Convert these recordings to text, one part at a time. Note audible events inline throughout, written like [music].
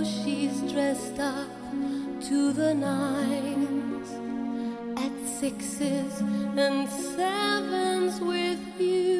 she's dressed up to the nines at sixes and sevens with you.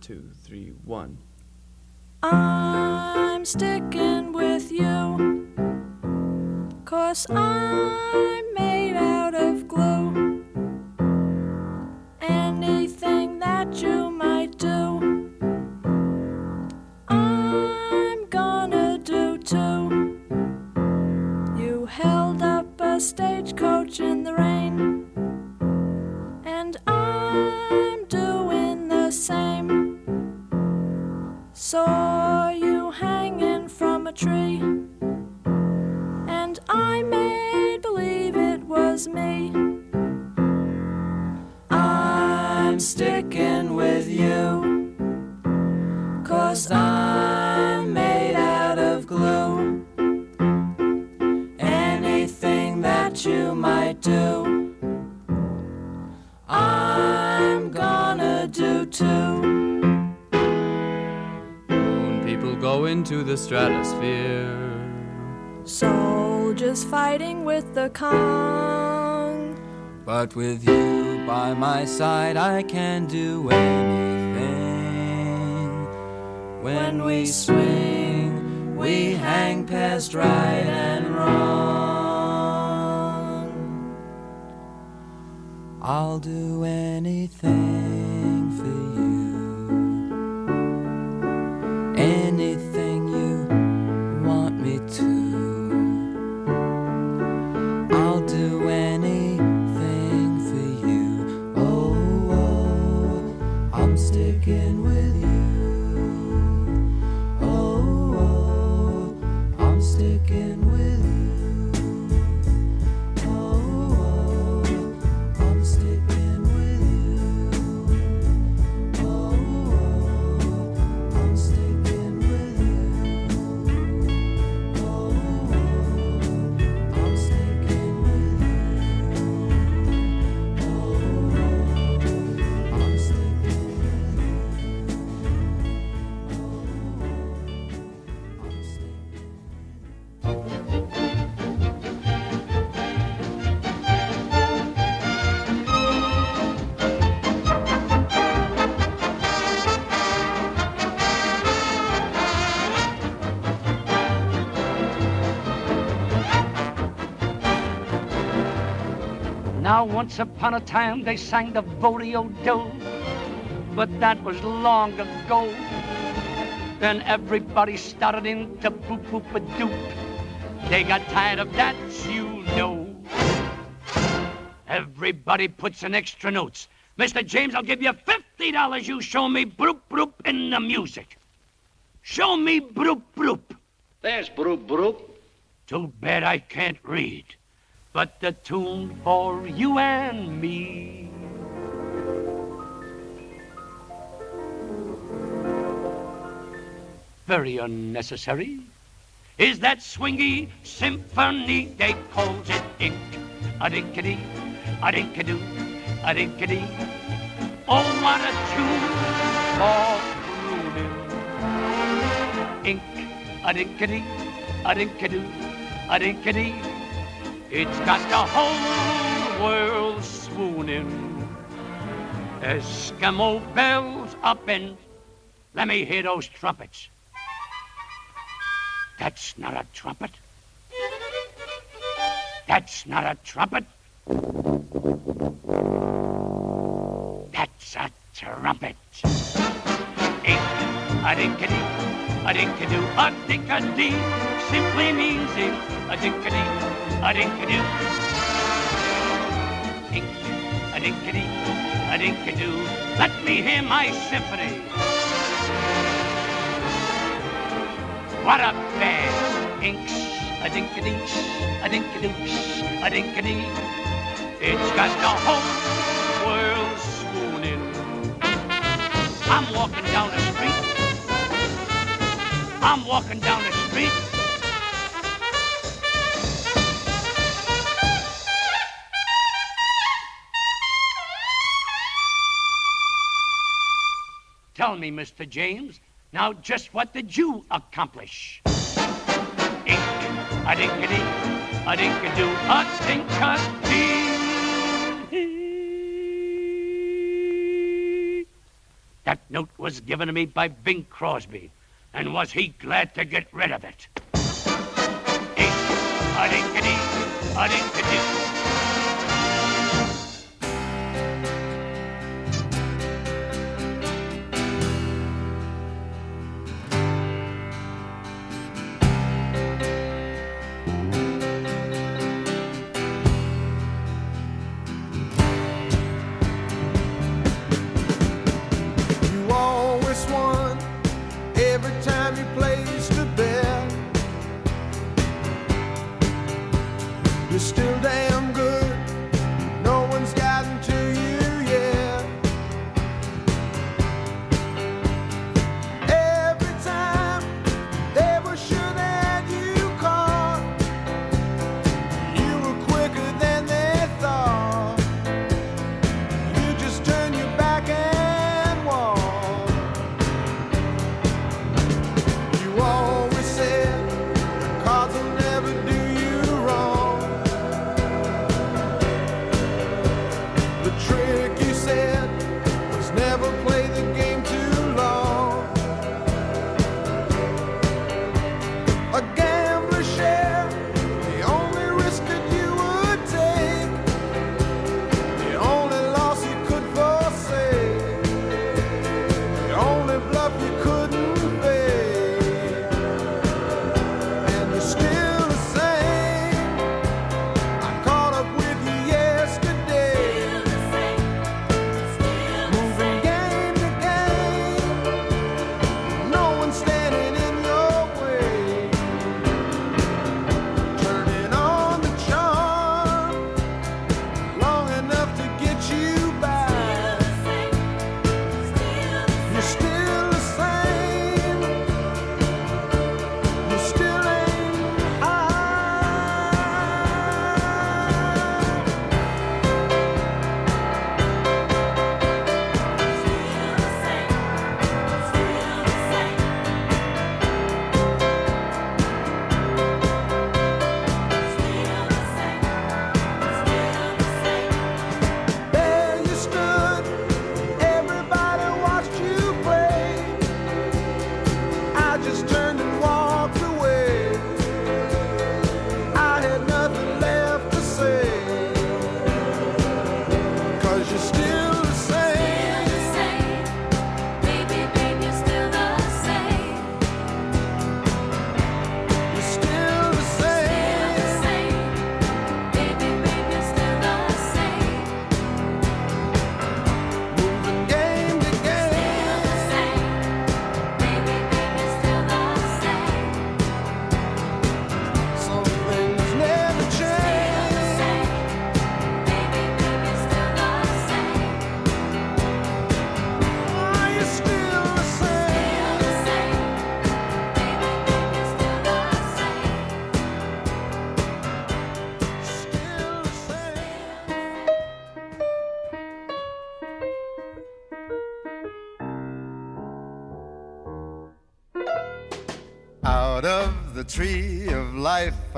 two, three, one. I'm sticking with you, cause I. stratosphere. Soldiers fighting with the Cong. But with you by my side, I can do anything. When we swing, we hang past right once upon a time, they sang the Vodeo Do, but that was long ago. Then everybody started into boop boop a doop. They got tired of that, you know. Everybody puts in extra notes. Mr. James, I'll give you $50 you show me broop broop in the music. Show me broop broop. There's Broop Broop. Too bad I can't read. But the tune for you and me. Very unnecessary. Is that swingy symphony? They calls it ink. A dinkity, a dinkadoo, a dinkity. Oh, what a tune for crooning. Ink, a dinkity, a dinkadoo, a dinkity. It's got the whole world swooning. Eskimo bells up and let me hear those trumpets. That's not a trumpet. That's not a trumpet. That's a trumpet. Ink, a dinkity, a dinkadoo, a dinkadee simply means ink, a dinkadee, a dinkadoo. Ink, a dinkadee, a dinkadoo. Let me hear my symphony. What a band! Inks, a dinkadinks, a dinkadooks, a dinkadee. It's got the whole world swooning. I'm walking down the street. I'm walking down the street. Tell me, Mr. James, now just what did you accomplish? Ink, a a a. That note was given to me by Bing Crosby, and was he glad to get rid of it? Ink, a a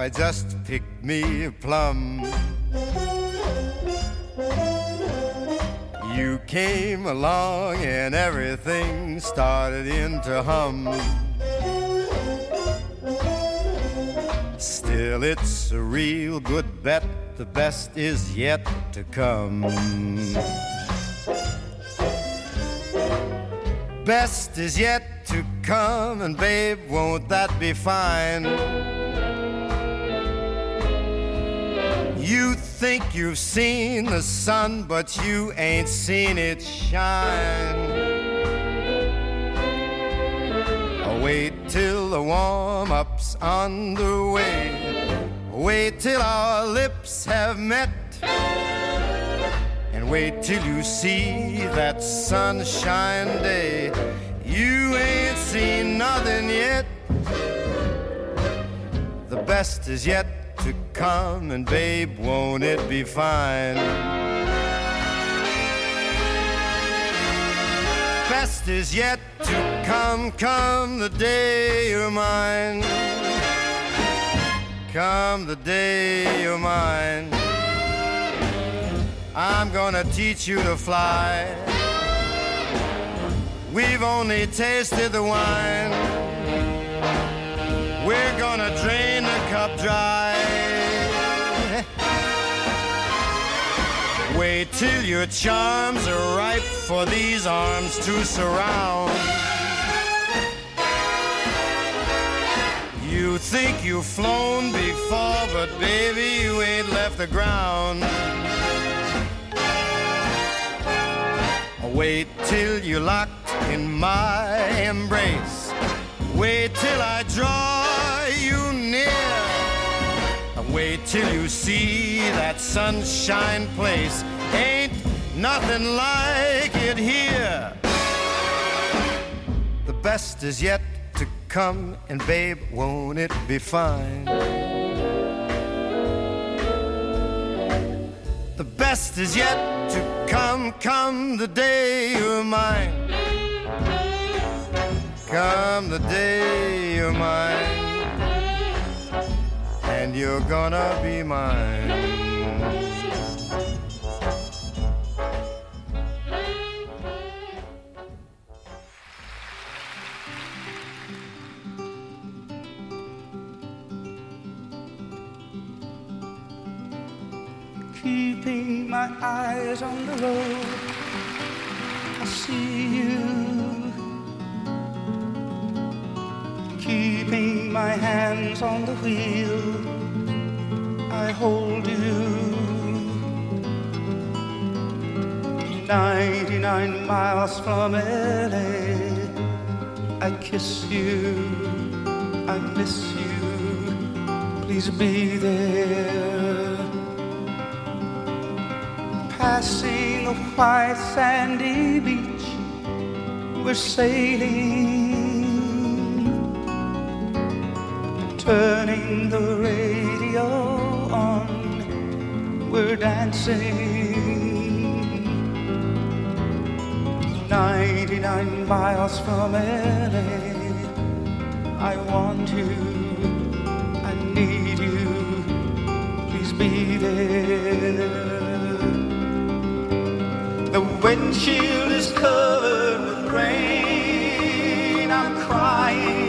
I just picked me a plum. You came along and everything started into hum. Still, it's a real good bet. The best is yet to come. Best is yet to come, and babe, won't that be fine? Think you've seen the sun, but you ain't seen it shine. Oh, wait till the warm up's underway. Wait till our lips have met. And wait till you see that sunshine day. You ain't seen nothing yet. The best is yet to come, and babe, won't it be fine? Best is yet to come, come the day you're mine. Come the day you're mine. I'm gonna teach you to fly. We've only tasted the wine. We're gonna drain cup dry. Wait till your charms are ripe for these arms to surround. You think you've flown before, but baby, you ain't left the ground. Wait till you're locked in my embrace. Wait till I draw you near. Wait till you see that sunshine place. Ain't nothing like it here. The best is yet to come, and babe, won't it be fine? The best is yet to come, come the day you're mine. Come the day you're mine. And you're gonna be mine. keeping my eyes on the road. I see you. Keeping my hands on the wheel. I hold you. 99 miles from LA. I kiss you. I miss you. Please be there passing a white sandy beach. We're sailing, turning the radio on. We're dancing. 99 miles from LA. I want you, I need you. Please be there. The windshield is covered with rain. I'm crying,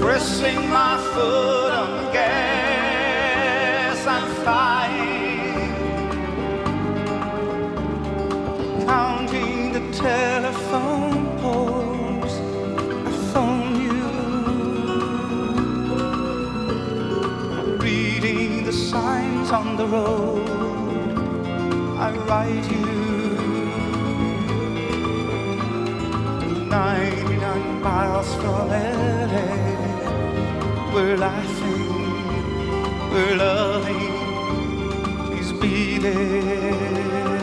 pressing my foot on the gas. I'm flying, counting the telephone poles. I phone you, reading the signs on the road. I write you 99 miles from LA. We're laughing, we're loving. Please be there.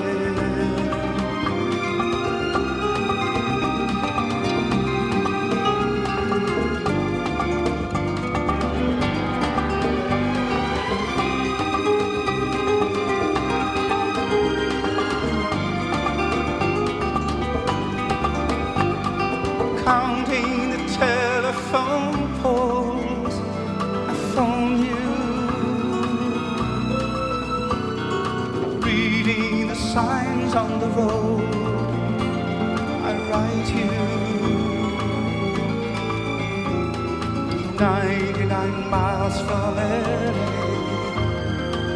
nine miles from LA.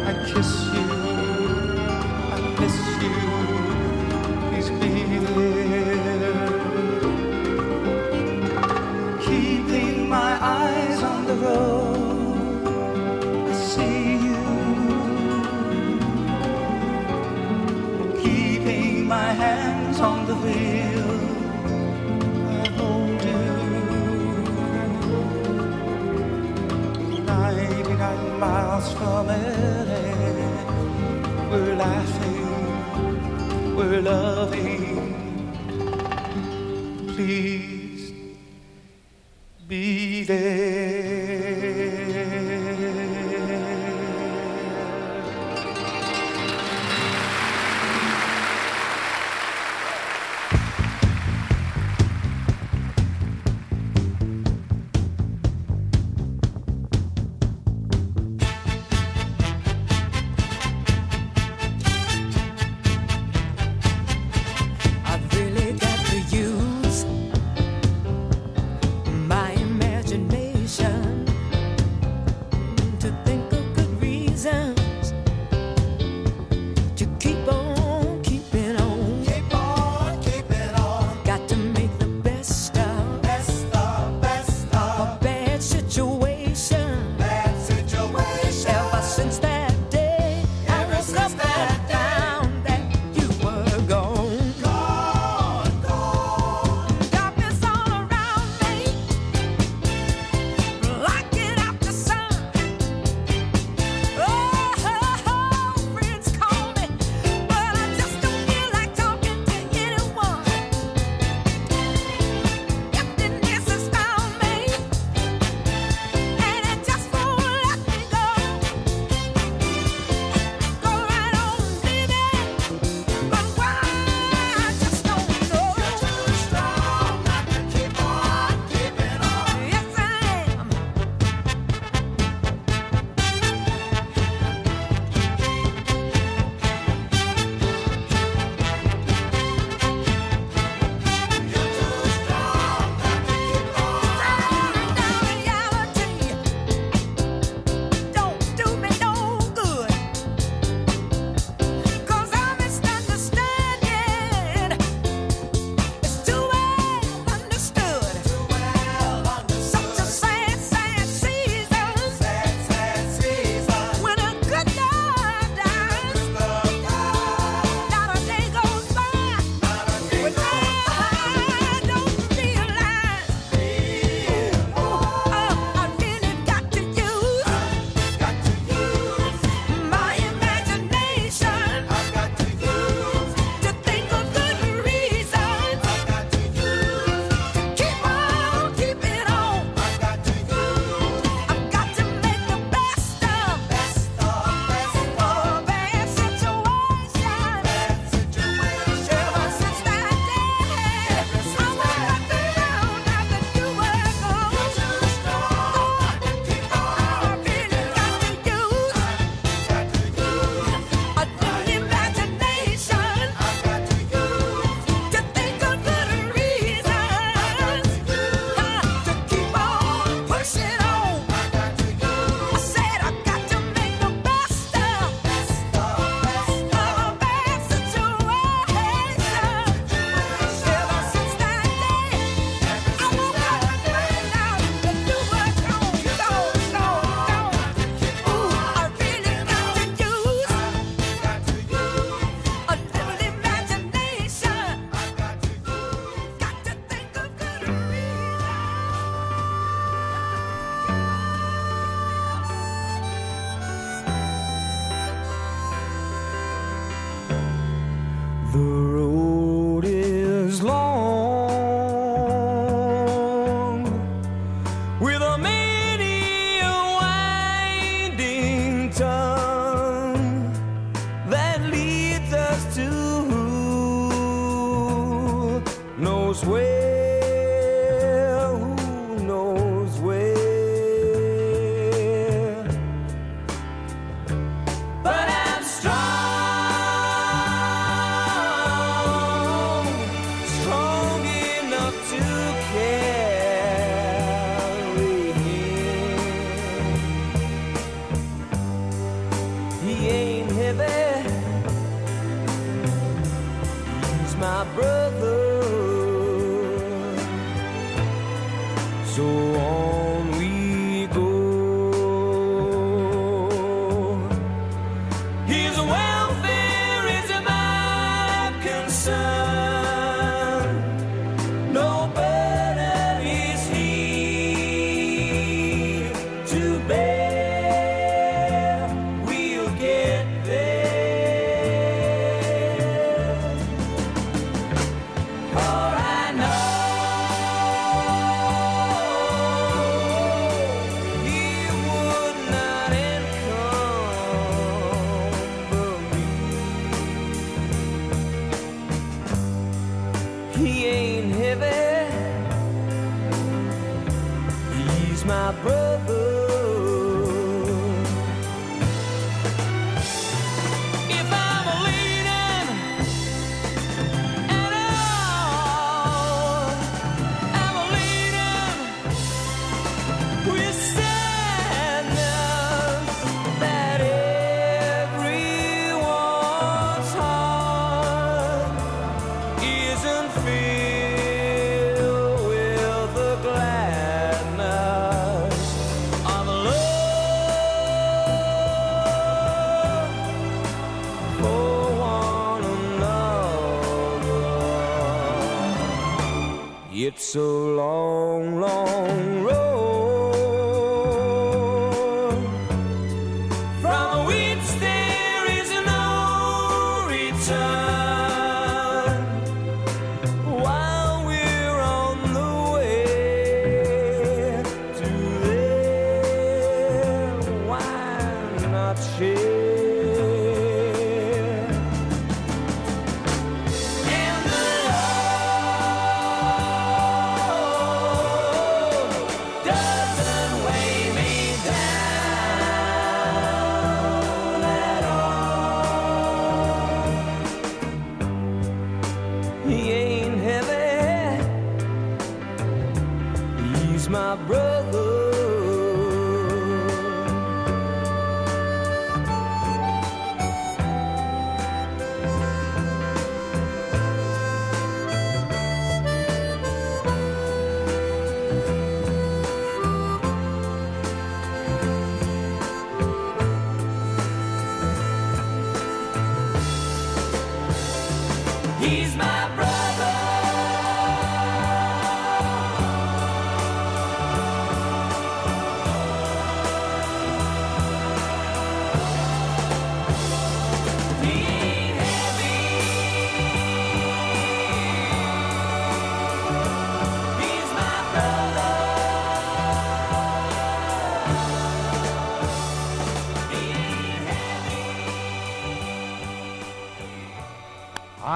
I kiss you. we're laughing, we're loving.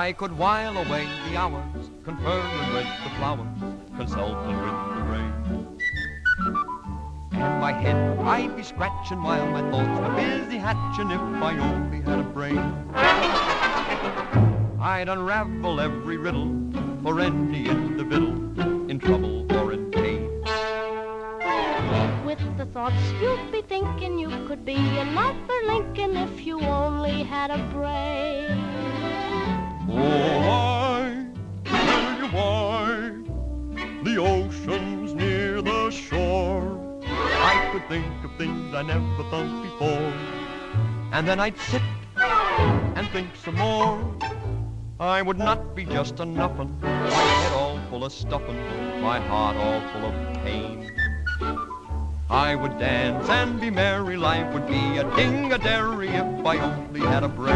I could while away the hours, conferring with the flowers, consulting with the rain. And my head I'd be scratching while my thoughts were busy hatching if I only had a brain. I'd unravel every riddle for any and then I'd sit and think some more. I would not be just a nuffin, my head all full of stuffin', my heart all full of pain. I would dance and be merry, life would be a ding-a-dairy if I only had a brain.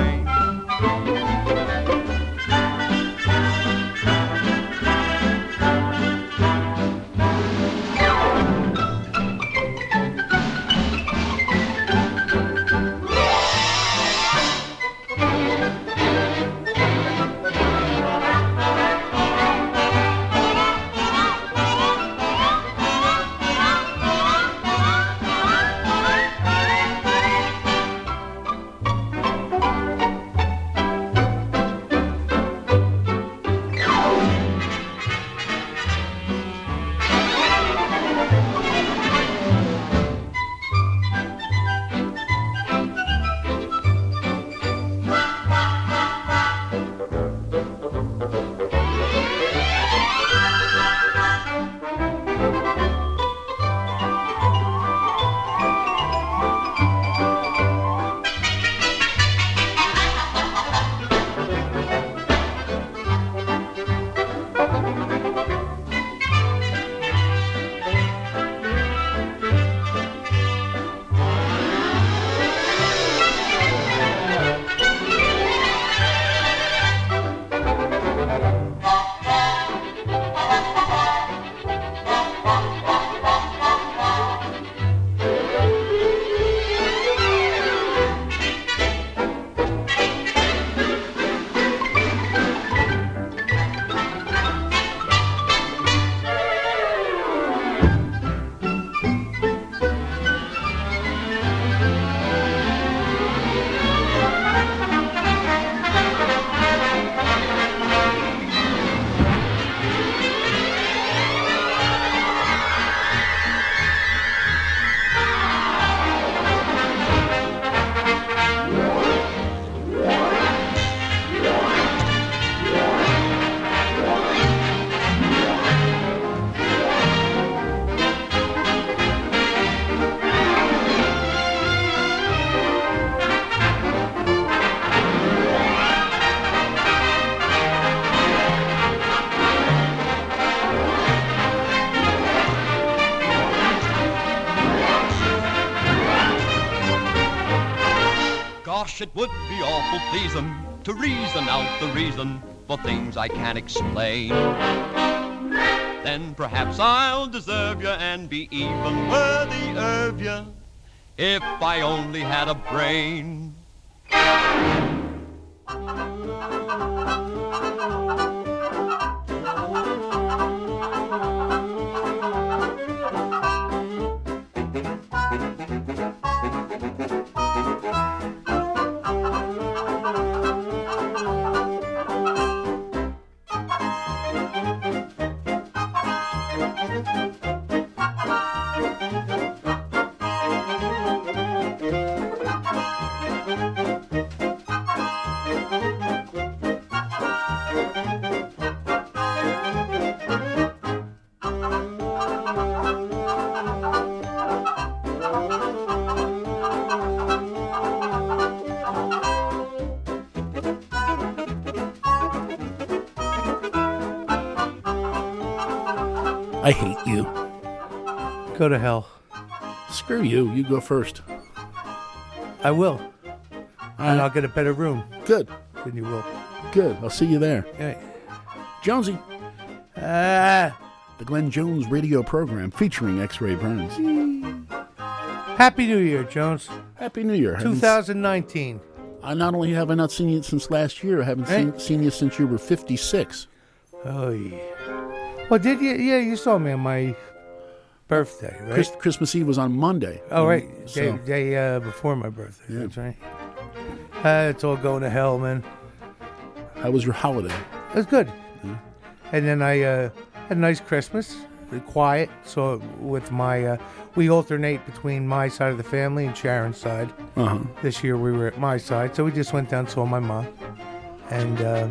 It would be awful pleasing to reason out the reason for things I can't explain. Then perhaps I'll deserve you and be even worthy of you if I only had a brain. Go to hell. Screw you. You go first. I will. And I'll get a better room. Good. Than you will. Good. I'll see you there. Hey. Jonesy. Ah. The Glenn Jones radio program featuring X-Ray Burns. Happy New Year, Jones. Happy New Year. Haven't- 2019. I not only have I not seen you since last year, I haven't seen, seen you since you were 56. Oh, yeah. Well, did you? Yeah, you saw me on my birthday, right? Chris, Christmas Eve was on Monday. oh, right. Um, Day, so- day uh, before my birthday. That's right. Uh, it's all going to hell, man. How was your holiday? It was good. And then I uh, had a nice Christmas, quiet. So with my, uh, we alternate between my side of the family and Sharon's side. Uh-huh. This year we were at my side, so we just went down saw my mom, and uh,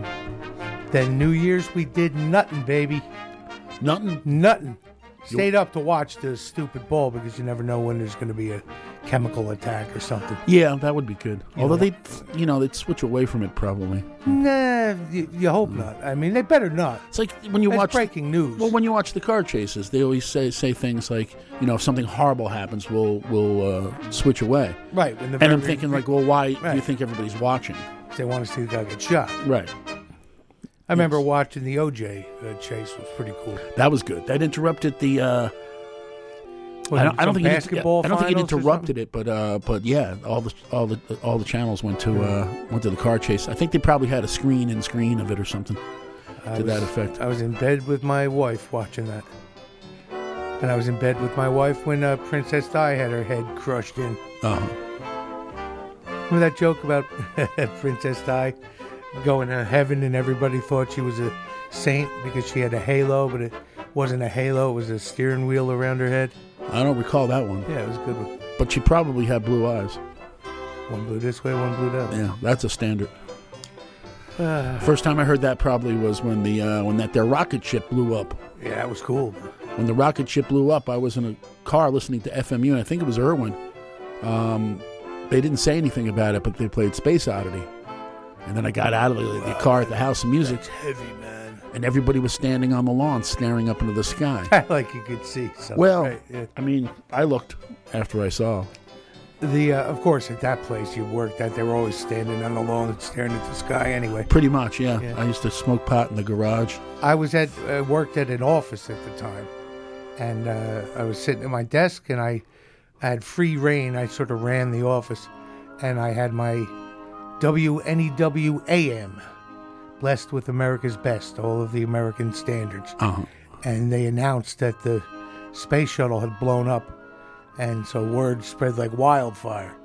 then New Year's we did nothing, baby. Nothing. Nothing. Stayed up to watch the stupid ball because you never know when there's going to be a chemical attack or something. Yeah, that would be good. You Although they, you know, they'd switch away from it probably. Nah, you, you hope not. I mean, they better not. It's like when you That's watch breaking news. Well, when you watch the car chases, they always say say things like, you know, if something horrible happens, we'll we'll uh, switch away. Right, and I'm very- thinking like, well, why do you Right. think everybody's watching? They want to see the guy get shot. Right. I remember watching the OJ uh, chase was pretty cool. That was good. That interrupted the. Uh, I don't, I don't think basketball it, I don't think it finals or interrupted it, but uh, but yeah, all the all the all the channels went to uh, went to the car chase. I think they probably had a screen and screen of it or something I to that effect. I was in bed with my wife watching that. And I was in bed with my wife when uh, Princess Di had her head crushed in. Uh-huh. Remember that joke about [laughs] Princess Di going to heaven and everybody thought she was a saint because she had a halo, but it wasn't a halo, it was a steering wheel around her head? I don't recall that one. Yeah, it was a good one. But she probably had blue eyes. One blew this way, one blew that way. Yeah, that's a standard. Ah. [sighs] First time I heard that probably was when the uh, when that their rocket ship blew up. Yeah, that was cool. When the rocket ship blew up, I was in a car listening to FMU, and I think it was Irwin. Um, they didn't say anything about it, but they played Space Oddity. And then I got out of the, the car at the House of Music, Heavy, man. and everybody was standing on the lawn, staring up into the sky. [laughs] like you could see something. well, right, yeah. I mean, I looked after I saw. The uh, of course at that place you worked at, they were always standing on the lawn staring at the sky. Anyway, Pretty much, yeah. Yeah. I used to smoke pot in the garage. I was at uh, worked at an office at the time, and uh, I was sitting at my desk, and I, I had free reign. I sort of ran the office, and I had my WNEW AM, blessed with America's best, all of the American standards, Uh-huh. and they announced that the space shuttle had blown up, and so word spread like wildfire,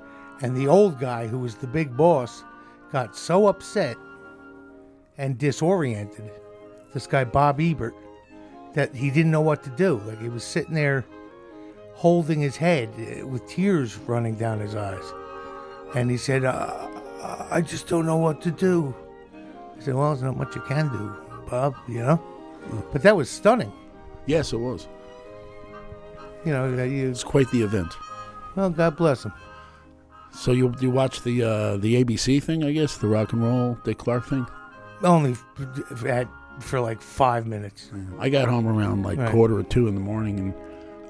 and the old guy who was the big boss got so upset and disoriented this guy Bob Ebert that he didn't know what to do. Like he was sitting there holding his head with tears running down his eyes. And he said, uh, I just don't know what to do. I said, Well, there's not much you can do, Bob, you know? But that was stunning. Yes, it was. You know, you. It's quite the event. Well, God bless him. So you you watch the uh, the ABC thing, I guess, the rock and roll Dick Clark thing. Only f- at, for like five minutes. I got home around like Right. quarter or two in the morning, and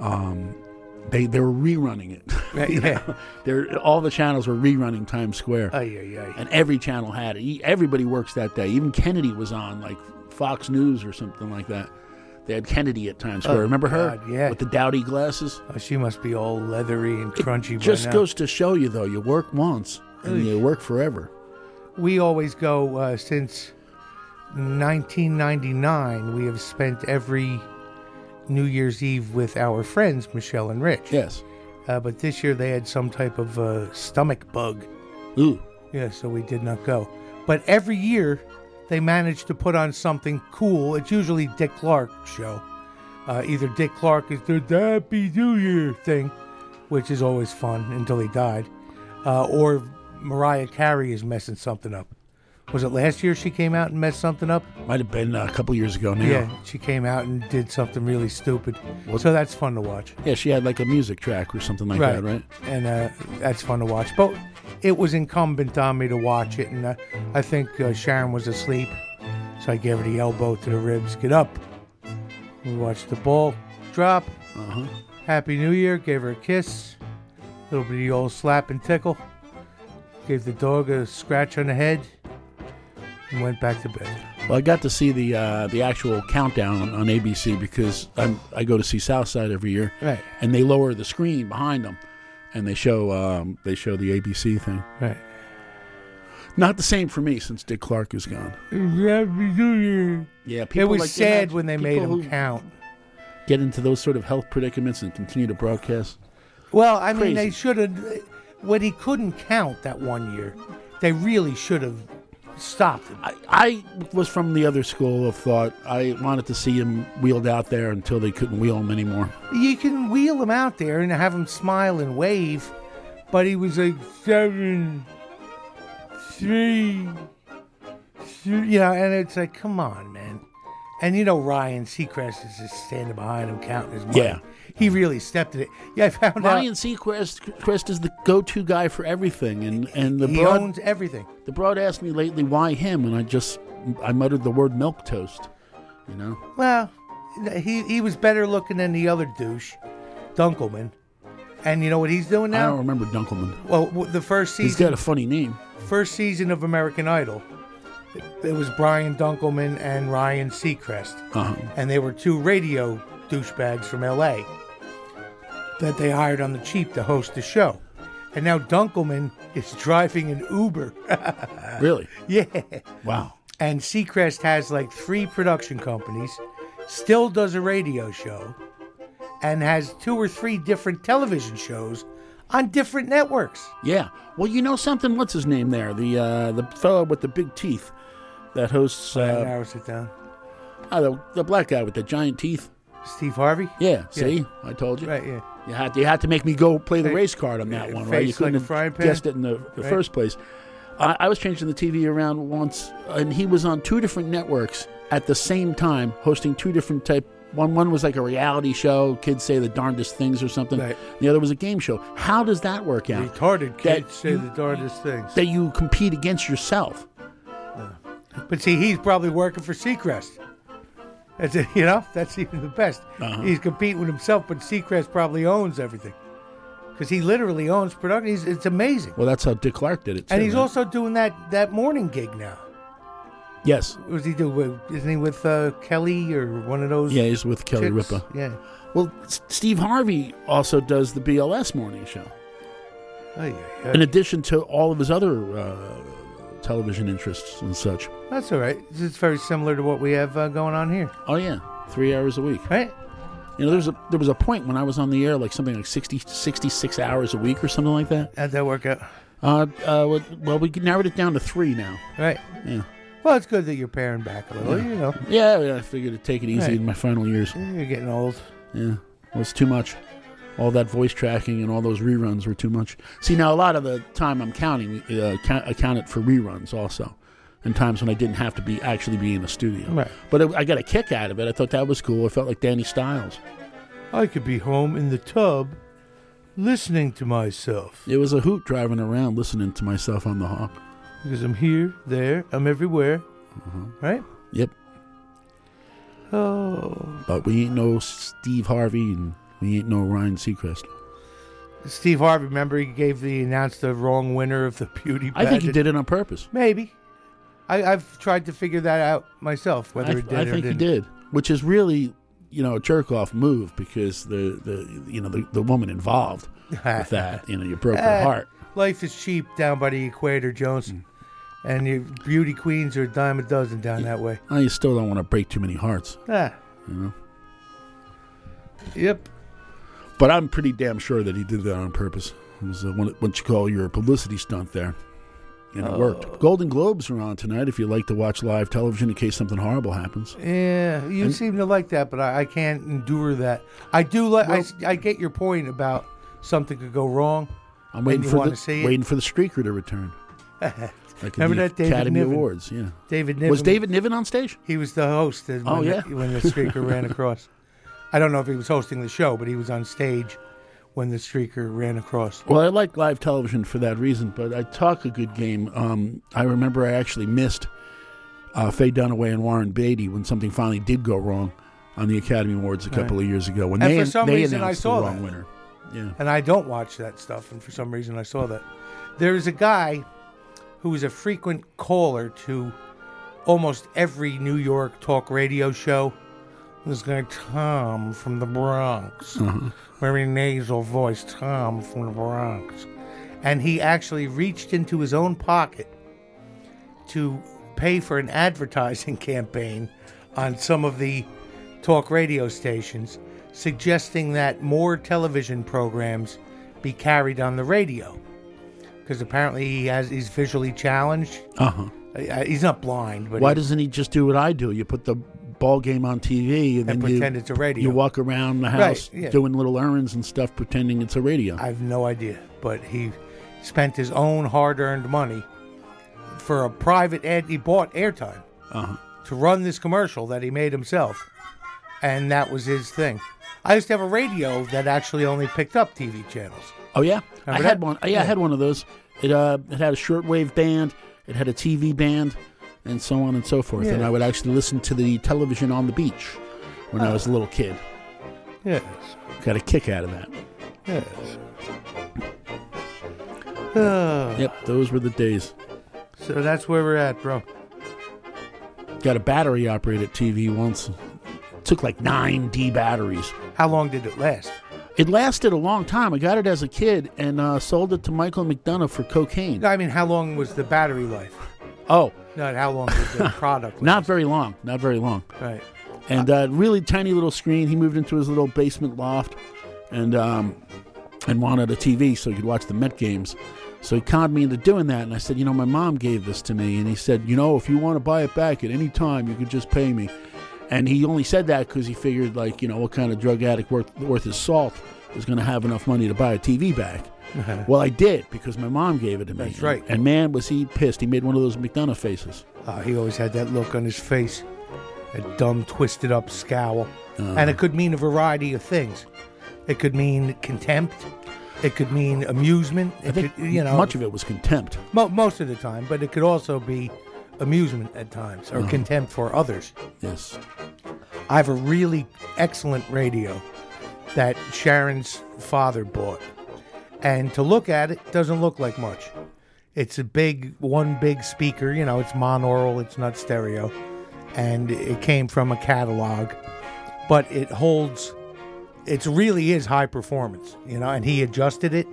um, They they were rerunning it. [laughs] You yeah. know? They're all the channels were rerunning Times Square. Ay, ay, ay. And every channel had it. Everybody works that day. Even Kennedy was on like Fox News or something like that. They had Kennedy at Times Square. Oh, Remember God, her? yeah. With the dowdy glasses. Oh, she must be all leathery and crunchy. by Just goes to show you though, you work once and Oy. you work forever. We always go uh, since 1999. We have spent every New Year's Eve with our friends Michelle and Rich. Yes. Uh, but this year they had some type of uh, stomach bug. Ooh. Yeah, so we did not go. But every year they manage to put on something cool. It's usually Dick Clark show. Uh, either Dick Clark is the Happy New Year thing, which is always fun until he died, uh, or Mariah Carey is messing something up. Was it last year she came out and messed something up? Might have been uh, a couple years ago now. Yeah, she came out and did something really stupid. So that's fun to watch. Yeah, she had like a music track or something like that, right? And uh, that's fun to watch. But it was incumbent on me to watch it, and uh, I think uh, Sharon was asleep, so I gave her the elbow to the ribs. Get up. We watched the ball drop. Uh-huh. Happy New Year. Gave her a kiss. A Little bit of the old slap and tickle. Gave the dog a scratch on the head. And went back to bed. Well, I got to see the uh, the actual countdown on, ABC because I'm, I go to see Southside every year, Right. and they lower the screen behind them, and they show um, they show the ABC thing. Right. Not the same for me since Dick Clark is gone. Happy New Year. Yeah, It was like- sad when they made him count. Get into those sort of health predicaments and continue to broadcast. Well, I mean, they should have. When he couldn't count that one year, they really should have stopped. I, I was from the other school of thought. I wanted to see him wheeled out there until they couldn't wheel him anymore. You can wheel him out there and have him smile and wave, but he was like seven, three, three you know, and it's like, come on, man. And you know, Ryan Seacrest is just standing behind him counting his money. Yeah. He really stepped in it. Yeah, I found out Ryan out Seacrest Crest is the go-to guy for everything, and and the he broad owns everything. the broad asked me lately why him, and I just I muttered the word milk toast. You know, Well, he he was better looking than the other douche, Dunkleman. And you know what he's doing now? I don't remember Dunkleman. Well, the first He's season, got a funny name. first season of American Idol, it, it was Brian Dunkleman and Ryan Seacrest, Uh-huh. and they were two radio douchebags from L.A. that they hired on the cheap to host the show. And now Dunkleman is driving an Uber. [laughs] Really? yeah. Wow. And Seacrest has like three production companies, still does a radio show, and has two or three different television shows on different networks. Yeah. Well, you know something? What's his name there? The uh, the fellow with the big teeth that hosts. Uh, narrows it down. oh, the, the black guy with the giant teeth. Steve Harvey? Yeah. See, I told you. Right, yeah. You had to, you had to make me go play the race card on that uh, one, right? You couldn't a have guessed it in the, the Right. first place. I, I was changing the TV around once, and he was on two different networks at the same time, hosting two different type. One one was like a reality show, kids say the darndest things or something. Right. The other was a game show. How does that work out? Retarded That kids say the darndest things. That you compete against yourself. But see, he's probably working for Seacrest. That's it, [laughs] you know, that's even the best. Uh-huh. He's competing with himself, but Seacrest probably owns everything because he literally owns production. He's, it's amazing, Well, that's how Dick Clark did it. Too, and he's right? also doing that that morning gig now. yes, What does he do? With, isn't he with uh, Kelly or one of those? yeah, he's with Kelly chicks? Ripa. Yeah. Well, S- Steve Harvey also does the BLS morning show. Oh, yeah, yeah. in addition to all of his other uh, television interests and such. That's all right. It's very similar to what we have uh, going on here. Oh yeah, three hours a week. Right. You know, there was a there was a point when I was on the air, like something like 60, 66 hours a week or something like that. How'd that work out? Uh, uh, well- we narrowed it down to three now. Right. Yeah. Well, it's good that you're paring back a little. You know, Yeah, yeah, I figured to take it easy Right. in my final years. you're getting old. Yeah, it was too much. All that voice tracking and all those reruns were too much. See, now a lot of the time I'm counting, uh, count, I counted for reruns also, and times when I didn't have to be actually be in the studio. Right. But it, I got a kick out of it. I thought that was cool. I felt like Danny Stiles. I could be home in the tub, listening to myself It was a hoot driving around listening to myself on the hawk. because I'm here, there, I'm everywhere. Right? Yep. Oh. But we ain't no Steve Harvey and We ain't no Ryan Seacrest. Steve Harvey, remember he gave the announced the wrong winner of the beauty. Pageant. I think he did it on purpose. Maybe. I, I've tried to figure that out myself. Whether I, it did I think he didn't. did, which is really, you know, a jerk off move because the, the you know the, the woman involved with [laughs] that, you know, you broke her Eh, heart. Life is cheap down by the equator, Jones. And your beauty queens are a dime a dozen down that way. I still don't want to break too many hearts. Ah. You know. Yep. But I'm pretty damn sure that he did that on purpose. It was uh, what, what you call your publicity stunt there. And it Oh. worked. Golden Globes are on tonight if you like to watch live television in case something horrible happens. Yeah, you And- seem to like that, but I, I can't endure that. I do like. I I get your point about something could go wrong. I'm waiting for the to see it. waiting for the streaker to return. [laughs] Like Remember the that David Academy Niven? Awards, yeah. David Niven Was David Niven on stage? He was the host. Oh, yeah? the, when the streaker ran [laughs] across. I don't know if he was hosting the show, but he was on stage when the streaker ran across. Well, I like live television for that reason, but I talk a good game. Um, I remember I actually missed uh, Faye Dunaway and Warren Beatty when something finally did go wrong on the Academy Awards a couple Right. of years ago when And they, for some they reason, I announced saw the wrong that. winner. Yeah. And I don't watch that stuff, and for some reason I saw that. There is a guy who is a frequent caller to almost every New York talk radio show. This guy Tom from the Bronx, Uh-huh. very nasal voice, Tom from the Bronx, and he actually reached into his own pocket to pay for an advertising [laughs] campaign on some of the talk radio stations, suggesting that more television programs be carried on the radio. Because apparently he has he's visually challenged. Uh huh. Uh, He's not blind, but Why he- doesn't he just do what I do? You put the ball game on TV and, And then you, pretend it's a radio. You walk around the Right, house yeah. doing little errands and stuff, pretending it's a radio. I have no idea, but he spent his own hard-earned money for a private ad. He bought airtime Uh-huh. to run this commercial that he made himself, and that was his thing. I used to have a radio that actually only picked up TV channels. Oh yeah, I Remember had one. Yeah, I had one of those. It uh, it had a shortwave band, it had a TV band, and so on and so forth. And I would actually listen to the television on the beach when I was a little kid. Yes. Got a kick out of that. Yes. Yep, those were the days. So that's where we're at, bro. Got a battery operated TV once. Took like nine D batteries. How long did it last? It lasted a long time. I got it as a kid and uh, sold it to Michael McDonough for cocaine. I mean, how long was the battery life? Oh, Not how long the [laughs] product. not very long. Not very long. Right. and uh, really tiny little screen. He moved into his little basement loft, and um, and wanted a TV so he could watch the Met games. So he conned me into doing that, and I said, you know, my mom gave this to me, and he said, you know, if you want to buy it back at any time, you could just pay me. And he only said that because he figured, like, you know, what kind of drug addict worth worth his salt is going to have enough money to buy a TV back. [laughs] well, I did because my mom gave it to me. That's right. And man, was he pissed. He made one of those McDonough faces. Uh, he always had that look on his face, a dumb, twisted up scowl. Uh. and it could mean a variety of things. It could mean contempt. It could mean amusement. It I think could, you know, much of it was contempt. mo- most of the time, but it could also be amusement at times or Uh-huh. contempt for others. Yes. I have a really excellent radio that Sharon's father bought. And to look at it doesn't look like much. It's a big one big speaker, you know, it's monaural, it's not stereo. And it came from a catalog, but it holds it really is high performance, you know, and he adjusted it.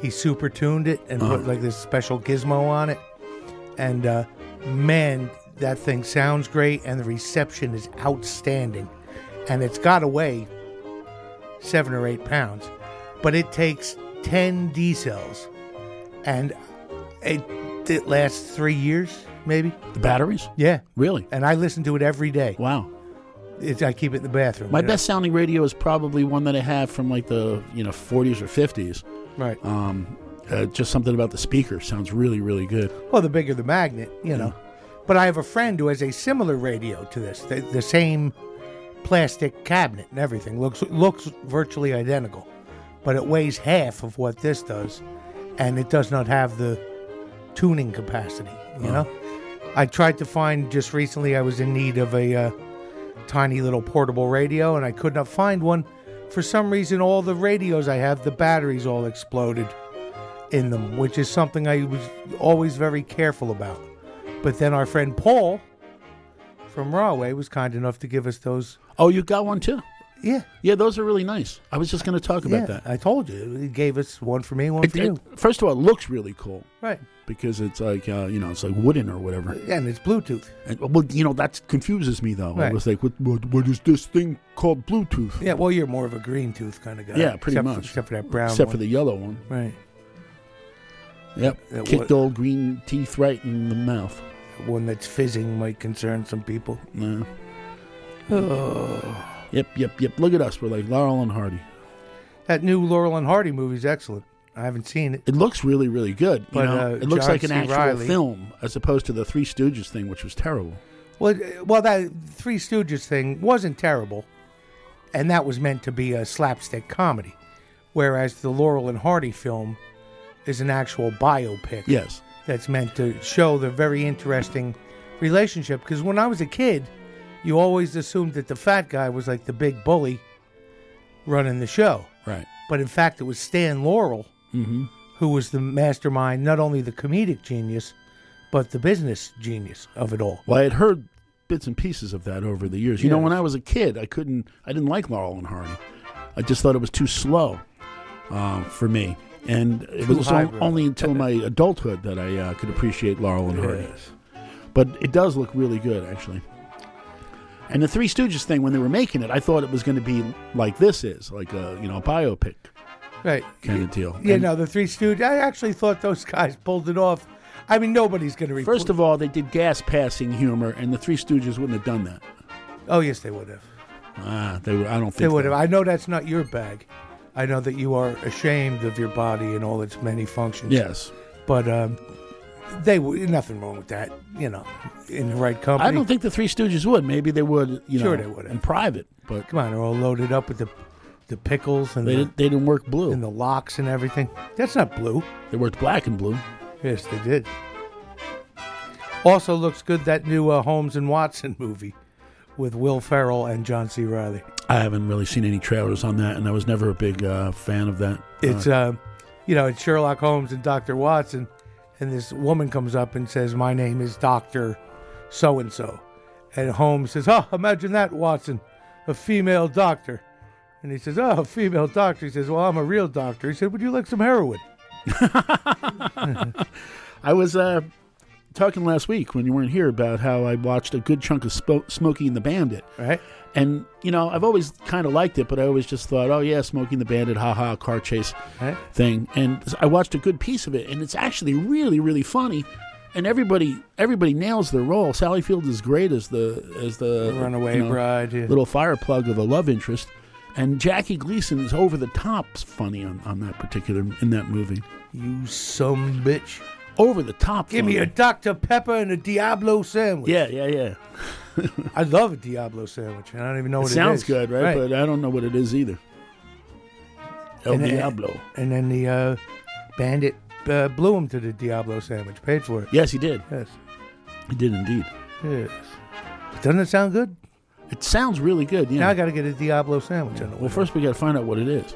He super tuned it and put Uh-huh. like this special gizmo on it. And uh man, that thing sounds great and the reception is outstanding. And it's got to weigh seven or eight pounds, but it takes 10 D cells and it, it lasts three years, maybe. The batteries? Yeah. Really? And I listen to it every day. Wow. It's, I keep it in the bathroom. My you know? best sounding radio is probably one that I have from like the you know 40s or 50s. Right. Um, uh, just something about the speaker sounds really really good. Well, the bigger the magnet, you know. But I have a friend who has a similar radio to this, the, the same plastic cabinet and everything. looks looks virtually identical, but it weighs half of what this does, and it does not have the tuning capacity. You Oh. know, I tried to find just recently. I was in need of a uh, tiny little portable radio, and I could not find one for some reason, all the radios I have, the batteries all exploded in them, which is something I was always very careful about. But then our friend Paul from Rahway was kind enough to give us those. Oh, you got one too? Yeah. Yeah, those are really nice. I was just going to talk about yeah, that. I told you. He gave us one for me, one It- for you. first of all, it looks really cool. Right. Because it's like, uh, you know, it's like wooden or whatever. Yeah, and it's Bluetooth. And, well, you know, that confuses me, though. I was like, what, what, what is this thing called Bluetooth? Yeah, well, you're more of a green tooth kind of guy. Yeah, pretty except much. For, except for that brown Except one. for the yellow one. Right. Yep. That Kicked old green teeth right in the mouth. One that's fizzing might concern some people. No. Oh. Yep, yep, yep. Look at us. We're like Laurel and Hardy. That new Laurel and Hardy movie is excellent. I haven't seen it. It looks really, really good. You But, know, uh, it looks John like an C. actual Reilly- film as opposed to the Three Stooges thing, which was terrible. Well, uh, well, that Three Stooges thing wasn't terrible, and that was meant to be a slapstick comedy, whereas the Laurel and Hardy film is an actual biopic. Yes. that's meant to show the very interesting relationship. Because when I was a kid, you always assumed that the fat guy was like the big bully running the show. Right. But in fact, it was Stan Laurel Mm-hmm. who was the mastermind, not only the comedic genius, but the business genius of it all. Well, I had heard bits and pieces of that over the years. You know, when I was a kid, I couldn't, I didn't like Laurel and Hardy. I just thought it was too slow uh, for me. And it Too was on- only until my adulthood that I uh, could appreciate Laurel and Hardy. Yes. But it does look really good, actually. And the Three Stooges thing, when they were making it, I thought it was going to be like this is, like a you know a biopic Right. kind of deal. Yeah, And no, the Three Stooges. I actually thought those guys pulled it off. I mean, nobody's going to. First of all, they did gas passing humor, and the Three Stooges wouldn't have done that. oh yes, they would have. Ah, they were. I don't think They would have. I know that's not your bag. I know that you are ashamed of your body and all its many functions. Yes. But um, they would nothing wrong with that. You know, in the right company. I don't think the Three Stooges would. Maybe they would. You Sure know, they would in private, but Come on, they're all loaded up with the the pickles and they the, didn't, they didn't work blue. and the locks and everything. That's not blue. They worked black and blue. Yes, they did. Also looks good that new uh, Holmes and Watson [laughs] movie with Will Ferrell and John C. Reilly. I haven't really seen any trailers on that, and I was never a big uh, fan of that. It's uh, you know, it's Sherlock Holmes and Doctor Watson, and this woman comes up and says, "My name is Doctor So and So," and Holmes says, "Oh, imagine that, Watson, a female doctor." And he says, "Oh, a female doctor." He says, "Well, I'm a real doctor." He said, "Would you like some heroin?" [laughs] I was uh, talking last week when you weren't here about how I watched a good chunk of Spo- Smokey and the Bandit. Right. And, you know, I've always kind of liked it, but I always just thought, oh, yeah, Smokey and the Bandit, haha, car chase Right. thing. And I watched a good piece of it, and it's actually really, really funny. And everybody, everybody nails their role. Sally Field is great as the as the Runaway you know, bride, yeah. little fire plug of the love interest, and Jackie Gleason is over the top funny on, on that particular in that movie. You some bitch. Over the top. Give me a. Dr. Pepper and a Diablo sandwich. Yeah, yeah, yeah. [laughs] I love a Diablo sandwich. and I don't even know what It what sounds it is. good, right? But I don't know what it is either. El And then- Diablo. And then the uh, bandit uh, blew him to the Diablo sandwich. Paid for it. Yes, he did. Yes. He did indeed. Yes. Doesn't it sound good? It sounds really good. Yeah. Now I got to get a Diablo sandwich well, first we got to find out what it is.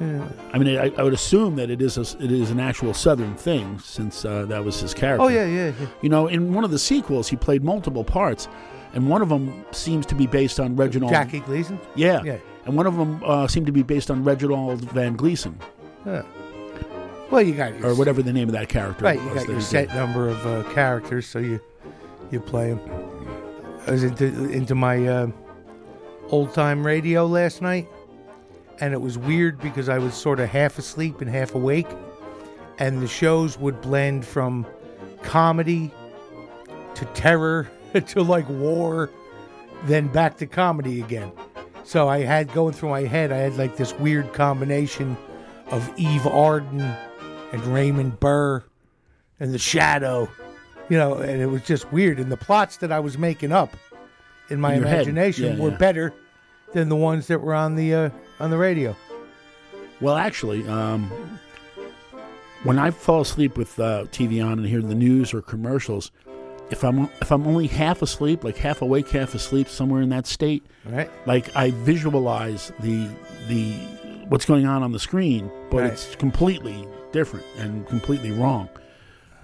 Yeah. I mean, I, I would assume that it is a, it is an actual Southern thing, since uh, that was his character. Oh yeah, yeah, yeah. You know, in one of the sequels, he played multiple parts, and one of them seems to be based on Reginald. Jackie Gleason. Yeah. Yeah. And one of them uh, seemed to be based on Reginald Van Gleason, Yeah. Well, you got your or whatever the name of that character Right, you got your set did. number of uh, characters, so you you play them. I was into into my uh, old time radio last night, and it was weird because I was sort of half asleep and half awake, and the shows would blend from comedy to terror [laughs] to like war, then back to comedy again. So I had going through my head, I had like this weird combination of Eve Arden and Raymond Burr and The Shadow, you know, and it was just weird. And the plots that I was making up in my In imagination Yeah, were yeah. better than the ones that were on the uh, on the radio. Well, actually, um, when I fall asleep with uh, TV on and hear the news or commercials, if I'm if I'm only half asleep, like half awake, half asleep, somewhere in that state, Right. Like I visualize the the what's going on on the screen, but Right. it's completely different and completely wrong.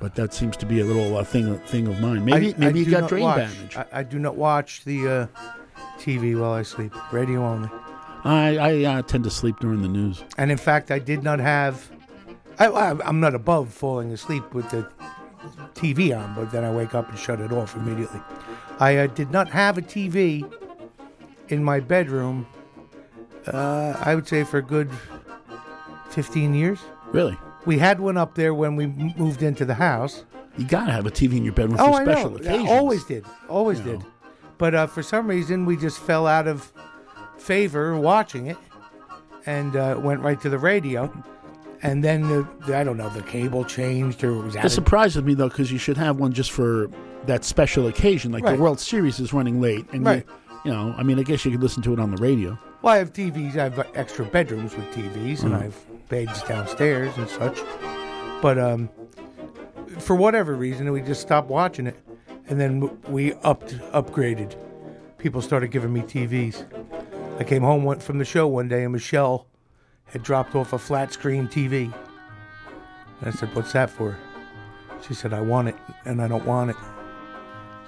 But that seems to be a little uh, thing thing of mine. Maybe I- maybe I you got brain watch- damage. I, I do not watch the uh, TV while I sleep. Radio only. I I uh, tend to sleep during the news. And in fact, I did not have. I, I, I'm not above falling asleep with the TV on, but then I wake up and shut it off immediately. I uh, did not have a TV in my bedroom. Uh, I would say for a good 15 years. Really? We had one up there when we m- moved into the house. You gotta have a TV in your bedroom oh, for I special know. occasions. I always did. Always did. But uh, for some reason, we just fell out of favor watching it and uh, went right to the radio. And then, the, the- I don't know, the cable changed or it was out It surprises me though because you should have one just for that special occasion, like Right. the World Series is running late, and Right. you, you know, I mean, I guess you could listen to it on the radio. Well, I have TVs. I have uh, extra bedrooms with TVs, and Mhm. I have beds downstairs and such. But um, for whatever reason, we just stopped watching it, and then w- we upped, upgraded. People started giving me TVs. I came home went from the show one day, and Michelle had dropped off a flat screen TV. And I said, "What's that for?" She said, "I want it, and I don't want it,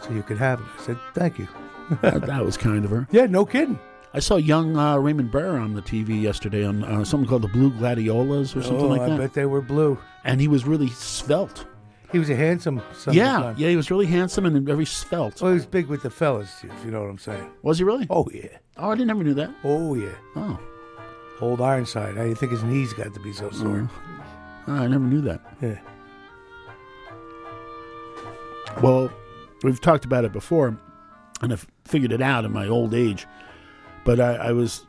so you could have it." I said, "Thank you." [laughs] that, that was kind of her. Yeah, no kidding. I saw young uh, Raymond Burr on the TV yesterday on uh, something called the Blue Gladiolas or something Oh, like I that. bet they were blue. And he was really svelte. He was a handsome son. yeah, of a gun. yeah, he was really handsome and very svelte. Well, he was big with the fellas, if you know what I'm saying. Was he really? Oh yeah. Oh, I didn't never knew that. Oh yeah. Oh. Old Ironside. How do you think his knees got to be so sore? Oh, I never knew that. Yeah. Well, we've talked about it before, and I've figured it out in my old age. But I, I was,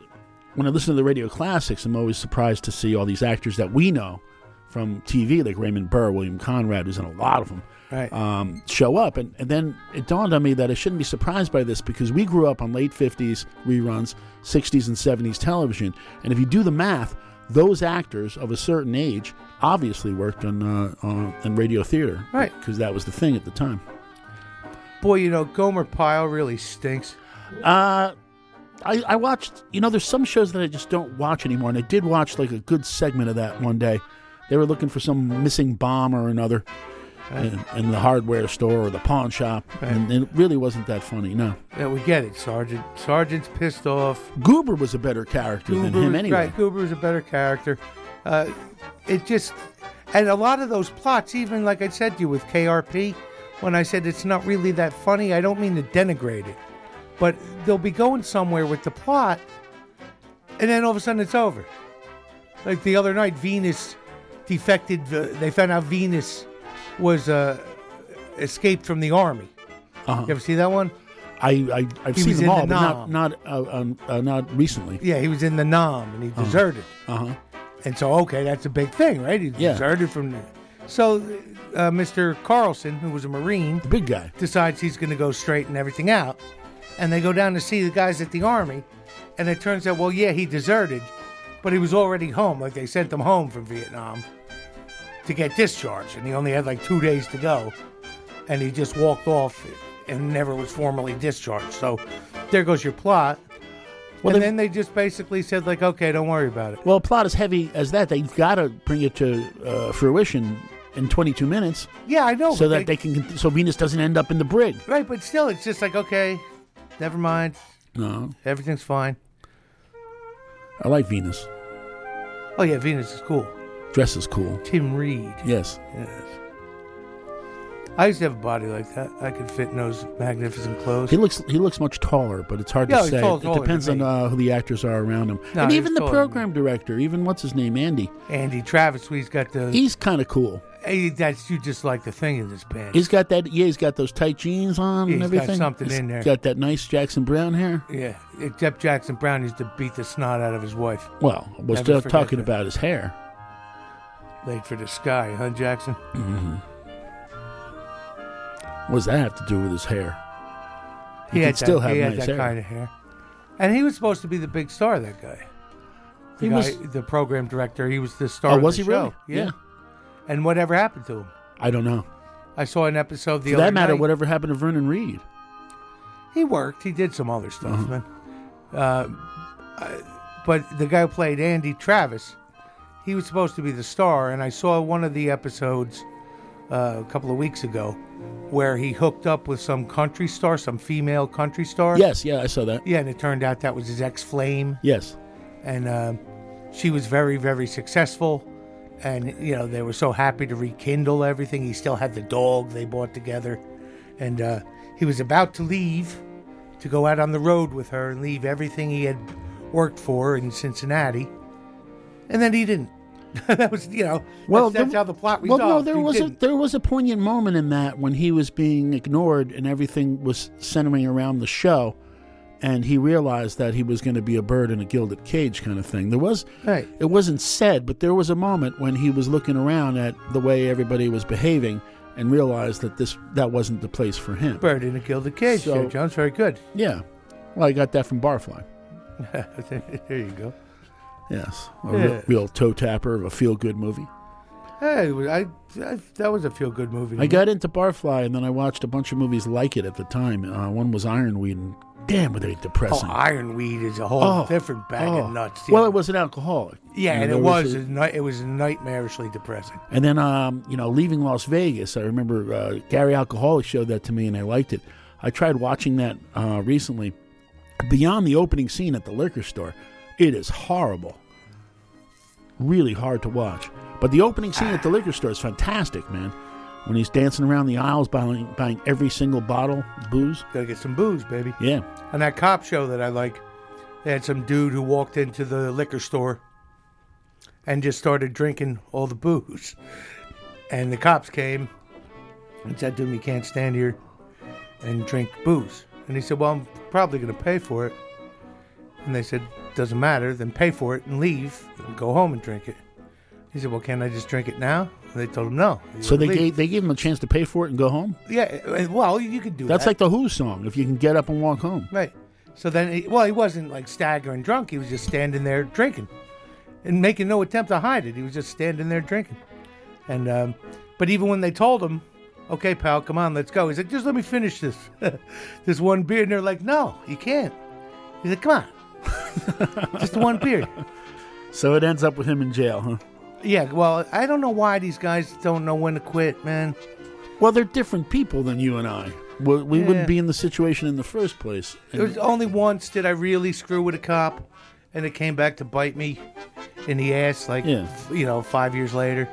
when I listen to the radio classics, I'm always surprised to see all these actors that we know from TV, like Raymond Burr, William Conrad, who's in a lot of them, Right. um, show up. And, and then it dawned on me that I shouldn't be surprised by this because we grew up on late 50s reruns, 60s and 70s television. And if you do the math, those actors of a certain age obviously worked on, uh, on in radio theater. Right. Because that was the thing at the time. Boy, you know, Gomer Pyle really stinks. Uh, I, I watched, you know, there's some shows that I just don't watch anymore. And I did watch like a good segment of that one day. They were looking for some missing bomb or another in, in the hardware store or the pawn shop. And it really wasn't that funny, no. Yeah, we get it, Sergeant. Sergeant's pissed off. Goober was a better character than him anyway. Right, Goober was a better character. Uh, it just, and a lot of those plots, even like I said to you with KRP, when I said it's not really that funny, I don't mean to denigrate it, but they'll be going somewhere with the plot, and then all of a sudden it's over. Like the other night, Venus defected. Uh, they found out Venus was uh, escaped from the army. Uh-huh. You ever see that one? I, I I've He seen them all, the but not not uh, um, uh, not recently. Yeah, he was in the Nam and he Uh-huh. deserted. Uh-huh. And so, okay, that's a big thing, right? He Yeah. deserted from. The, so, uh, Mr. Carlson, who was a Marine, the big guy, decides he's going to go straighten everything out, and they go down to see the guys at the army, and it turns out, well, yeah, he deserted, but he was already home. Like they sent him home from Vietnam to get discharged, and he only had like two days to go, and he just walked off and never was formally discharged. So, there goes your plot. Well, and then they just basically said like, okay, don't worry about it. Well, a plot as heavy as that, they've got to bring it to uh, fruition in 22 minutes. Yeah, I know. so that they, can, so Venus doesn't end up in the brig. Right, but still, it's just like, okay, never mind. No, Everything's fine. I like Venus. Oh, yeah, Venus is cool. Dress is cool. Tim Reid. Yes. Yes. I used to have a body like that. I could fit in those magnificent clothes. He looks he looks much taller, but it's hard Yeah, to he's say. tall- it depends on uh, who the actors are around him, No, and even the program director, even what's his name, Andy. Andy Travis, he's got the. He's kind of cool. Hey, that's you just like the thing in this band. He's got that. Yeah, he's got those tight jeans on Yeah, and he's got everything. something He's in there. Got that nice Jackson Browne hair. Yeah, except Jackson Browne used to beat the snot out of his wife. Well, we're still talking that. about his hair. Late for the sky, huh, Jackson? hmm What does that have to do with his hair? He, could had still that, have he nice had that hair. kind of hair, and he was supposed to be the big star. That guy, the He guy, was- the program director. He was the star. Oh, of was the he really? show. Yeah. Yeah. And whatever happened to him? I don't know. I saw an episode the For other that matter, night. whatever happened to Vernon Reed? He worked. He did some other stuff, Uh-huh. man. Uh, but the guy who played Andy Travis, he was supposed to be the star, and I saw one of the episodes uh, a couple of weeks ago where he hooked up with some country star, some female country star. Yes, yeah, I saw that. Yeah, and it turned out that was his ex flame. Yes. And uh, she was very, very successful. And, you know, they were so happy to rekindle everything. He still had the dog they bought together. And uh, he was about to leave to go out on the road with her and leave everything he had worked for in Cincinnati. And then he didn't. [laughs] that was, you know, Well, that's, that's there- how the plot Well, no, there He was a didn't. there was a poignant moment in that when he was being ignored and everything was centering around the show, and he realized that he was going to be a bird in a gilded cage kind of thing. There was, Right. it wasn't said, but there was a moment when he was looking around at the way everybody was behaving and realized that this that wasn't the place for him. Bird in a gilded cage, So- Jones. Very good. Yeah, well, I got that from Barfly. [laughs] there you go. Yes, a Yeah. real, real toe tapper of a feel good movie. Hey, I, I that was a feel good movie. I got into Barfly, and then I watched a bunch of movies like it at the time. Uh, one was Ironweed, and damn, were they depressing. Oh, Ironweed is a whole Oh, different bag oh. of nuts. Well, it was an alcoholic. Yeah, know, and it was, a- a it was nightmarishly depressing. and then, um, you know, leaving Las Vegas, I remember uh, Gary Alcoholic showed that to me, and I liked it. I tried watching that uh, recently. Beyond the opening scene at the liquor store, it is horrible. Really hard to watch. But the opening scene at the ah. liquor store is fantastic, man. When he's dancing around the aisles buying, buying every single bottle of booze. Gotta get some booze, baby. Yeah. On that cop show that I like, they had some dude who walked into the liquor store and just started drinking all the booze. And the cops came and said to him, You can't stand here and drink booze. And he said, Well, I'm probably going to pay for it. And they said, Doesn't matter, then pay for it and leave and go home and drink it. He said, Well, can't I just drink it now? And they told him no. So they leave. gave, they gave him a chance to pay for it and go home? Yeah, well, you could do That's that. like the Who song, if you can get up and walk home. Right. So then, he, well, he wasn't like staggering drunk. He was just standing there drinking and making no attempt to hide it. He was just standing there drinking. And, um, but even when they told him, okay, pal, come on, let's go. He's like, just let me finish this, [laughs] this one beer. And they're like, no, you can't. He's like, come on, just one beer. So it ends up with him in jail, huh? Yeah, well, I don't know why these guys don't know when to quit, man. Well, they're different people than you and I. We, we Yeah. wouldn't be in the situation in the first place. It was only once did I really screw with a cop, and it came back to bite me in the ass, like Yeah. you know, five years later.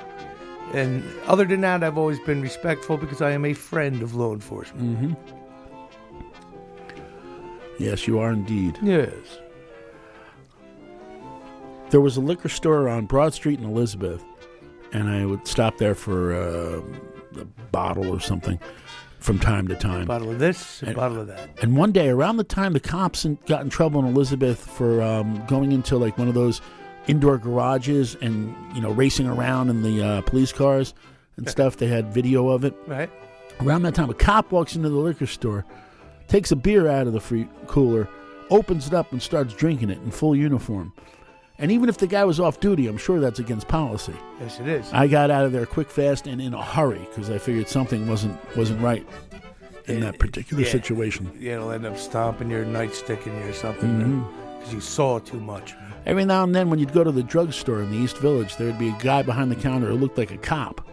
And other than that, I've always been respectful because I am a friend of law enforcement. hmm Yes, you are indeed. Yes. There was a liquor store on Broad Street in Elizabeth, and I would stop there for uh, a bottle or something from time to time. bottle of this, a And- bottle of that. And one day, around the time the cops in, got in trouble in Elizabeth for um, going into like one of those indoor garages and you know racing around in the uh, police cars and stuff, they had video of it. Right. Around that time, a cop walks into the liquor store, takes a beer out of the free cooler, opens it up, and starts drinking it in full uniform. And even if the guy was off duty, I'm sure that's against policy. Yes, it is. I got out of there quick, fast, and in a hurry because I figured something wasn't wasn't right in that particular Yeah. situation. Yeah, it'll end up stomping your nightstick in you or something mm-hmm. uh, because you saw too much. Every now and then, when you'd go to the drugstore in the East Village, there'd be a guy behind the counter who looked like a cop.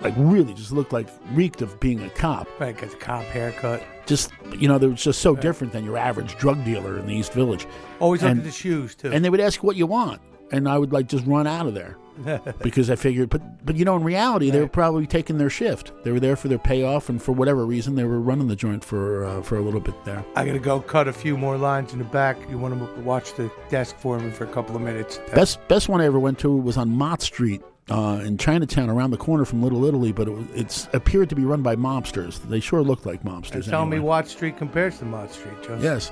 Like really, just looked like reeked of being a cop. Right, got the cop haircut. Just you know, they were just so different than your average drug dealer in the East Village. Always And- at the shoes too. And they would ask what you want, and I would like just run out of there [laughs] because I figured. But but you know, in reality, they were probably taking their shift. They were there for their payoff, and for whatever reason, they were running the joint for uh, for a little bit there. I gotta go cut a few more lines in the back. You want to watch the desk for me for a couple of minutes? Best best one I ever went to was on Mott Street uh, in Chinatown, around the corner from Little Italy. But it, it's appeared to be run by mobsters. They sure looked like mobsters. Tell me anyway. Watt Street compares to Mott Street, Joe. Yes.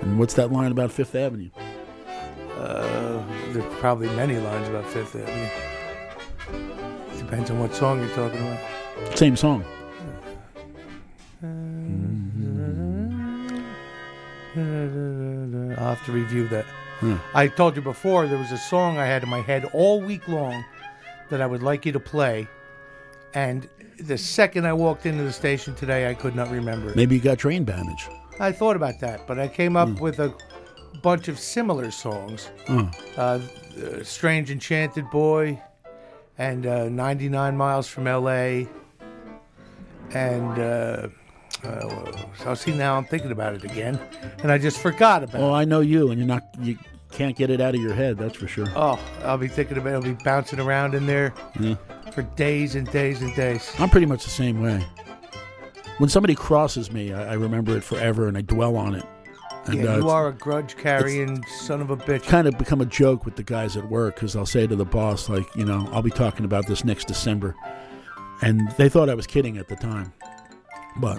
And what's that line about Fifth Avenue? Uh, there's probably many lines about Fifth Avenue. Depends on what song you're talking about. Same song. I'll have to review that. Hmm. I told you before there was a song I had in my head all week long that I would like you to play, And the second I walked into the station today, I could not remember it. Maybe you got train damage. I thought about that, but I came up with a bunch of similar songs. Oh. Uh, uh, Strange Enchanted Boy and uh, 99 Miles from LA. And uh, uh, so see now I'm thinking about it again, and I just forgot about it. Well, I know you, and you're not. You can't get it out of your head. That's for sure. Oh, I'll be thinking about it. I'll be bouncing around in there Yeah. for days and days and days. I'm pretty much the same way. When somebody crosses me, I, I remember it forever, and I dwell on it. And, yeah, uh, you are a grudge carrying son of a bitch. kind of become a joke with the guys at work because I'll say to the boss, like, you know, I'll be talking about this next December. And they thought I was kidding at the time. But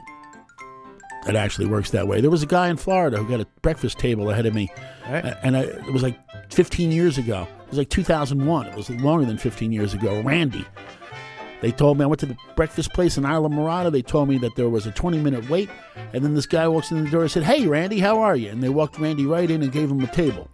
it actually works that way. There was a guy in Florida who got a breakfast table ahead of me. Right. And I, it was like 15 years ago. It was like 2001. It was longer than 15 years ago. Randy. They told me I went to the breakfast place in Islamorada. They told me that there was a 20 minute wait. And then this guy walks in the door and said, Hey, Randy, how are you? And they walked Randy right in and gave him a table.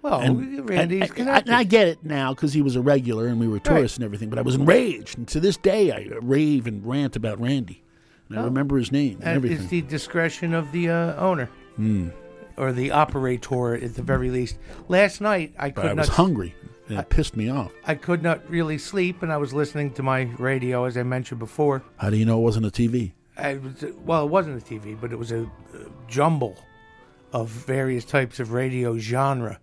Well, And- Randy's and- and- connected. and I get it now because he was a regular and we were tourists and everything. But I was enraged, and to this day I rave and rant about Randy. And I Oh. remember his name and everything. is the discretion of the uh, owner Hmm. or the operator at the very least. Last night I could but I not. was hungry. And it pissed me off. I could not really sleep, and I was listening to my radio, as I mentioned before. How do you know it wasn't a TV? I was, well, it wasn't a TV, but it was a, uh jumble of various types of radio genre.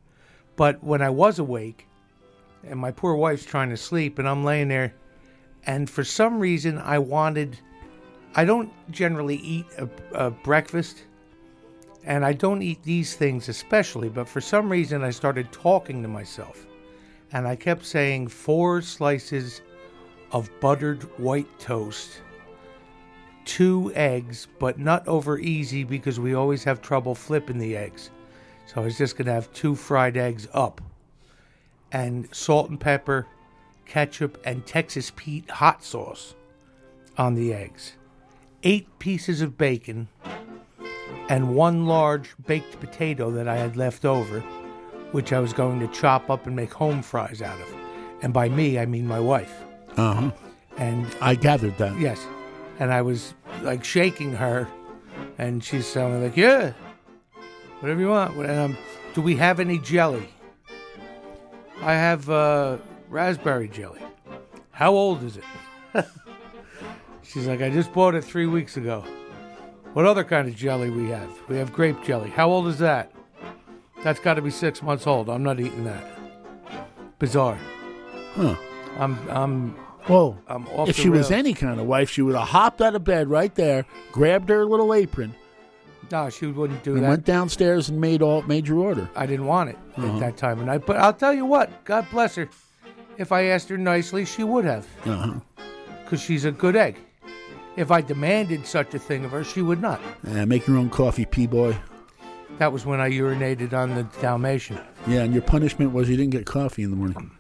But when I was awake, and my poor wife's trying to sleep, and I'm laying there, and for some reason I wanted. I don't generally eat a, a breakfast, and I don't eat these things especially, but for some reason I started talking to myself. And I kept saying four slices of buttered white toast two eggs, but not over easy because we always have trouble flipping the eggs. So I was just going to have two fried eggs up. And salt and pepper, ketchup, and Texas Pete hot sauce on the eggs. Eight pieces of bacon, and one large baked potato that I had left over, which I was going to chop up and make home fries out of. And by me, I mean my wife. Uh huh. And I gathered that. Yes. And I was like shaking her, and she's sounding like, "Yeah, whatever you want." And um, do we have any jelly? I have uh, raspberry jelly. How old is it? She's like, "I just bought it three weeks ago." What other kind of jelly we have? We have grape jelly. How old is that? That's got to be six months old. I'm not eating that. Bizarre. Huh. I'm I'm Whoa. I'm off if the she was rails. any kind of wife, she would have hopped out of bed right there, grabbed her little apron, No, she wouldn't do and that. went downstairs and made all made your order. I didn't want it Uh-huh. at that time of night. But I'll tell you what, God bless her. If I asked her nicely, she would have, Uh-huh. because she's a good egg. If I demanded such a thing of her, she would not. Yeah, make your own coffee, pea boy. That was when I urinated on the Dalmatian. Yeah, and your punishment was you didn't get coffee in the morning.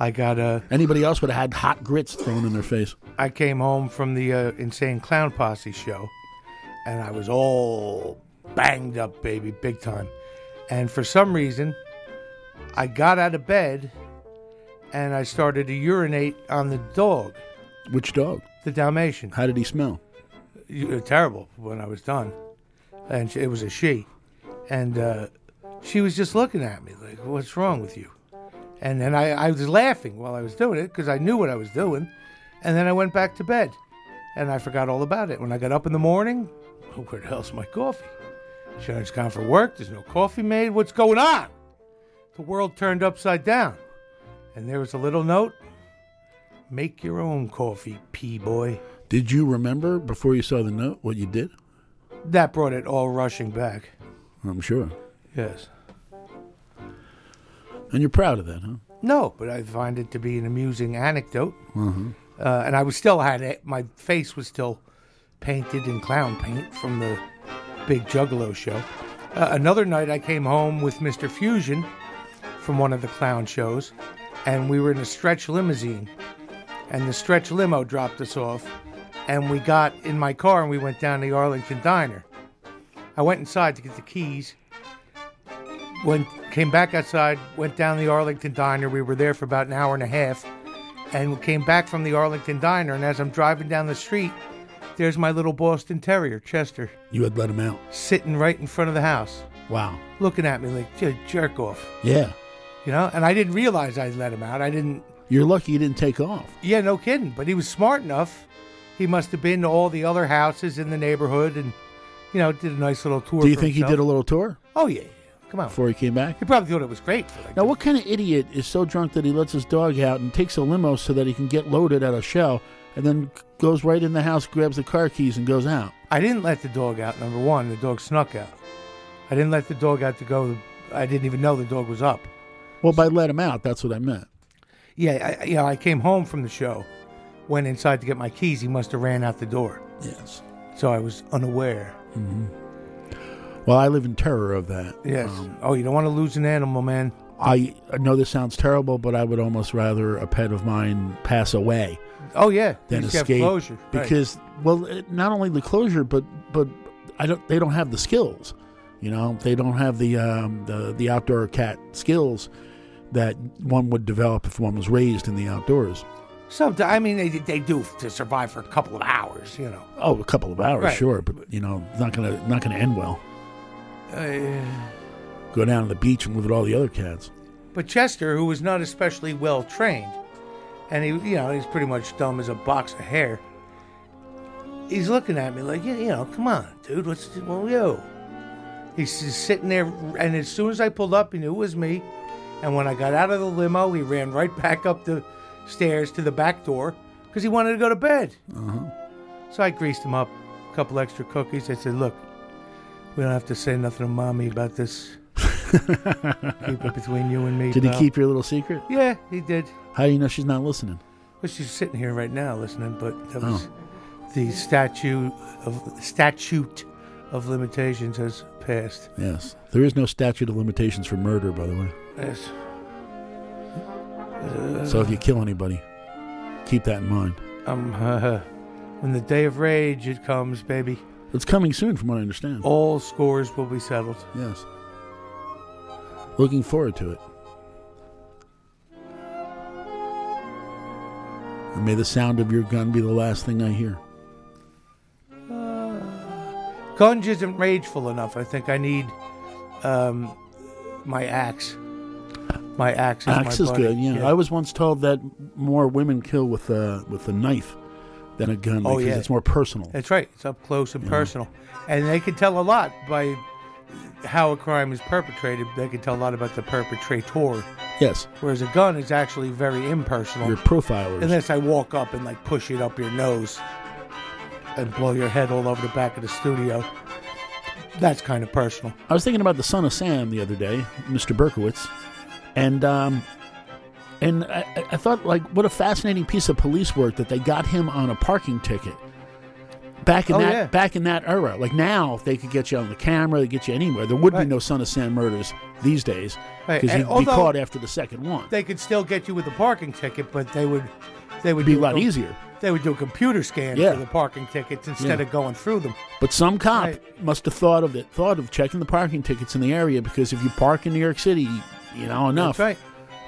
I got a. Anybody else would have had hot grits thrown in their face. I came home from the uh, Insane Clown Posse show, and I was all banged up, baby, big time. And for some reason, I got out of bed and I started to urinate on the dog, Which dog? The Dalmatian. How did he smell? You- uh, terrible when I was done, and she, it was a she, and uh, she was just looking at me like, "What's wrong with you?" And then I, I was laughing while I was doing it because I knew what I was doing, and then I went back to bed, and I forgot all about it. When I got up in the morning, oh, [laughs] where the hell's my coffee? Shannon's gone for work. There's no coffee made. What's going on? The world turned upside down, and there was a little note: "Make your own coffee, pea boy." Did you remember before you saw the note what you did? That brought it all rushing back. I'm sure. Yes. And you're proud of that, huh? No, but I find it to be an amusing anecdote. Uh-huh. Uh, and I was still had it. My face was still painted in clown paint from the big Juggalo show. Uh, another night, I came home with Mr. Fusion from one of the clown shows, and we were in a stretch limousine, and the stretch limo dropped us off, and we got in my car and we went down to the Arlington Diner. I went inside to get the keys. When came back outside, went down the Arlington Diner. We were there for about an hour and a half, and we came back from the Arlington Diner. And as I'm driving down the street, there's my little Boston Terrier, Chester, You had let him out. sitting right in front of the house, Wow. looking at me like, "You jerk off. Yeah. You know? And I didn't realize I'd let him out. I didn't. You're lucky he didn't take off. Yeah, no kidding. But he was smart enough. He must have been to all the other houses in the neighborhood and, you know, did a nice little tour. Do you think he did a little tour Oh, yeah. yeah. Come on. before he came back? He probably thought it was great. Like, Now, what kind of idiot is so drunk that he lets his dog out and takes a limo so that he can get loaded at a shell and then goes right in the house, grabs the car keys, and goes out? I didn't let the dog out. Number one, the dog snuck out. I didn't let the dog out to go. I didn't even know the dog was up. Well, by let him out, that's what I meant. Yeah, I, you know, I came home from the show, went inside to get my keys. He must have ran out the door. Yes. So I was unaware. hmm Well, I live in terror of that. Yes. Um, oh, you don't want to lose an animal, man. I I know this sounds terrible, but I would almost rather a pet of mine pass away Oh yeah. than You just have escape closure. Right. because well, it- not only the closure, but but I don't. They don't have the skills. You know, they don't have the um, the the outdoor cat skills that one would develop if one was raised in the outdoors. So I mean, they they do to survive for a couple of hours. You know. Oh, a couple of hours, Right. sure, but you know, not gonna not gonna end well. Uh, Go down to the beach and live with all the other cats. But Chester, who was not especially well trained, and he, you know, he's pretty much dumb as a box of hair. He's looking at me like, you, you know, come on, dude, what's well, yo? He's just sitting there, and as soon as I pulled up, he knew it was me. And when I got out of the limo, he ran right back up the stairs to the back door because he wanted to go to bed. Uh-huh. So I greased him up, a couple extra cookies. I said, look, we don't have to say nothing to mommy about this. [laughs] keep it between you and me. Did he keep your little secret? Yeah, he did. How do you know she's not listening? Well, she's sitting here right now listening, but that Oh. the statute of statute of limitations has passed. Yes, there is no statute of limitations for murder, by the way. Yes. So if you kill anybody, keep that in mind. Um, [laughs] when the day of rage it comes, baby, It's coming soon, from what I understand. all scores will be settled. Yes. Looking forward to it. And may the sound of your gun be the last thing I hear. Gunge isn't rageful enough. I think I need um, my axe. My axe is Axe my is good. Yeah. I was once told that more women kill with a with a knife than a gun Oh, because yeah. it's more personal. That's right. It's up close and personal, and they can tell a lot by how a crime is perpetrated. They can tell a lot about the perpetrator. Yes. Whereas a gun is actually very impersonal. Your profilers. Unless I walk up and like push it up your nose and blow your head all over the back of the studio. That's kind of personal. I was thinking about the son of Sam the other day, Mr. Berkowitz, and um, and I, I- thought like what a fascinating piece of police work that they got him on a parking ticket. Back in Oh, that yeah. back in that era, like now they could get you on the camera, they get you anywhere. There would be no son of Sam murders these days because and you'd be caught after the second one. They could still get you with a parking ticket, but they would they would Be a lot com- easier. They would do a computer scan Yeah. for the parking tickets instead Yeah. of going through them. But some cop Right. must have thought of it, thought of checking the parking tickets in the area because if you park in New York City, you know enough. That's right.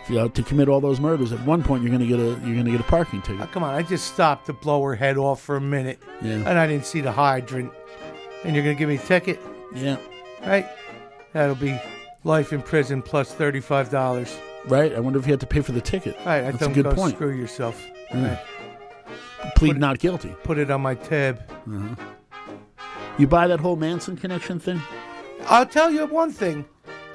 You know, to commit all those murders, at one point you're going to get a you're going to get a parking ticket. Oh, come on, I just stopped to blow her head off for a minute, Yeah. and I didn't see the hydrant. And you're gonna give me a ticket? Yeah. Right. That'll be life in prison plus thirty-five dollars. Right? I wonder if you had to pay for the ticket. Right. I That's a good go point. screw yourself. Mm. Right. Plead not guilty. Put it on my tab. Uh-huh. You buy that whole Manson connection thing? I'll tell you one thing.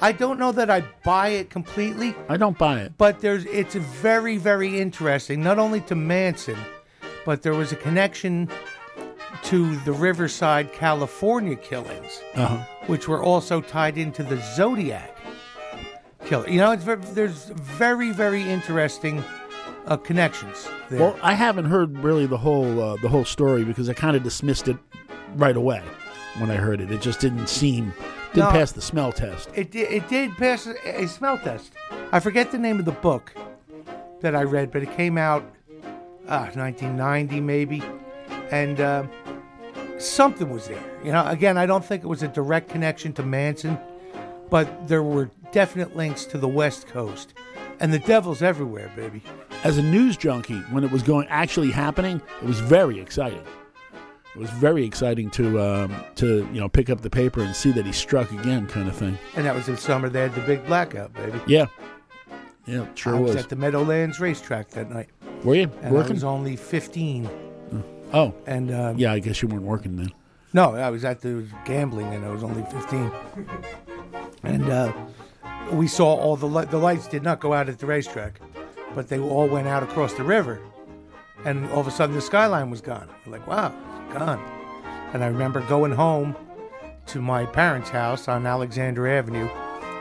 I don't know that I buy it completely, I don't buy it. but there's it's very very interesting. Not only to Manson, but there was a connection to the Riverside, California killings, Uh-huh. which were also tied into the Zodiac killer. You know, it's there's very very interesting uh, connections there. Well, I haven't heard really the whole uh, the whole story because I kind of dismissed it right away when I heard it. It just didn't seem didn't No. pass the smell test. It did, it did pass a, smell test. I forget the name of the book that I read, but it came out uh, 1990 maybe, and uh, something was there. You know, again, I don't think it was a direct connection to Manson, but there were definite links to the West Coast, and the devil's everywhere, baby. as a news junkie, when it was going actually happening, it was very exciting. It was very exciting to um, to you know pick up the paper and see that he struck again, kind of thing. And that was the summer they had the big blackout, baby. Yeah, yeah, sure I was, was. at the Meadowlands racetrack that night. Were you And I was only 15. Oh, and um, yeah, I guess you weren't working then. No, I was at the gambling and I was only 15. And uh, we saw all the li- the lights did not go out at the racetrack, but they all went out across the river. And all of a sudden the skyline was gone. We're like, wow, gone. And I remember going home to my parents' house on Alexander Avenue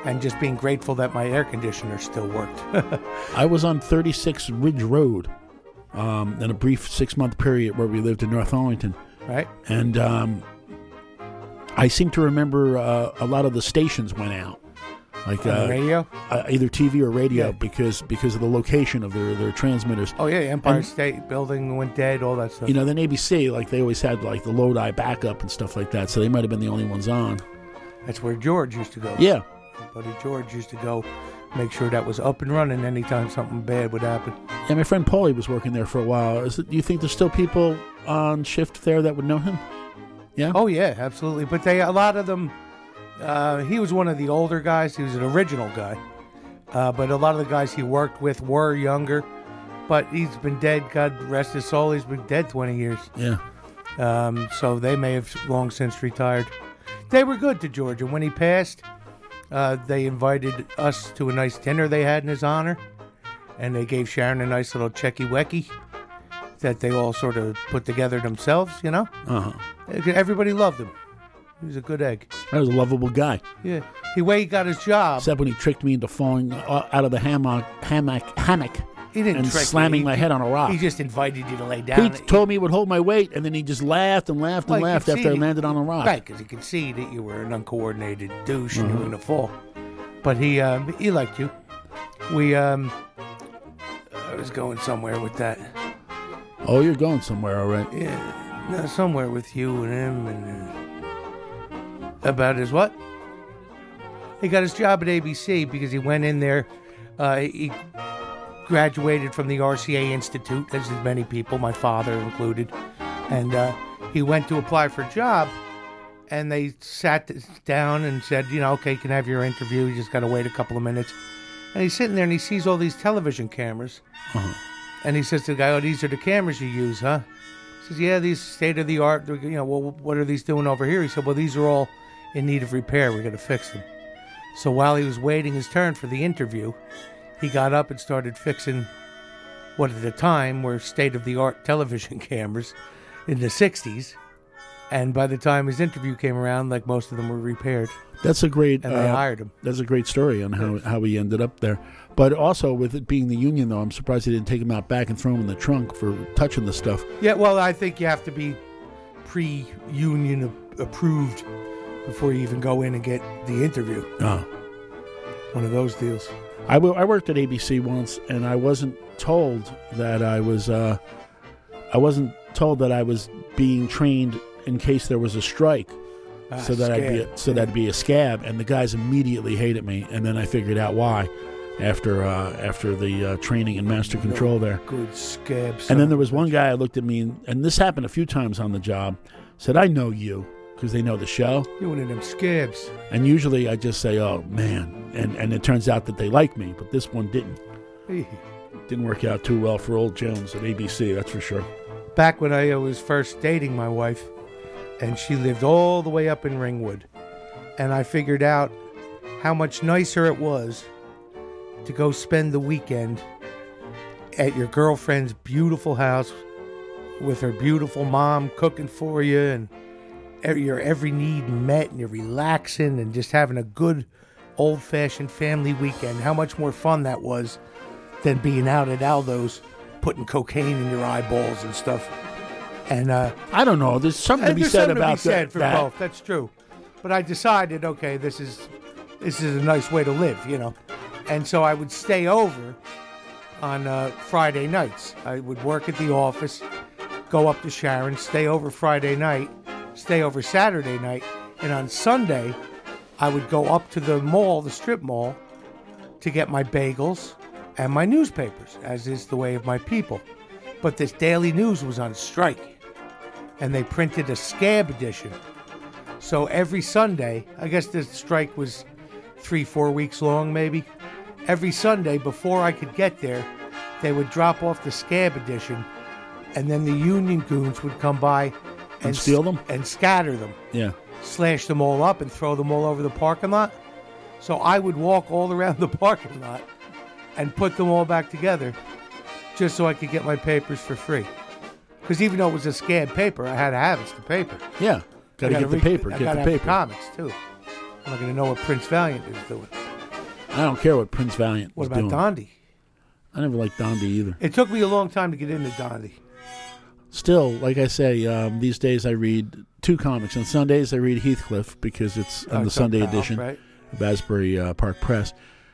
and just being grateful that my air conditioner still worked. [laughs] I was on 36 Ridge Road um, in a brief six month period where we lived in North Arlington. Right. And um, I seem to remember uh, a lot of the stations went out. Like uh, radio? uh, either TV or radio, Yeah. because because of the location of their, their transmitters. oh, yeah, Empire And, State Building went dead, all that stuff. You know, then ABC, like they always had like the Lodi backup and stuff like that, so they might have been the only ones on. That's where George used to go. Yeah. Buddy George used to go make sure that was up and running anytime something bad would happen. Yeah, my friend Paulie was working there for a while. Is it, do you think there's still people on shift there that would know him? Yeah. Oh yeah, absolutely. But they a lot of them. Uh, he was one of the older guys. He was an original guy. Uh, but a lot of the guys he worked with were younger. But he's been dead. God rest his soul. He's been dead twenty years. Yeah. Um, so they may have long since retired. They were good to George, and when he passed, uh, they invited us to a nice dinner they had in his honor, and they gave Sharon a nice little checky wecky that they all sort of put together themselves. You know, Uh huh. everybody loved him. He was a good egg. That was a lovable guy. Yeah, the way he got his job. Except when he tricked me into falling uh, out of the hammock, hammock, hammock, He didn't and trick slamming He- my head on a rock. He just invited you to lay down. He told me he would hold my weight, and then he just laughed and laughed and Well, he laughed after I landed on a rock. Right, because he could see that you were an uncoordinated douche and you were going to fall. But he um, he liked you. We um, I was going somewhere with that. Oh, you're going somewhere, all right? Yeah, no, somewhere with you and him and uh, about his what? He got his job at ABC because he went in there. Uh, he graduated from the RCA Institute, as did many people, my father included, and uh, he went to apply for a job. And they sat down and said, you know, okay, you can have your interview. You just got to wait a couple of minutes. And he's sitting there and he sees all these television cameras. Uh-huh. And he says to the guy, "Oh, these are the cameras you use, huh?" He says, "Yeah, these state of the art. You know, well, what are these doing over here?" He said, "Well, these are all in need of repair. We're going to fix them." So while he was waiting his turn for the interview, he got up and started fixing what at the time were state of the art [laughs] television cameras in the '60s. And by the time his interview came around, like most of them were repaired. That's a great. And they uh, hired him. That's a great story on how, how he ended up there. But also with it being the union, though, I'm surprised they didn't take him out back and throw him in the trunk for touching the stuff. Yeah, well, I think you have to be pre-union approved before you even go in and get the interview. Oh. One of those deals. I, w- I worked at ABC once, and I wasn't told that I was. Uh, I wasn't told that I was being trained in case there was a strike, Ah, so that I'd be scab. so that'd be a scab. And the guys immediately hated me, and then I figured out why after uh, after the uh, training and master control there. Good scab. And then there was one guy I looked at me, and, and this happened a few times on the job. Said, "I know you," because they know the show. You one of them scabs. And usually I just say, "Oh man," and and it turns out that they like me, but this one didn't. Didn't work out too well for old Jones at ABC, that's for sure. Back when I was first dating my wife, and she lived all the way up in Ringwood, and I figured out how much nicer it was to go spend the weekend at your girlfriend's beautiful house with her beautiful mom cooking for you and your every need met and you're relaxing and just having a good old fashioned family weekend. How much more fun that was than being out at Aldo's putting cocaine in your eyeballs and stuff. And uh, I don't know. There's something to be there's said something about to be said that- for that. both. That's true. But I decided, okay, this is this is a nice way to live, you know. And so I would stay over on uh, Friday nights. I would work at the office, go up to Sharon, stay over Friday night, stay over Saturday night, and on Sunday, I would go up to the mall, the strip mall, to get my bagels and my newspapers, as is the way of my people. But this daily news was on strike, and they printed a scab edition. So every Sunday, I guess the strike was three, four weeks long, maybe. Every Sunday, before I could get there, they would drop off the scab edition, and then the Union goons would come by And steal them? and scatter them Yeah. slash them all up and throw them all over the parking lot. So I would walk all around [laughs] the parking lot and put them all back together just so I could get my papers for free. Because even though it was a scab paper, I had to have it. It's the paper. Yeah. Got to I get the paper. I Get gotta the paper. comics too. I'm not going to know what Prince Valiant is doing. I don't care what Prince Valiant What was about doing. Dondi? I never liked Dondi either. It took me a long time to get into Dondi. Still, like I say, um, these days I read two comics. On Sundays I read Heathcliff because it's Oh, on the Sunday edition right. of Asbury uh, Park Press.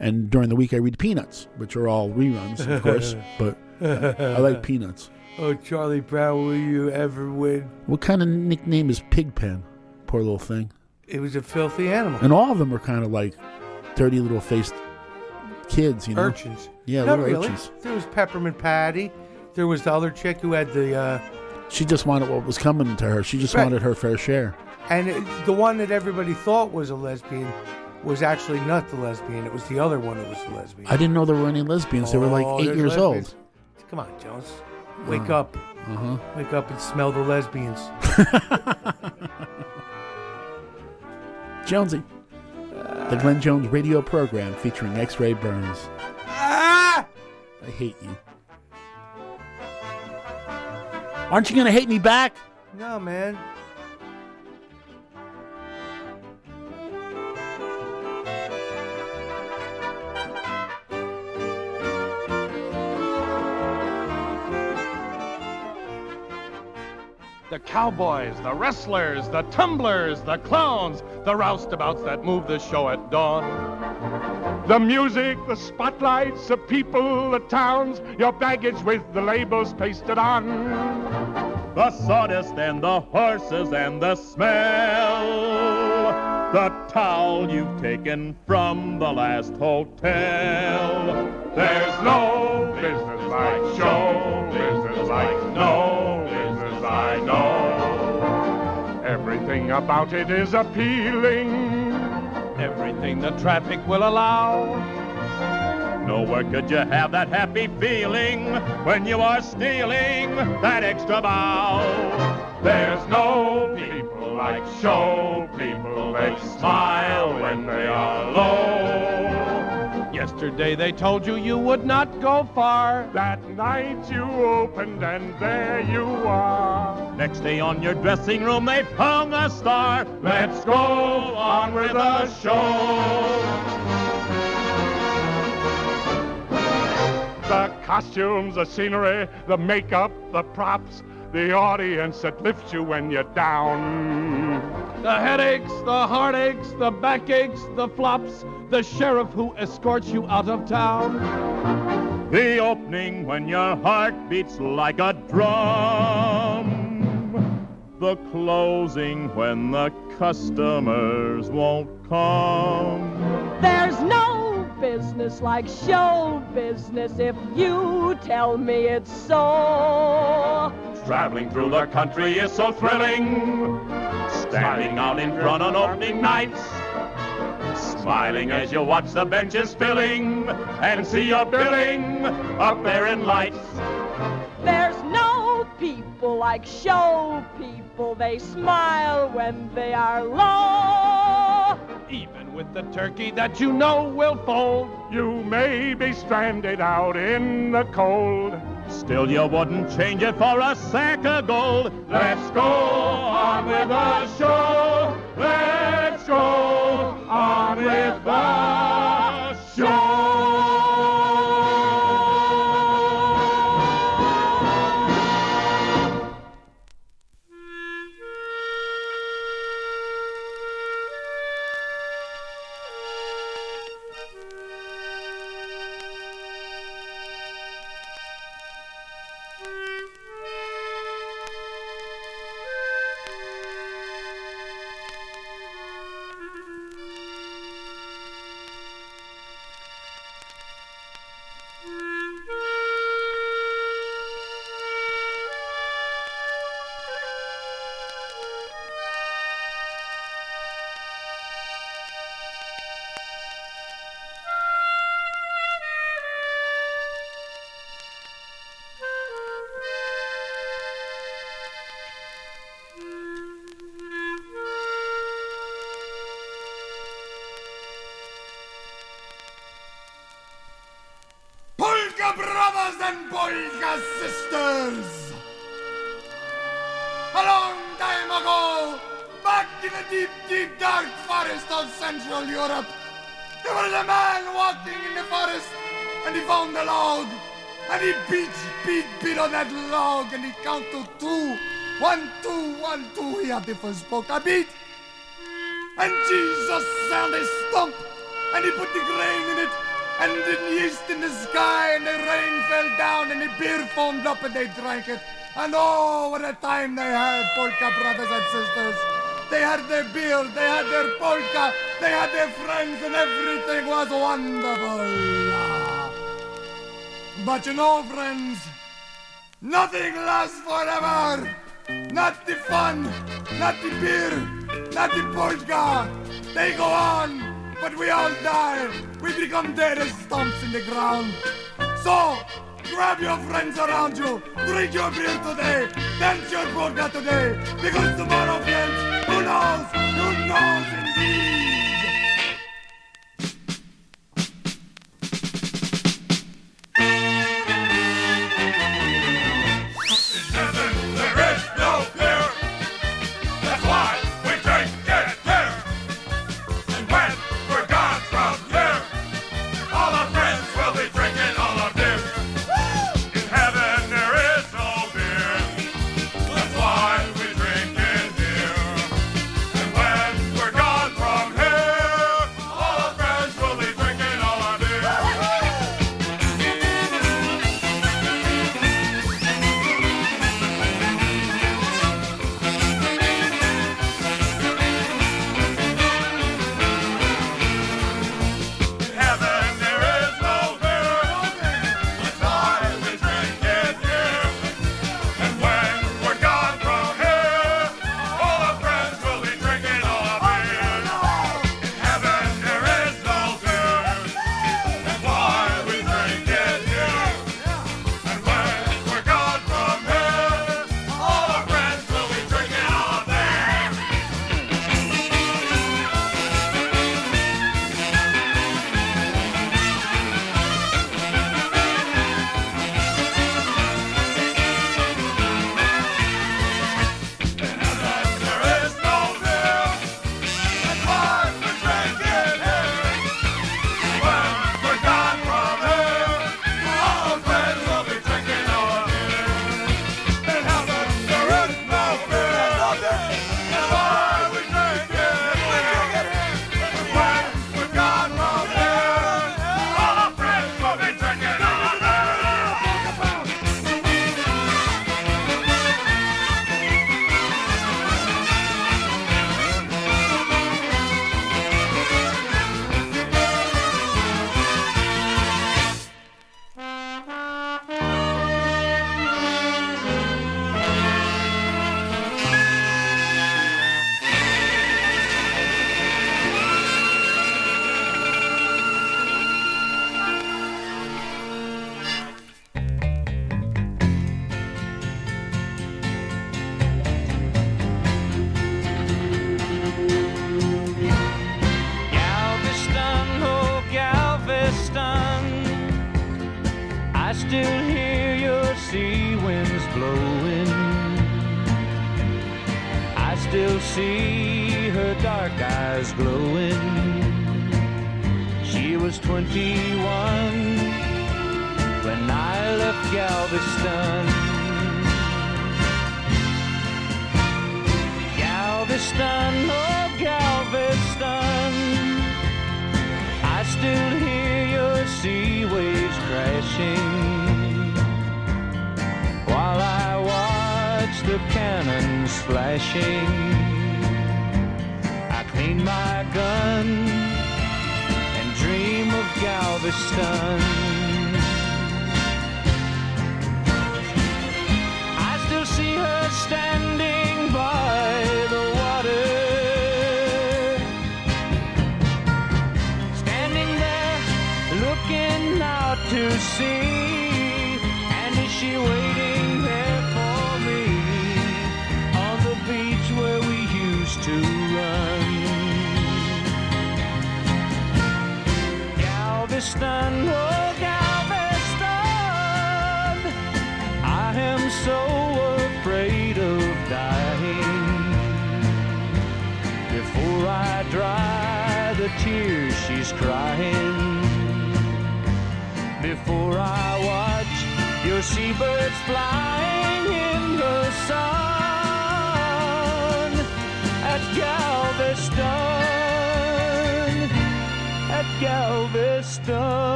And during the week I read Peanuts, which are all reruns, of course. [laughs] but I like Peanuts. Oh, Charlie Brown, will you ever win? What kind of nickname is Pigpen? Poor little thing. It was a filthy animal. And all of them are kind of like dirty little faced kids, you know? urchins. Yeah, Not little really. urchins. There was Peppermint Patty. There was the other chick who had the, uh, She just wanted what was coming to her. She just Right. wanted her fair share. and it, the one that everybody thought was a lesbian was actually not the lesbian. It was the other one that was the lesbian. I didn't know there were any lesbians. they were like eight years lesbians. old. Come on, Jones. Wake Oh. up. Uh-huh. Wake up and smell the lesbians. [laughs] Jonesy. The Glenn Jones radio program featuring X Ray Burns. Ah! I hate you. Aren't you going to hate me back? No, man. The cowboys, the wrestlers, the tumblers, the clowns, the roustabouts that move the show at dawn. The music, the spotlights, the people, the towns, your baggage with the labels pasted on. The sawdust and the horses and the smell. The towel you've taken from the last hotel. There's no business like show Everything about it is appealing. Everything the traffic will allow. Nowhere could you have that happy feeling when you are stealing that extra bow. There's no people like show people. They smile when they are low. Yesterday they told you you would not go far. That night you opened and there you are. Next day on your dressing room they've hung a star. Let's go on with the show. The costumes, the scenery, the makeup, the props, the audience that lifts you when you're down. The headaches, the heartaches, the backaches, the flops, the sheriff who escorts you out of town. The opening when your heart beats like a drum. The closing when the customers won't come. There's no business like show business if you tell me it's so. Traveling through the country is so thrilling. Standing out in front on opening nights. Smiling as you watch the benches filling and see your billing up there in lights. There's no people like show people. They smile when they are low. Even with the turkey that you know will fold. You may be stranded out in the cold. Still, you wouldn't change it for a sack of gold. Let's go on with the show. Let's go on with the show. folk a beat. And Jesus saw a stump, and he put the grain in it, and the yeast in the sky, and the rain fell down, and the beer foamed up, and they drank it. And oh, what a time they had, polka brothers and sisters. They had their beer, they had their polka, they had their friends, and everything was wonderful. But you know, friends, nothing lasts forever. Not the fun, not the beer, not the polka. They go on, but we all die. We become dead as stumps in the ground. So, grab your friends around you, drink your beer today, dance your polka today, because tomorrow, friends, who knows, who knows indeed.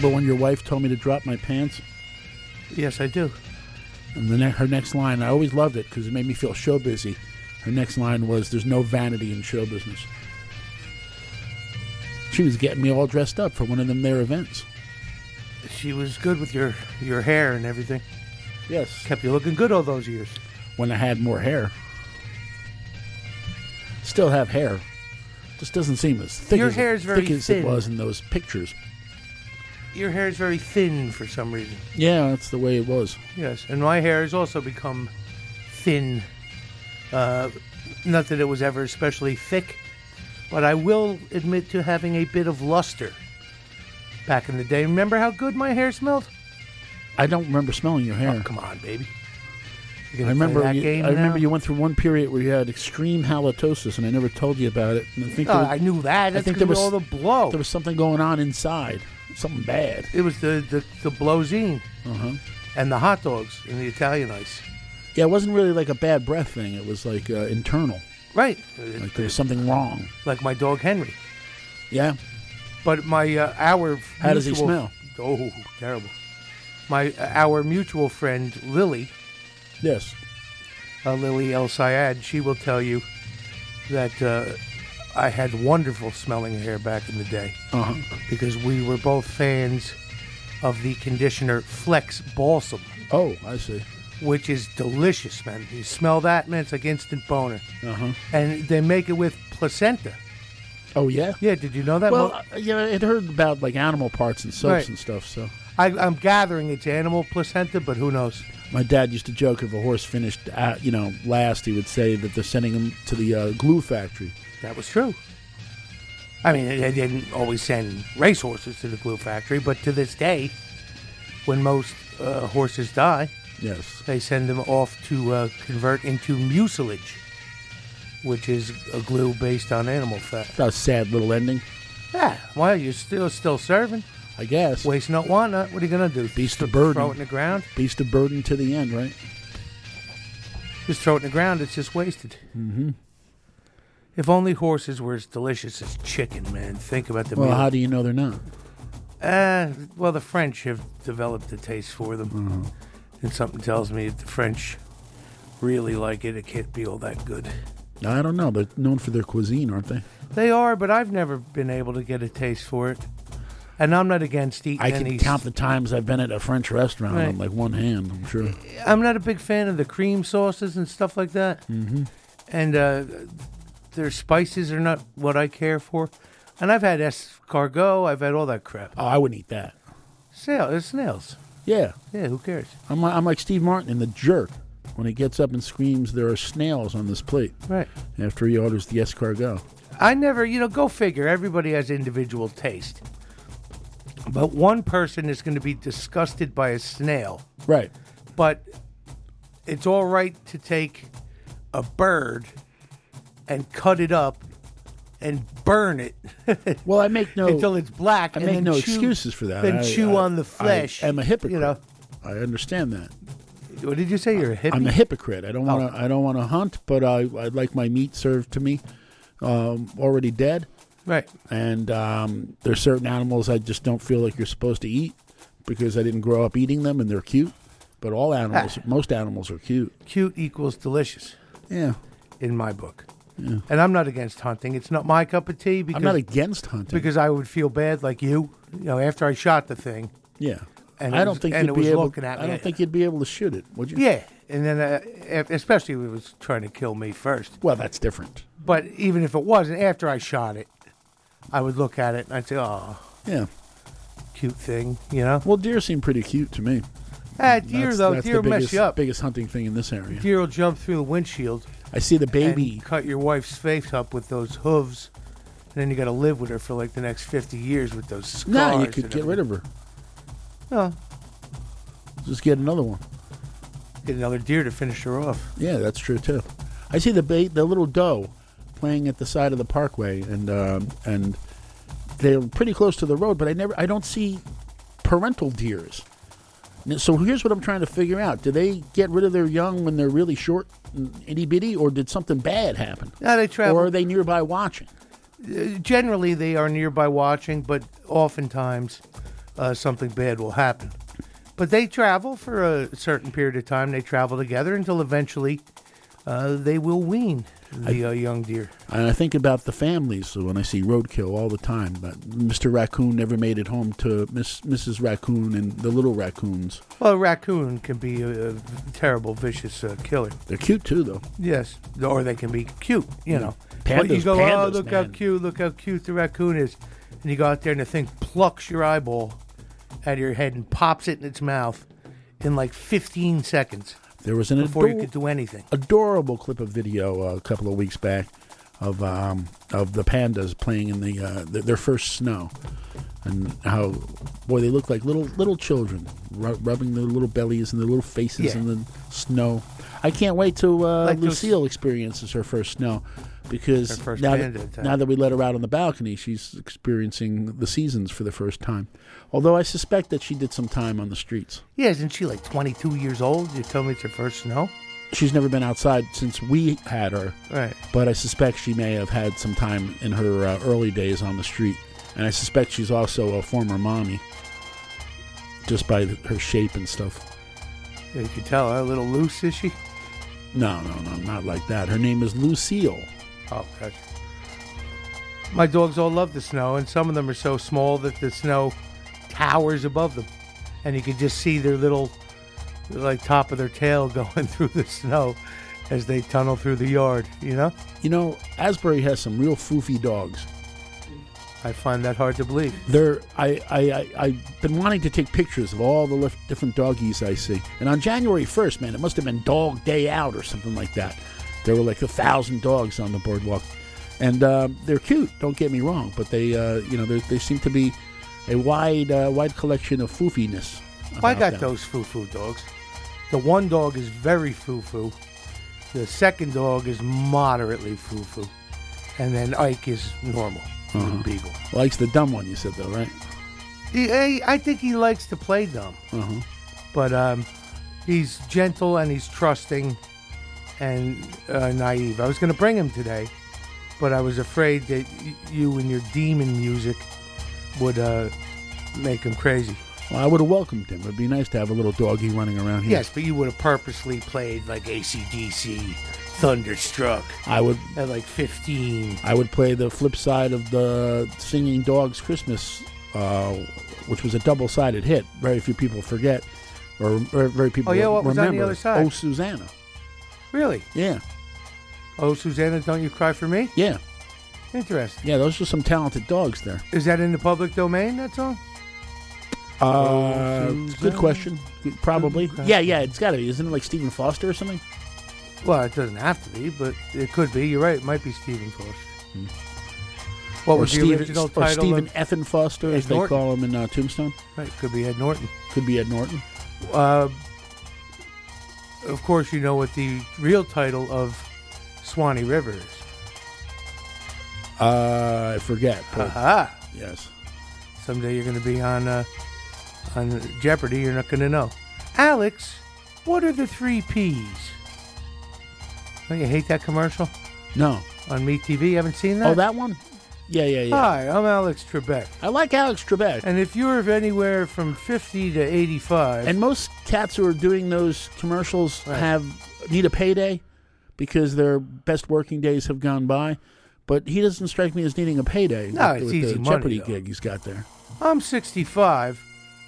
Remember when your wife told me to drop my pants? Yes, I do. And the ne- her next line, I always loved it because it made me feel show busy. Her next line was, "There's no vanity in show business." She was getting me all dressed up for one of them their events. She was good with your your hair and everything. Yes. Kept you looking good all those years. When I had more hair, still have hair, just doesn't seem as thick Your as, hair's very thick as thin. it was in those pictures. Your hair is very thin for some reason. Yeah, that's the way it was. Yes, and my hair has also become thin. Uh, not that it was ever especially thick, but I will admit to having a bit of luster back in the day. Remember how good my hair smelled? I don't remember smelling your hair. Oh, come on, baby. I remember. that You, game I remember you went through one period where you had extreme halitosis, and I never told you about it. And I think Oh, was- I knew that. I think there was all the blow. There was something going on inside, something bad. It was the the, the blowzine Uh-huh. and the hot dogs and the Italian ice. Yeah, it wasn't really like a bad breath thing. It was like uh, internal. Right. Like there was something wrong. Like my dog Henry. Yeah. But my uh, our How does he smell? Oh, terrible. My uh, our mutual friend Lily. Yes. Uh, Lily El Sayad. She will tell you that uh, I had wonderful smelling hair back in the day Uh-huh. because we were both fans of the conditioner Flex Balsam. Oh, I see. Which is delicious, man. You smell that, man, it's like instant boner. Uh-huh. And they make it with placenta. Oh yeah. Yeah, did you know that? Well, uh, yeah, I'd heard about like animal parts and soaps Right. and stuff. So I, I'm gathering it's animal placenta, but who knows? my dad used to joke if a horse finished, at, you know, last, he would say that they're sending him to the uh, glue factory. That was true. I mean, they didn't always send racehorses to the glue factory, but to this day, when most uh, horses die, yes, they send them off to uh, convert into mucilage, which is a glue based on animal fat. That was a sad little ending. Yeah, well, you're still still serving. I guess. Waste not, want not. What are you gonna do? Beast of burden. Throw it in the ground. Beast of burden to the end, right? Just throw it in the ground. It's just wasted. Mm-hmm. If only horses were as delicious as chicken, man. Think about the Well, meal. how do you know they're not? Uh, well, the French have developed a taste for them, Mm-hmm. and something tells me if the French really like it, it can't be all that good. I don't know. They're known for their cuisine, aren't they? They are, but I've never been able to get a taste for it. And I'm not against eating I can any. count the times I've been at a French restaurant Right. on like one hand. I'm sure. I'm not a big fan of the cream sauces and stuff like that. Mhm. And uh, their spices are not what I care for. And I've had escargot. I've had all that crap. Oh, I wouldn't eat that. Snail, it's snails. Yeah. Yeah, who cares? I'm, li- I'm like Steve Martin in The Jerk when he gets up and screams, "There are snails on this plate." Right. After he orders the escargot. I never, you know, go figure. Everybody has individual taste. But one person is going to be disgusted by a snail. Right. But it's all right to take a bird and cut it up and burn it. [laughs] well, I make no until it's black. I and make no chew- excuses for that. Then I- chew I- on the flesh. I am a hypocrite. You know, I understand that. what did you say? You're a hippie. I'm a hypocrite. I don't Oh. want to. I don't want to hunt, but I I like my meat served to me, um, already dead. Right. And um, there's certain animals I just don't feel like you're supposed to eat because I didn't grow up eating them, and they're cute. But all animals, most animals are cute. Cute equals delicious. Yeah. In my book. Yeah. And I'm not against hunting. It's not my cup of tea. Because, I'm not against hunting. because I would feel bad, like you. You know, after I shot the thing. Yeah. And I don't was- think and you'd be able. looking at I don't think you'd be able to shoot it, would you? Yeah, and then uh, especially if it was trying to kill me first. Well, that's different. But even if it wasn't, after I shot it, I would look at it and I'd say, "Oh, Yeah. cute thing," you know. Well, deer seem pretty cute to me. Ah, deer That's- though, that's deer the mess you up. Biggest hunting thing in this area. Deer will jump through the windshield. I see the baby. and cut your wife's face up with those hooves, and then you got to live with her for like the next fifty years with those scars. No, you could get rid of her. Oh, Just get another one. get another deer to finish her off. Yeah, that's true too. I see the ba- the little doe playing at the side of the parkway, and um, and they're pretty close to the road, but I never I don't see parental deers. So here's what I'm trying to figure out: Do they get rid of their young when they're really short, itty bitty, or did something bad happen? No, they travel. Or are they nearby watching? Uh, generally, they are nearby watching, but oftentimes uh, something bad will happen. But they travel for a certain period of time. They travel together until eventually uh, they will wean the uh, young deer. And I think about the families so when I see roadkill all the time. But Mr. Raccoon never made it home to Miss Mrs. Raccoon and the little raccoons. Well, a raccoon can be a, a terrible, vicious uh, killer. They're cute too, though. Yes, or they can be cute. You know, Pandas- but you go, oh, pandas, look how cute, look how cute the raccoon is, and you go out there and the thing plucks your eyeball out of your head and pops it in its mouth in like 15 seconds. There was an before you could do anything. adorable clip of video uh, a couple of weeks back of um, of the pandas playing in the uh, th- their first snow, and how boy they look like little little children ru- rubbing their little bellies and their little faces Yeah. in the snow. I can't wait to uh, Like those- Lucille experiences her first snow because now, that, now that we let her out on the balcony, she's experiencing the seasons for the first time. Although I suspect that she did some time on the streets. Yeah, isn't she like 22 years old? You tell me it's her first snow? She's never been outside since we had her. Right. But I suspect she may have had some time in her uh, early days on the street. And I suspect she's also a former mommy. Just by th- her shape and stuff. Yeah, you can tell, her a little loose, is she? No, no, no, not like that. Her name is Lucille. Oh, gotcha. My dogs all love the snow, and some of them are so small that the snow towers above them, and you can just see their little, like top of their tail [laughs] going through the snow as they tunnel through the yard. You know, You know, Asbury has some real foofy dogs. I find that hard to believe. They're, I, I, I, I've been wanting to take pictures of all the different doggies I see. And on January 1st, man, it must have been Dog Day Out or something like that. There were like a thousand dogs on the boardwalk. And um, they're cute, don't get me wrong, but they, uh, you know, they seem to be a wide, uh, wide collection of foofiness. I got them. those foo foo dogs. The one dog is very foo foo. The second dog is moderately foo foo, and then Ike is normal. Uh-huh. Beagle. Likes the dumb one, you said though, right? He, I, I think he likes to play dumb, Uh-huh. but um, he's gentle and he's trusting and uh, naive. I was going to bring him today, but I was afraid that y- you and your demon music would uh, make him crazy. Well, I would have welcomed him. It'd be nice to have a little doggy running around here. Yes, but you would have purposely played like ACDC, Thunderstruck. I would. At like 15. I would play the flip side of the Singing Dogs Christmas, uh, which was a double-sided hit. Very few people forget, or, or very people Oh, yeah, what was on the other side? Oh, Susanna. Really? Yeah. Oh, Susanna, don't you cry for me? Yeah. Interesting. Yeah, those are some talented dogs there. Is that in the public domain, that song? Uh, good question. Probably. Yeah, yeah, it's got to be. Isn't it like Stephen Foster or something? Well, it doesn't have to be, but it could be. You're right. It might be Stephen Foster. What or was Stephen, the original or title? Stephen Effin Foster, as Ed they call him in uh, Tombstone? Right, could be Ed Norton. Could be Ed Norton. Uh, of course, you know what the real title of Swanee River is. Uh, I forget. But Aha. yes. Someday you're going to be on uh, on Jeopardy. You're not going to know. Alex, what are the three P's? Don't you hate that commercial No. on Me TV? You haven't seen that? Oh, that one? Yeah, yeah, yeah. Hi, I'm Alex Trebek. I like Alex Trebek. And if you're of anywhere from 50 to 85, And most cats who are doing those commercials have need a payday because their best working days have gone by. But he doesn't strike me as needing a payday. No, with, it's with easy the money, Jeopardy though. gig he's got there. I'm 65.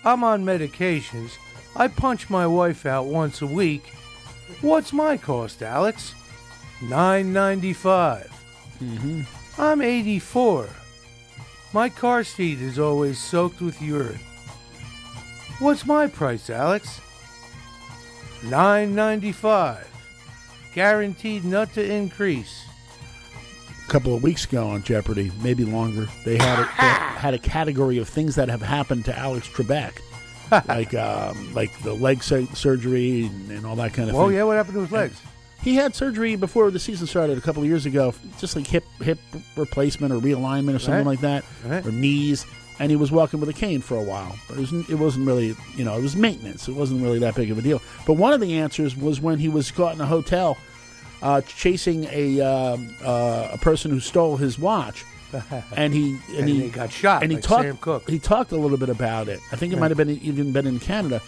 I'm on medications. I punch my wife out once a week. What's my cost, Alex? 9.95. Mm-hmm. I'm 84. My car seat is always soaked with urine. What's my price, Alex? 9.95. Guaranteed not to increase. Couple of weeks ago on Jeopardy, maybe longer, they had a, they [laughs] had a category of things that have happened to Alex Trebek, [laughs] like um, like the leg sur- surgery and, and all that kind of Oh thing. yeah, what happened to his legs? He had surgery before the season started a couple of years ago, just like hip hip replacement or realignment or something Right. like that, Right. or knees. And he was walking with a cane for a while, but it wasn't, it wasn't really, you know, it was maintenance. It wasn't really that big of a deal. But one of the answers was when he was caught in a hotel uh, chasing a um, uh, a person who stole his watch, [laughs] and he and, And he he got shot And he like talked. Sam. He talked a little bit about it. I think it Right. might have been even been in Canada.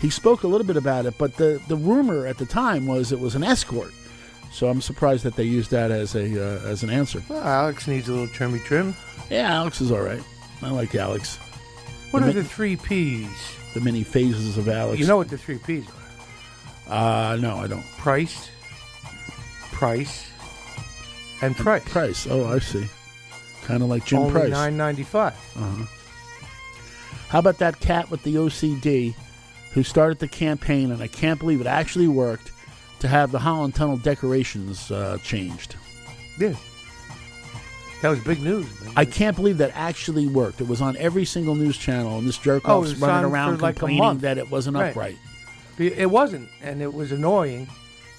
He spoke a little bit about it, but the the rumor at the time was it was an escort. So I'm surprised that they used that as a uh, as an answer. Well, Alex needs a little trimmy trim. Yeah, Alex is all right. I like Alex. What The are mi- the three P's? The many phases of Alex. You know what the three P's are? Uh, no, I don't. Price, price, and price. Price. Oh, I see. Kind of like Jim Only Price. nine ninety five. Uh-huh. How about that cat with the OCD who started the campaign, and I can't believe it actually worked, to have the Holland Tunnel decorations uh, changed? Yeah. That was big news. man. I can't believe that actually worked. It was on every single news channel, and this jerk Oh, was running around like complaining month. that it wasn't Right. upright. It wasn't, and it was annoying.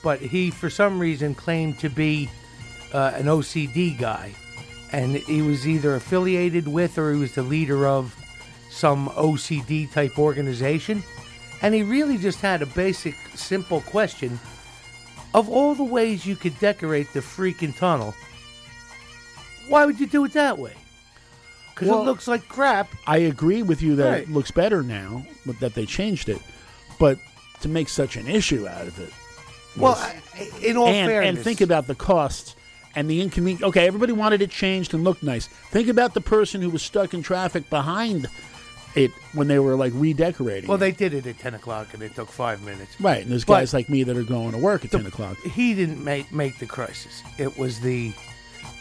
But he, for some reason, claimed to be uh, an OCD guy, and he was either affiliated with or he was the leader of some OCD type organization. And he really just had a basic, simple question: of all the ways you could decorate the freaking tunnel, why would you do it that way? Because Well- it looks like crap. I agree with you that Right. it looks better now, but that they changed it. But to make such an issue out of it. Well, was- I- in all and, fairness, and think about the costs and the inconvenience. Okay, everybody wanted it changed and looked nice. Think about the person who was stuck in traffic behind it when they were like redecorating. Well, they did it at ten o'clock, and it took five minutes. right, and there's But guys like me that are going to work at the- ten o'clock. He didn't make make the crisis. It was the,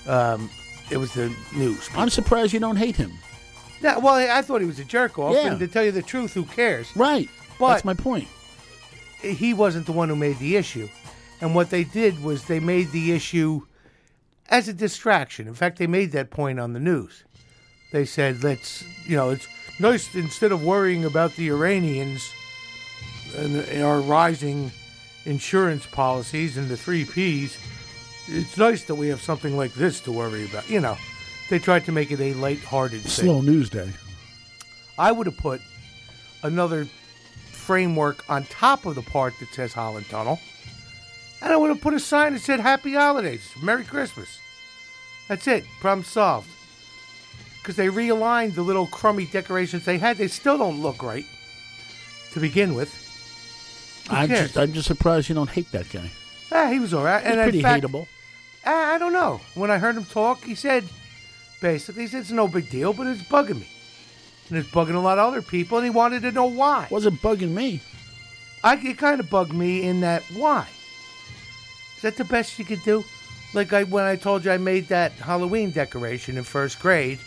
um, it was the news. I'm surprised you don't hate him. Yeah, well, I I thought he was a jerk off, Yeah. and to tell you the truth, who cares? Right. But That's my point. He wasn't the one who made the issue, and what they did was they made the issue as a distraction. In fact, they made that point on the news. They said, "Let's, you know, it's nice instead of worrying about the Iranians and our rising insurance policies and the three Ps, it's nice that we have something like this to worry about." You know, they tried to make it a light-hearted thing. Slow news day. I would have put another framework on top of the part that says Holland Tunnel, and I would have put a sign that said Happy Holidays, Merry Christmas. That's it. Problem solved. Because they realigned the little crummy decorations they had. They still don't look right to begin with. Who I'm cares? just, I'm just surprised you don't hate that guy. Ah, he was all right. He's and in pretty fact- hateable. Ah, I don't know. When I heard him talk, he said, basically, he said, it's no big deal, but it's bugging me. And it's bugging a lot of other people, and he wanted to know why. Wasn't bugging me. I, it kind of bugged me in that why. Is that the best you could do? Like I when I told you I made that Halloween decoration in first grade,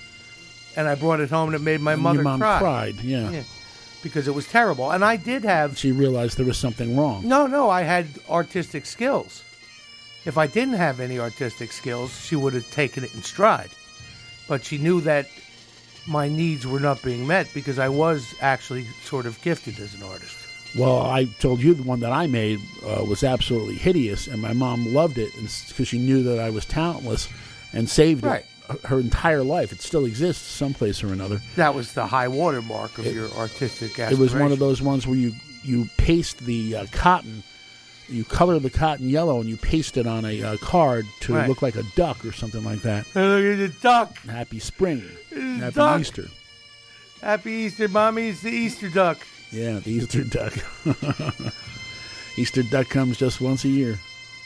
and I brought it home and it made my And mother Your mom cry. cried, yeah. Yeah. Because it was terrible. And I did have She realized there was something wrong. No, no, I had artistic skills. If I didn't have any artistic skills, she would have taken it in stride. But she knew that my needs were not being met because I was actually sort of gifted as an artist. Well, I told you the one that I made uh, was absolutely hideous, and my mom loved it because she knew that I was talentless and saved Right. it her entire life. It still exists someplace or another. That was the high water mark of It- your artistic It was one of those ones where you you paste the uh, cotton, you color the cotton yellow, and you paste it on a uh, card to Right. look like a duck or something like that. Look at the duck. Happy spring, happy duck. Easter. Happy Easter, mommy. It's the Easter duck. Yeah, the Easter duck. [laughs] Easter duck comes just once a year.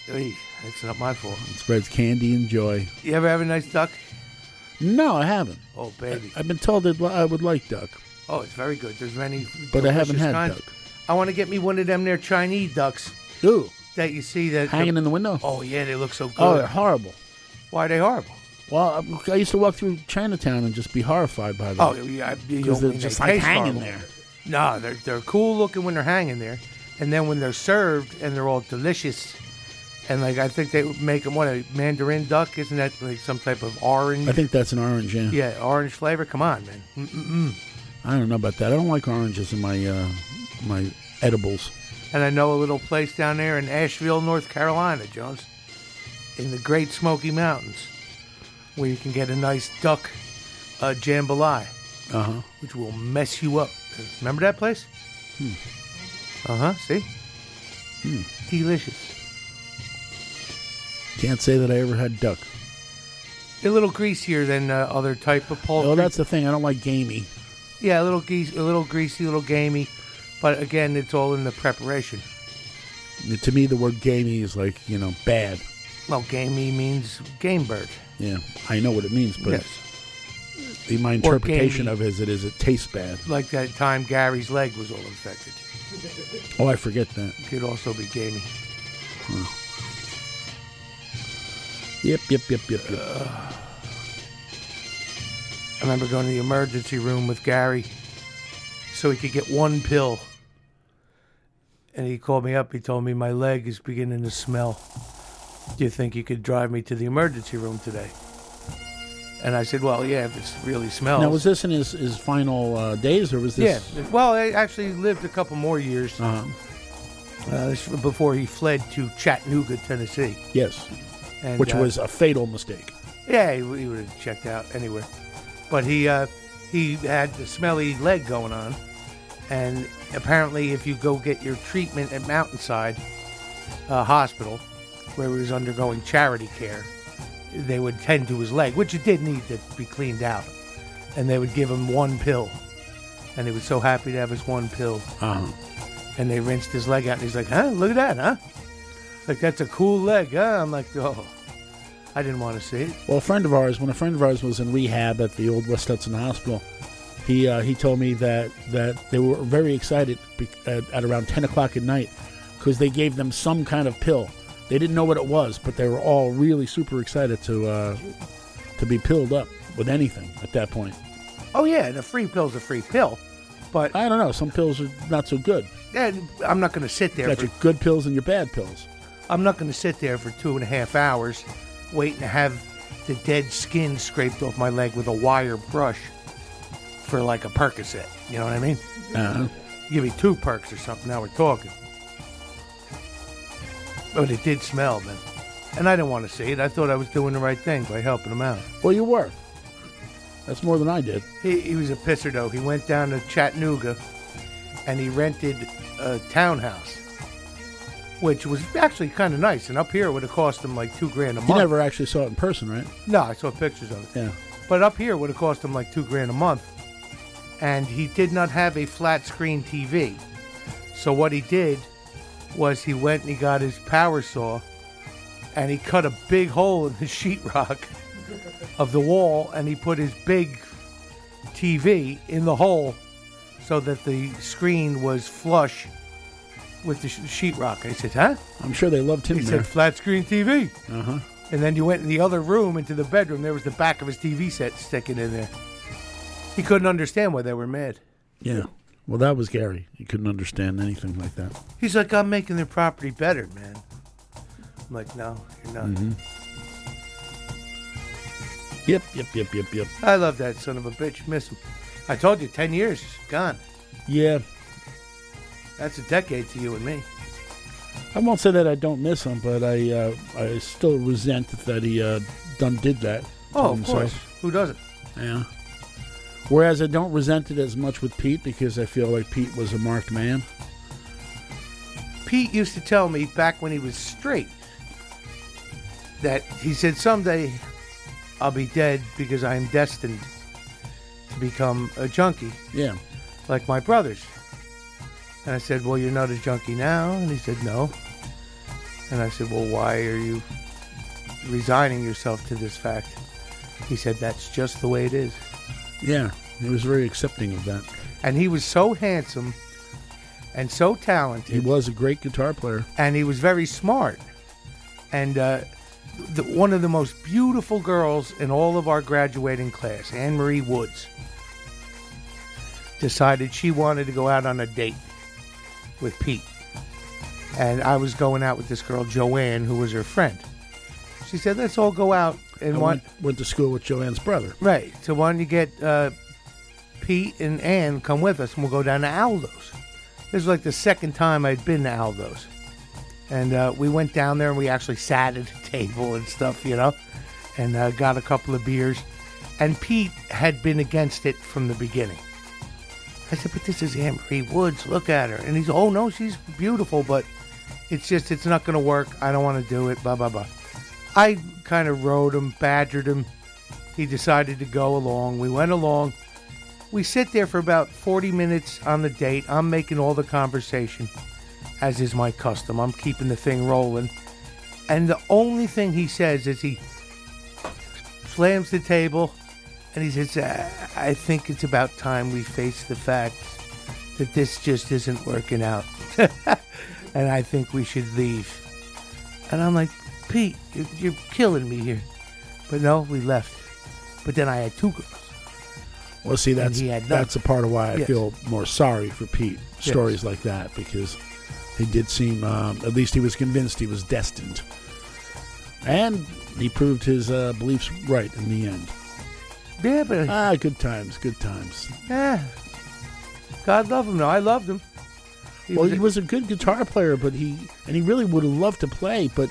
Hey, that's not my fault. It spreads candy and joy. You ever have a nice duck? No, I haven't. Oh, baby. I've been told that I would like duck. Oh, it's very good. There's many. But I haven't had kinds. duck. I want to get me one of them there Chinese ducks. Ooh. That you see that Hanging in the window? Oh yeah, they look so good. Oh, they're horrible. Why are they horrible? Well, I I used to walk through Chinatown and just be horrified by them. Oh, yeah, because they're just like hanging horrible. there. No, they're they're cool looking when they're hanging there, and then when they're served and they're all delicious, and like I think they make them what a mandarin duck, isn't that like some type of orange? I think that's an orange. Yeah. Yeah, orange flavor. Come on, man. Mm-mm-mm. I don't know about that. I don't like oranges in my uh, my edibles. And I know a little place down there in Asheville, North Carolina, Jones, in the Great Smoky Mountains, where you can get a nice duck uh, jambalaya, Uh huh. which will mess you up. Remember that place? Hmm. Uh huh. See? Hmm. Delicious. Can't say that I ever had duck. A little greasier than uh, other type of poultry. Oh, that's the thing. I don't like gamey. yeah, a little geese, a little greasy, a little gamey, but again, it's all in the preparation. To me, the word gamey is like you know bad. Well, gamey means game bird. Yeah, I know what it means, but Yes. the, my interpretation of it is it is it tastes bad. Like that time Gary's leg was all infected. Oh, I forget that. Could also be gamey. Yep, yep, yep, yep, yep. I remember going to the emergency room with Gary so he could get one pill. And he called me up. He told me my leg is beginning to smell. Do you think you could drive me to the emergency room today? And I said, well, yeah, if it really smells. Now, was this in his, his final uh, days, or was this? yeah. Well, I actually lived a couple more years Uh-huh. uh, before he fled to Chattanooga, Tennessee. Yes. And, Which uh, was a fatal mistake. Yeah, he, he would have checked out anywhere. But he uh, he had the smelly leg going on, and apparently, if you go get your treatment at Mountainside uh, Hospital, where he was undergoing charity care, they would tend to his leg, which it did need to be cleaned out, and they would give him one pill, and he was so happy to have his one pill. Uh-huh. And they rinsed his leg out, and he's like, "Huh? Look at that, huh? It's like that's a cool leg, huh?" I'm like, "Oh." I didn't want to see it. Well, a friend of ours, when a friend of ours was in rehab at the old West Hudson Hospital, he uh, he told me that that they were very excited at, at around ten o'clock at night because they gave them some kind of pill. They didn't know what it was, but they were all really super excited to uh, to be pilled up with anything at that point. Oh yeah, and a free pill's a free pill, but I don't know. Some pills are not so good. yeah, I'm not going to sit there. Got For, your good pills and your bad pills. I'm not going to sit there for two and a half hours waiting to have the dead skin scraped off my leg with a wire brush for like a Percocet. You know what I mean? Uh-huh. Give me two perks or something. Now we're talking. But it did smell, man. And I didn't want to see it. I thought I was doing the right thing by helping him out. Well, you were. That's more than I did. He, he was a pisser though. He went down to Chattanooga, and he rented a townhouse, which was actually kind of nice. And up here, it would have cost him like two grand a month. You never actually saw it in person, right? No, I saw pictures of it. Yeah. But up here, it would have cost him like two grand a month. And he did not have a flat screen TV. So what he did was he went and he got his power saw and he cut a big hole in the [laughs] sheetrock of the wall and he put his big TV in the hole so that the screen was flush with the sh- sheetrock. He said, huh? I'm sure they loved him He there. said, flat screen TV. Uh huh. And then you went in the other room into the bedroom. There was the back of his TV set sticking in there. He couldn't understand why they were mad. Yeah. Well, that was Gary. He couldn't understand anything like that. He's like, I'm making their property better, man. I'm like, no, you're not. Mhm. Yep, yep, yep, yep, yep. I love that son of a bitch. Miss him. I told you, 10 years, gone. Yeah. That's a decade to you and me. I won't say that I don't miss him, but I uh, I still resent that he uh, done did that. Oh, of himself. course. Who doesn't? Yeah. Whereas I don't resent it as much with Pete because I feel like Pete was a marked man. Pete used to tell me back when he was straight that he said, someday I'll be dead because I'm destined to become a junkie. Yeah. Like my brothers. And I said, Well, you're not a junkie now? And he said, No. And I said, Well, why are you resigning yourself to this fact? He said, That's just the way it is. Yeah, he was very accepting of that. And he was so handsome and so talented. He was a great guitar player. and he was very smart. And uh, the, one of the most beautiful girls in all of our graduating class, Anne Marie Woods, decided she wanted to go out on a date with Pete. And I was going out with this girl, Joanne, who was her friend. She said, "Let's all go out and I one went, went to school with Joanne's brother. right. So why don't you get uh, Pete and Ann come with us, and we'll go down to Aldo's." This was like the second time I'd been to Aldo's, and uh, we went down there and we actually sat at a [laughs] table and stuff, you know, and uh, got a couple of beers. And Pete had been against it from the beginning. I said, "But this is Anne Marie Woods. Look at her." And he's, "Oh no, she's beautiful, but it's just it's not going to work. I don't want to do it." Blah blah blah. I kind of rode him, badgered him. He decided to go along. We went along. We sit there for about 40 minutes on the date. I'm making all the conversation, as is my custom. I'm keeping the thing rolling. And the only thing he says is he slams the table and he says, "Uh, I think it's about time we face the fact that this just isn't working out. [laughs] and I think we should leave. And I'm like, Pete, you're, you're killing me here. But no, we left. But then I had two girls. Well, see, that's he had that's a part of why I Yes. feel more sorry for Pete. Yes. Stories like that because he did seem, um, at least he was convinced he was destined, and he proved his uh, beliefs right in the end. Yeah, but ah, good times, good times. Yeah. God love him. No, I loved him. He well, was he a- was a good guitar player, but he and he really would have loved to play, but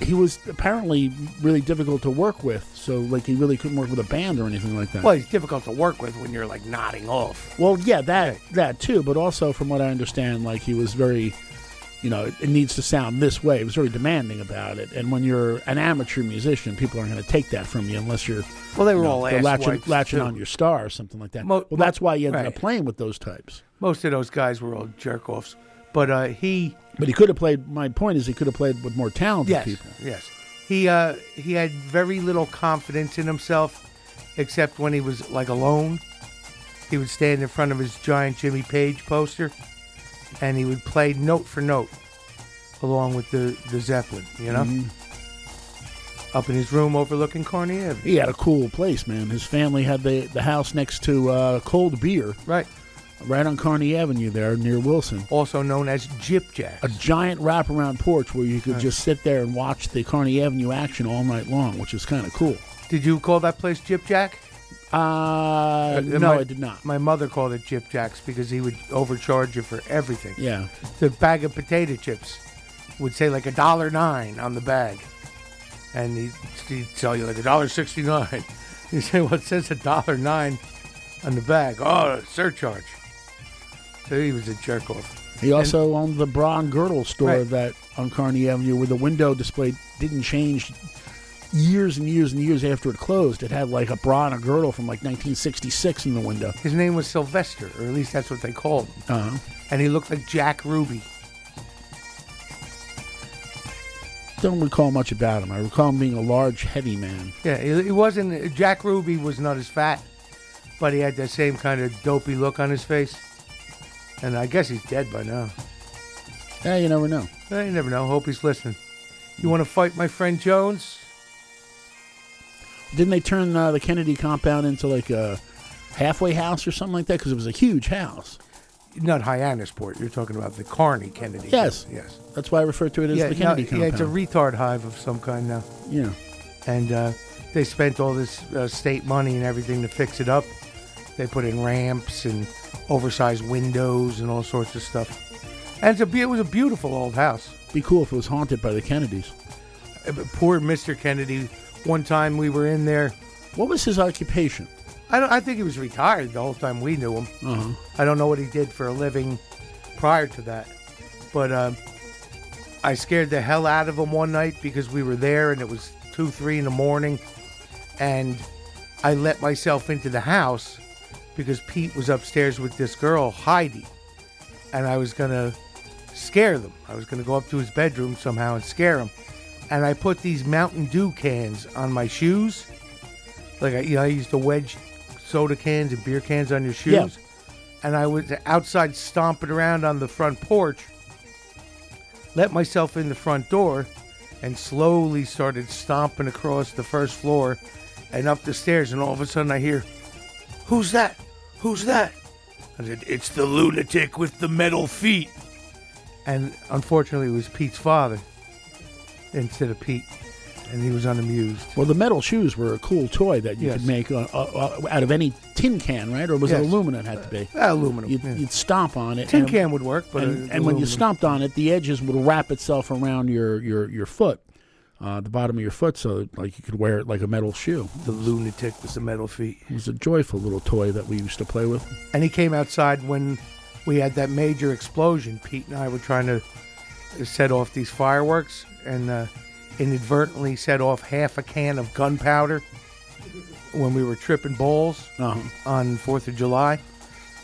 he was apparently really difficult to work with. So, like, he really couldn't work with a band or anything like that. Well, he's difficult to work with when you're like nodding off. Well, yeah, that that too, but also from what I understand, like he was very, you know, it needs to sound this way. He was very demanding about it, and when you're an amateur musician, people aren't going to take that from you unless you're. Well, they were you know, all latching, latching on your star or something like that. Mo- well, that's why you ended right. up playing with those types. Most of those guys were all jerk offs. But uh, he. But he could have played. My point is, he could have played with more talented Yes. people. Yes. He uh, he had very little confidence in himself, except when he was like alone. He would stand in front of his giant Jimmy Page poster, and he would play note for note, along with the the Zeppelin. You know, Mhm. up in his room overlooking Kearny Avenue. He had a cool place, man. His family had the the house next to uh, Cold Beer, right, right on Kearny Avenue there near Wilson. also known as Jip Jack. A giant wraparound porch where you could Right. just sit there and watch the Kearny Avenue action all night long, which is kind of cool. Did you call that place Jip Jack? Uh, no, my, I did not. My mother called it Jip Jacks because he would overcharge you for everything. Yeah. The bag of potato chips would say like a dollar nine on the bag, and he'd, he'd sell you like a dollar sixty nine. [laughs] He said, "Well, it says a dollar nine on the bag. Oh, surcharge." So he was a jerk off. He also owned the bra and girdle store Right. that on Kearny Avenue, where the window display didn't change years and years and years after it closed. It had like a bra and a girdle from like 1966 in the window. His name was Sylvester, or at least that's what they called him. Uh-huh. And he looked like Jack Ruby. Don't recall much about him. I recall him being a large, heavy man. Yeah, he, he wasn't. Jack Ruby was not as fat, but he had that same kind of dopey look on his face. And I guess he's dead by now. Yeah, you never know. Eh, you never know. Hope he's listening. You want to fight my friend Jones? Didn't they turn uh, the Kennedy compound into like a halfway house or something like that? Because it was a huge house. Not Hyannisport. You're talking about the Kearny Kennedy. Yes. Yes. That's why I refer to it as yeah, the no, Kennedy yeah, compound. it's a retard hive of some kind now. Yeah. And uh, they spent all this uh, state money and everything to fix it up. They put in ramps and oversized windows and all sorts of stuff. And it's a, it was a beautiful old house. Be cool if it was haunted by the Kennedys. Uh, but Poor Mr. Kennedy. One time we were in there. What was his occupation? I, don't, I think he was retired the whole time we knew him. Uh-huh. I don't know what he did for a living prior to that. But um, I scared the hell out of him one night because we were there and it was 2, 3 in the morning. And I let myself into the house because Pete was upstairs with this girl, Heidi. And I was going to scare them. I was going to go up to his bedroom somehow and scare him. And I put these Mountain Dew cans on my shoes. Like, I, you know, I used to wedge soda cans and beer cans on your shoes Yeah. and I was outside stomping around on the front porch. Let myself in the front door and slowly started stomping across the first floor and up the stairs. And all of a sudden, I hear, Who's that? Who's that? I said, It's the lunatic with the metal feet. And unfortunately, it was Pete's father instead of Pete. And he was unamused. Well, the metal shoes were a cool toy that you Yes. could make uh, uh, uh, out of any tin can, right? Or was it aluminum? It had to be. Uh, aluminum. You'd, yeah. you'd stomp on it. Tin and- can would work, but and, uh, and when you aluminum. stomped on it, the edges would wrap itself around your your your foot, uh, the bottom of your foot, so like you could wear it like a metal shoe. The lunatic with the metal feet. It was a joyful little toy that we used to play with. And he came outside when we had that major explosion. Pete and I were trying to set off these fireworks and uh, inadvertently set off half a can of gunpowder when we were tripping balls Uh-huh. on 4th of July.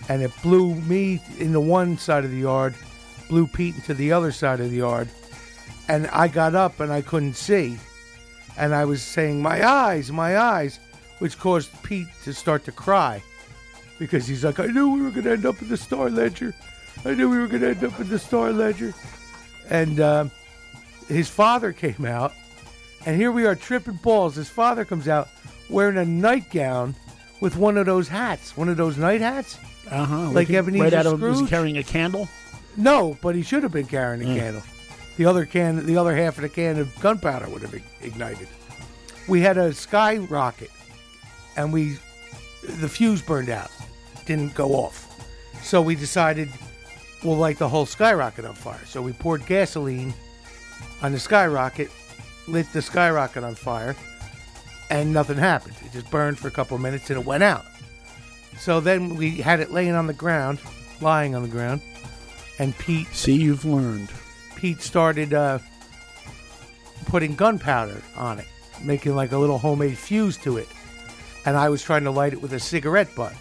And it blew me into one side of the yard, blew Pete into the other side of the yard. And I got up and I couldn't see. And I was saying, My eyes, my eyes, which caused Pete to start to cry because he's like, I knew we were going to end up in the Star Ledger. I knew we were going to end up in the Star Ledger. And uh, his father came out, and here we are tripping balls. His father comes out wearing a nightgown with one of those hats, one of those night hats. Uh huh. Like Ebenezer right out of was he carrying a candle? No, but he should have been carrying a Yeah. candle. The other can, the other half of the can of gunpowder would have ignited. We had a skyrocket, and we, the fuse burned out, didn't go off. So we decided we'll light the whole skyrocket on fire. So we poured gasoline on the skyrocket, lit the skyrocket on fire, and nothing happened. It just burned for a couple of minutes and it went out. So then we had it laying on the ground, lying on the ground, and Pete. See, you've learned. Pete started uh, putting gunpowder on it, making like a little homemade fuse to it, and I was trying to light it with a cigarette butt.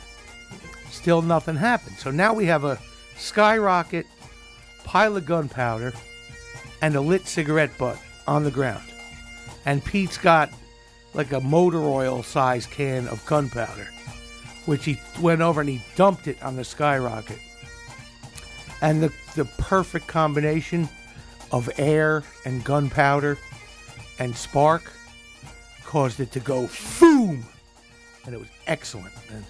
Still, nothing happened. So now we have a skyrocket, pile of gunpowder, and a lit cigarette butt on the ground, and Pete's got like a motor oil size can of gunpowder, which he went over and he dumped it on the skyrocket and the, the perfect combination of air and gunpowder and spark caused it to go boom and it was excellent and,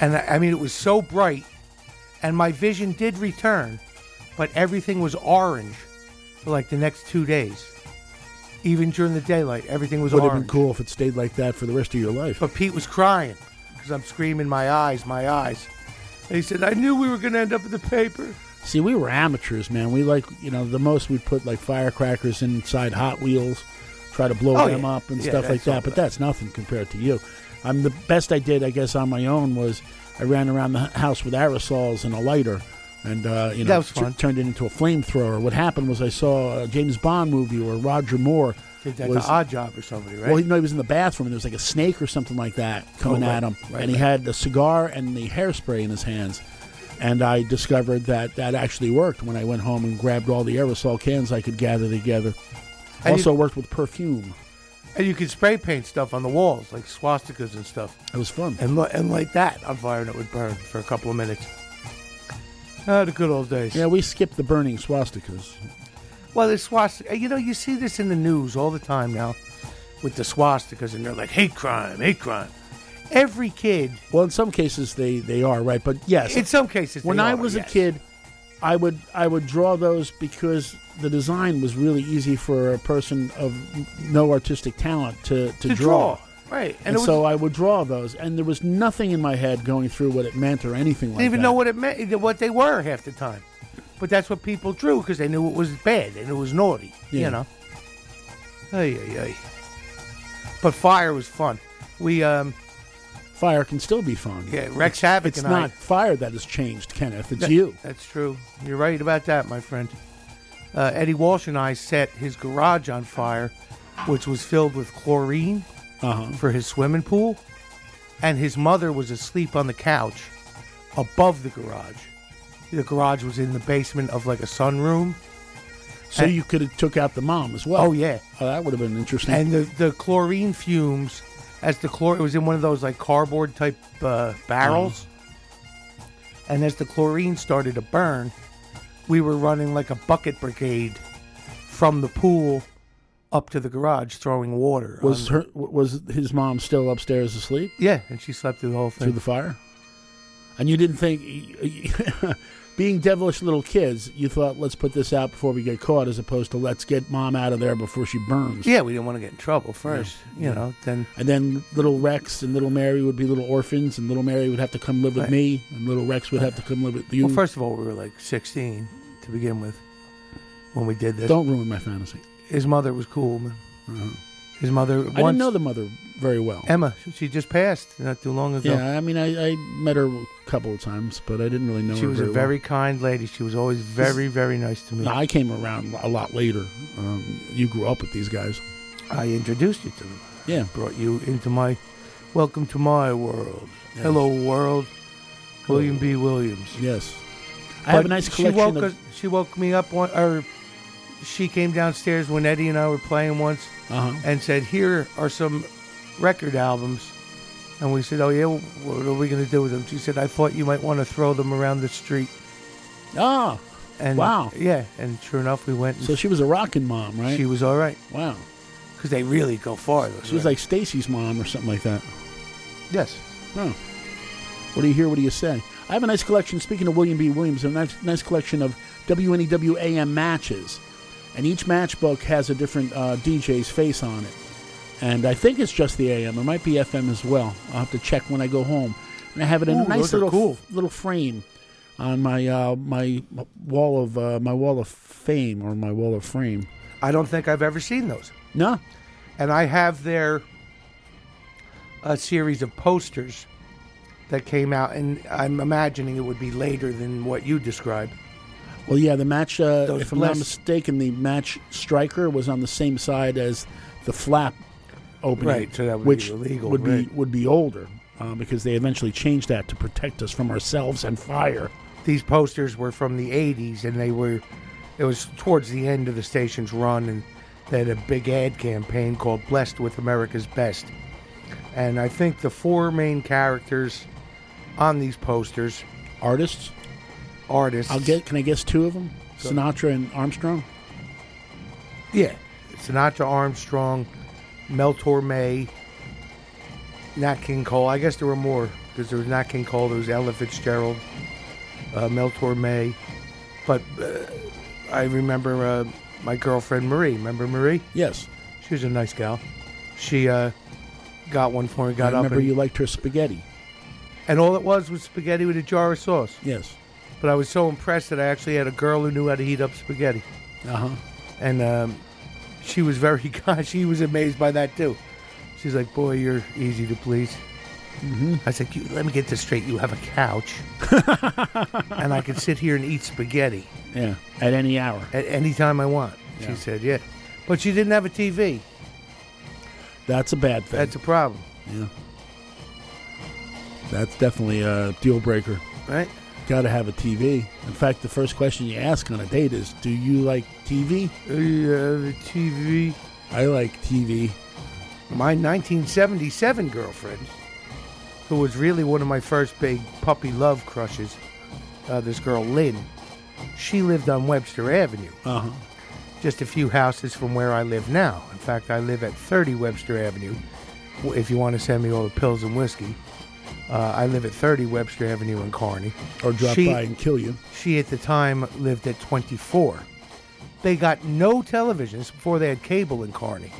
and I, I mean it was so bright and my vision did return but everything was orange for like the next two days even during the daylight everything was Would have been cool if it stayed like that for the rest of your life. but Pete was crying because I'm screaming, my eyes, my eyes. And he said, I knew we were going to end up in the paper. See, we were amateurs, man. We like, you know, the most we'd put like firecrackers inside Hot Wheels, try to blow Oh, them yeah. up and Yeah, stuff like that. But that's nothing compared to you. I'm the best I did, I guess, on my own was I ran around the house with aerosols and a lighter, and uh, you know, tu- turned it into a flamethrower. What happened was I saw a James Bond movie where Roger Moore Did that was the Oddjob or somebody, right? well, he, no, he was in the bathroom, and there was like a snake or something like that coming Oh, right, at him, right, and he had a cigar and the hairspray in his hands. And I discovered that that actually worked when I went home and grabbed all the aerosol cans I could gather together. And also you- worked with perfume. And you could spray paint stuff on the walls, like swastikas and stuff. It was fun. And, li- and light that on fire, and it would burn for a couple of minutes. Ah, the good old days. Yeah, we skipped the burning swastikas. Well, the swastika, you know, you see this in the news all the time now with the swastikas, and they're like, hate crime, hate crime. Every kid. Well, in some cases they, they are right, but yes, In some cases, when I are, was a kid, I would I would draw those because the design was really easy for a person of no artistic talent to to, To draw, right. And, And it so was- I would draw those, and there was nothing in my head going through what it meant or anything like didn't even that. know what it meant, what they were half the time. But that's what people drew because they knew it was bad. and it was naughty. Yeah. You know. Ay, ay, ay. But fire was fun. We um. Fire can still be fun. Yeah, Rex Havoc It's not I. fire that has changed, Kenneth. It's That- you. That's true. You're right about that, my friend. Uh, Eddie Walsh and I set his garage on fire, which was filled with chlorine Uh-huh. for his swimming pool, and his mother was asleep on the couch above the garage. The garage was in the basement of like a sunroom. So And- you could have took out the mom as well. Oh yeah, Oh, that would have been interesting. and the the chlorine fumes as the chlor it was in one of those like cardboard type uh, barrels. And as the chlorine started to burn we were running like a bucket brigade from the pool up to the garage throwing water was on- her was his mom still upstairs asleep? Yeah and she slept through the whole thing. through the fire? And you didn't think, [laughs] being devilish little kids, you thought, let's put this out before we get caught, as opposed to let's get mom out of there before she burns. yeah we didn't want to get in trouble first you Yeah. know then And then little Rex and little Mary would be little orphans, and little Mary would have to come live with Right. me, and little Rex would have to come live with you. well first of all we were like 16 to begin with when we did this Don't ruin my fantasy. his mother was cool man Uh-huh. His mother I didn't know the mother very well. Emma, she just passed not too long ago. Yeah, I mean, I, I met her a couple of times, but I didn't really know her. she her was a very very well. kind lady. She was always very, very nice to me. No, I came around a lot later. Um, you grew up with these guys. I introduced you to them. Yeah. Brought you into my welcome to my world. Yes. Hello, world. William B. Williams. Yes. I have a nice she woke of. us- she woke me up one, or she came downstairs when Eddie and I were playing once Uh-huh. and said, "Here are some record albums." And we said, "Oh yeah, what are we going to do with them?" She said, "I thought you might want to throw them around the street." Ah, And Wow. yeah, and sure enough, we went. And so she was a rocking mom, right? She was all right. Wow. Because they really go far. those She was like Stacy's mom or something like that. yes. Oh. What do you hear? What do you say? I have a nice collection. Speaking of William B. Williams, a nice, nice collection of WNEW AM matches, and each matchbook has a different uh, DJ's face on it. And I think it's just the AM. It might be FM as well. I'll have to check when I go home. And I have it in Ooh, a nice little cool. little frame on my uh, my wall of uh, my wall of fame or my wall of frame. I don't think I've ever seen those. No. And I have their a series of posters that came out, and I'm imagining it would be later than what you described. Well, yeah, the match. Uh, Those if I'm not mistaken, the match striker was on the same side as the flap opening, Right, so that would be which illegal, would right. be would be older uh, because they eventually changed that to protect us from ourselves and fire. These posters were from the 80s, and they were, it was towards the end of the station's run, and they had a big ad campaign called Blessed with America's Best. And I think the four main characters on these posters, artists, artists, I'll get. Can I guess two of them? Sinatra and Armstrong. Yeah, Sinatra, Armstrong, Mel Torme, Nat King Cole. I guess there were more because there was Nat King Cole, there was Ella Fitzgerald, uh, Mel Torme, but uh, I remember uh, my girlfriend Marie. Remember Marie? Yes, she was a nice gal. She uh, got one for me. Got I up remember you liked her spaghetti. and all it was was spaghetti with a jar of sauce. Yes. But I was so impressed that I actually had a girl who knew how to heat up spaghetti. Uh huh. and um, she was very. [laughs] She was amazed by that too. She's like, "Boy, you're easy to please." Mm-hmm. I said, "You- "Let me get this straight. You have a couch, [laughs] and I can sit here and eat spaghetti Yeah, at any hour. at any time I want." Yeah. She said, "Yeah," but she didn't have a TV. That's a bad thing. That's a problem, yeah. That's definitely a deal breaker. right? Got to have a TV. In fact, the first question you ask on a date is, "Do you like TV?" Uh, You have a TV. I like TV. My 1977 girlfriend, who was really one of my first big puppy love crushes, uh, this girl Lynn, she lived on Webster Avenue, Uh huh. just a few houses from where I live now. In fact, I live at 30 Webster Avenue. If you want to send me all the pills and whiskey, uh, I live at 30 Webster Avenue in Kearny. Or drop She- by and kill you. She at the time lived at 24. They got no televisions before they had cable in Kearny.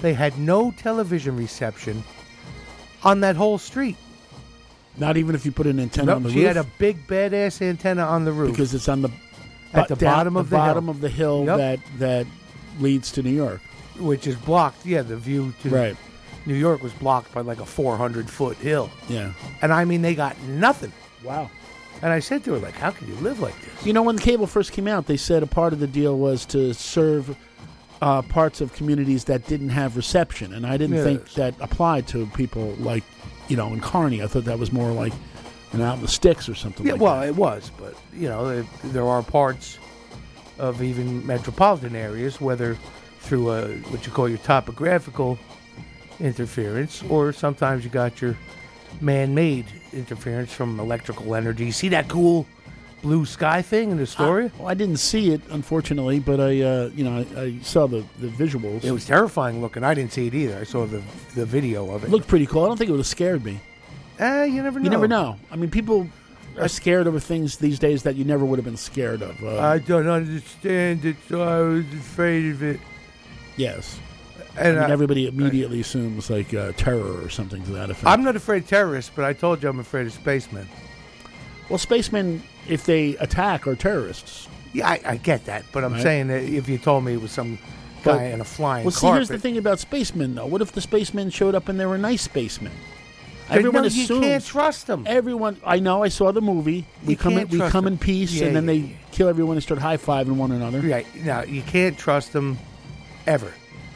They had no television reception on that whole street. Not even if you put an antenna Nope, on the she roof. had a big badass antenna on the roof because it's on the At the bottom of the bottom hill. of the hill Yep. that that leads to New York. which is blocked. Yeah, the view to Right. New York was blocked by like a 400 foot hill. Yeah. And I mean, they got nothing. Wow. And I said to her, like, how can you live like this? You know, when the cable first came out, they said a part of the deal was to serve uh, parts of communities that didn't have reception, and I didn't think that applied to people like, you know, in Kearny. I thought that was more like, you know, out in the sticks or something. Yeah, like well, that. it was, but you know, there, there are parts of even metropolitan areas, whether through a, what you call your topographical interference, or sometimes you got your man-made interference from electrical energy. You see that cool blue sky thing in Astoria? Well, I didn't see it, unfortunately, but I, uh, you know, I, I saw the, the visuals. It was terrifying looking. I didn't see it either. I saw the the video of it. looked pretty cool. I don't think it would have scared me. Eh, you never know. You never know. I mean, people are scared over things these days that you never would have been scared of. Uh, I don't understand it, so I was afraid of it. yes. And I mean, I- everybody immediately assumes like uh, terror or something to that effect. I'm not afraid of terrorists, but I told you I'm afraid of spacemen. Well, spacemen, if they attack, are terrorists. Yeah, I, I get that, but I'm Right. saying that if you told me it was some But- guy in a flying Well, see, carpet, here's the thing about spacemen, though. What if the spacemen showed up and they were nice spacemen? Everyone no, assumes you can't trust them. Everyone, I know. I saw the movie. We You come in, we come them. in peace, Yeah, and then yeah, they yeah. kill everyone and start high fiving one another. Right now, you can't trust them ever,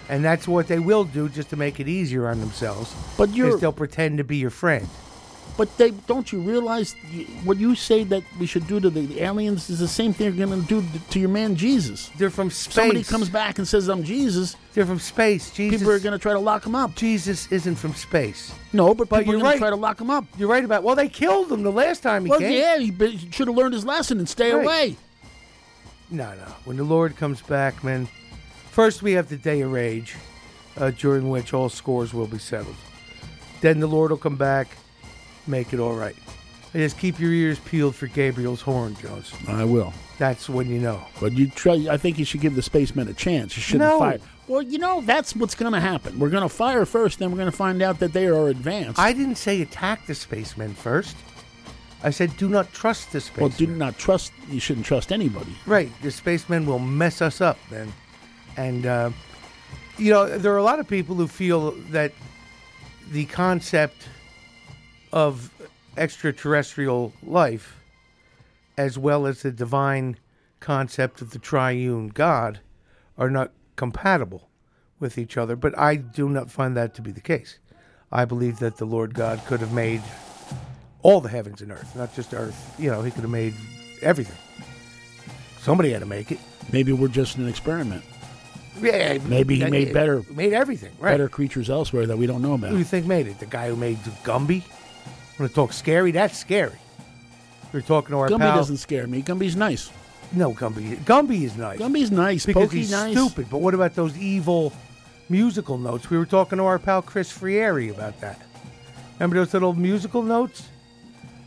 and that's what they will do just to make it easier on themselves. But you're- is they'll pretend to be your friend. But they don't you realize what you say that we should do to the aliens is the same thing they're going to do to your man Jesus. They're from space. Somebody comes back and says I'm Jesus. They're from space. Jesus. People are going to try to lock him up. Jesus isn't from space. No, but, But people you're are going right. to try to lock him up. You're right about. Well, they killed him the last time he Well, came. yeah, he, he should have learned his lesson and stay Right. away. No, no. When the Lord comes back, man, first we have the day of rage, uh, during which all scores will be settled. Then the Lord will come back, make it all right. And just keep your ears peeled for Gabriel's horn, Jones. I will. That's when you know. But you try. I think you should give the spacemen a chance. You shouldn't No. fire. Well, you know that's what's going to happen. We're going to fire first, then we're going to find out that they are advanced. I didn't say attack the spacemen first. I said do not trust the spacemen. well, do not trust. You shouldn't trust anybody. Right. The spacemen will mess us up, man. And, uh, you know, there are a lot of people who feel that the concept of extraterrestrial life, as well as the divine concept of the triune God, are not compatible with each other. But I do not find that to be the case. I believe that the Lord God could have made all the heavens and earth, not just earth. You know, He could have made everything. Somebody had to make it. Maybe we're just an experiment. Yeah, Maybe he made better, made everything right. better creatures elsewhere that we don't know about. Who do you think made it? The guy who made Gumby? Want to talk scary? That's scary. We're talking to our Gumby pal. doesn't scare me. Gumby's nice. No, Gumby. Gumby is nice. Gumby's nice. because Pokey he's nice. stupid. But what about those evil musical notes? We were talking to our pal Chris Frieri about that. Remember those little musical notes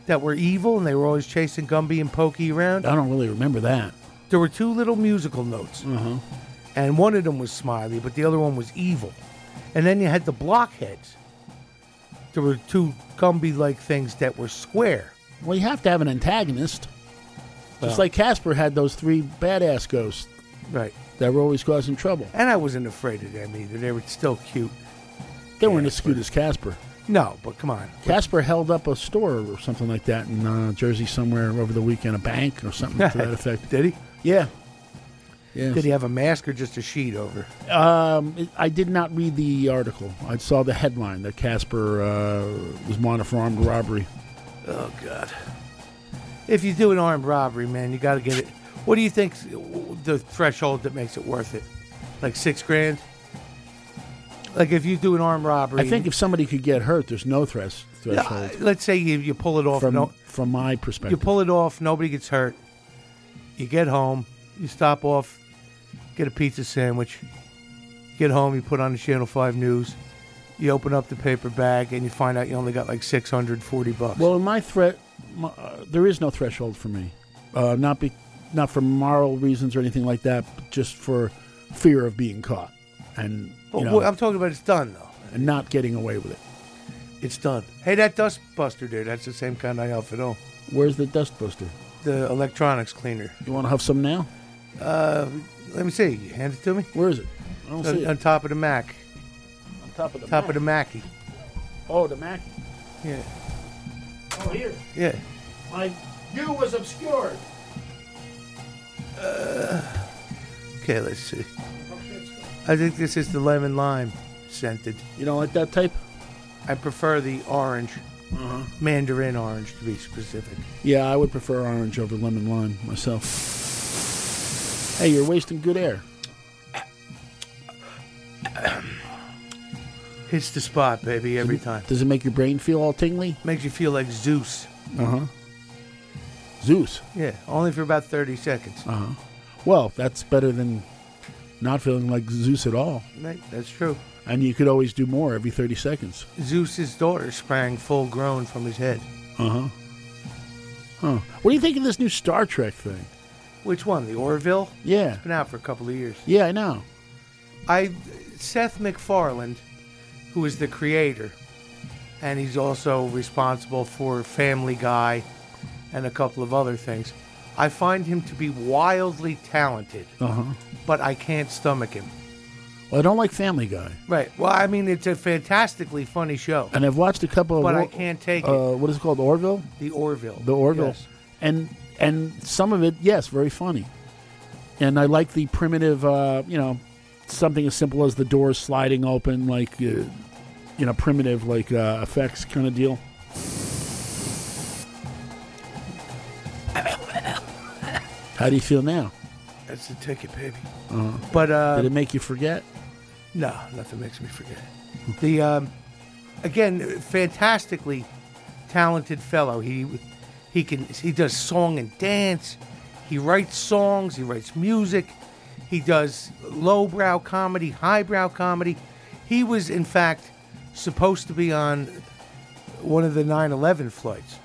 that were evil and they were always chasing Gumby and Pokey around? I don't really remember that. There were two little musical notes. Uh-huh. And one of them was smiley, but the other one was evil. And then you had the blockheads. There were two Gumby like things that were square. Well, you have to have an antagonist. Well. Just like Casper had those three badass ghosts Right. that were always causing trouble. And I wasn't afraid of them either. They were still cute. They weren't as cute as Casper. No, but come on. Casper held up a store or something like that in uh, Jersey somewhere over the weekend, a bank or something to that [laughs] effect. Did he? Yeah. Yeah. Did he have a mask or just a sheet over? Um, I did not read the article. I saw the headline that Casper uh, was wanted for armed robbery. Oh God! If you do an armed robbery, man, you got to get it. What do you think the threshold that makes it worth it? Like six grand? Like if you do an armed robbery, I think if somebody could get hurt, there's no threshold. let's say you, you pull it off. from, no, from my perspective, you pull it off. Nobody gets hurt. You get home. You stop off. Get a pizza sandwich. Get home. You put on the Channel Five News. You open up the paper bag and you find out you only got like six hundred forty bucks. Well, in my threat, my, uh, there is no threshold for me. Uh, not be, not for moral reasons or anything like that, but just for fear of being caught, and But know, what I'm talking about it's done though. and not getting away with it. It's done. Hey, that dust buster there, that's the same kind I have for them. Where's the dust buster? The electronics cleaner. You want to have some now? Uh, let me see. You hand it to me. Where is it? I don't on, see it. on top of the Mac. On top of the top Mac. of the Mackie. Oh, the Mac. Yeah. Oh, here. Yeah. My view was obscured. Okay, let's see. I think this is the lemon lime scented. You don't like that type? I prefer the orange. Uh-huh. Mandarin orange to be specific. Yeah, I would prefer orange over lemon lime myself. Hey, you're wasting good air. Hits the spot, baby, every time. Does it make your brain feel all tingly? Makes you feel like Zeus. Uh huh. Zeus. Yeah, only for about 30 seconds. Uh huh. Well, that's better than not feeling like Zeus at all. Right, that's true. And you could always do more every 30 seconds. Zeus's daughter sprang full grown from his head. Uh huh. Huh. What do you think of this new Star Trek thing? Which one? The Orville? Yeah. It's been out for a couple of years. Yeah, I know. I Seth MacFarlane, who is the creator, and he's also responsible for Family Guy and a couple of other things. I find him to be wildly talented, Uh huh. but I can't stomach him. Well, I don't like Family Guy. Right. Well, I mean, it's a fantastically funny show. And I've watched a couple of. But I can't take it. uh, What is it called? Orville? The Orville. The Orville. Yes. And and some of it, yes, very funny. And I like the primitive, uh, you know, something as simple as the doors sliding open, like, uh, you know, primitive, like uh, effects kind of deal. How do you feel now? That's the ticket, baby. Uh-huh. But uh, did it make you forget? No, nothing makes me forget. The um, again, fantastically talented fellow. He he can he does song and dance. He writes songs. He writes music. He does lowbrow comedy, highbrow comedy. He was in fact supposed to be on one of the 9/11 flights.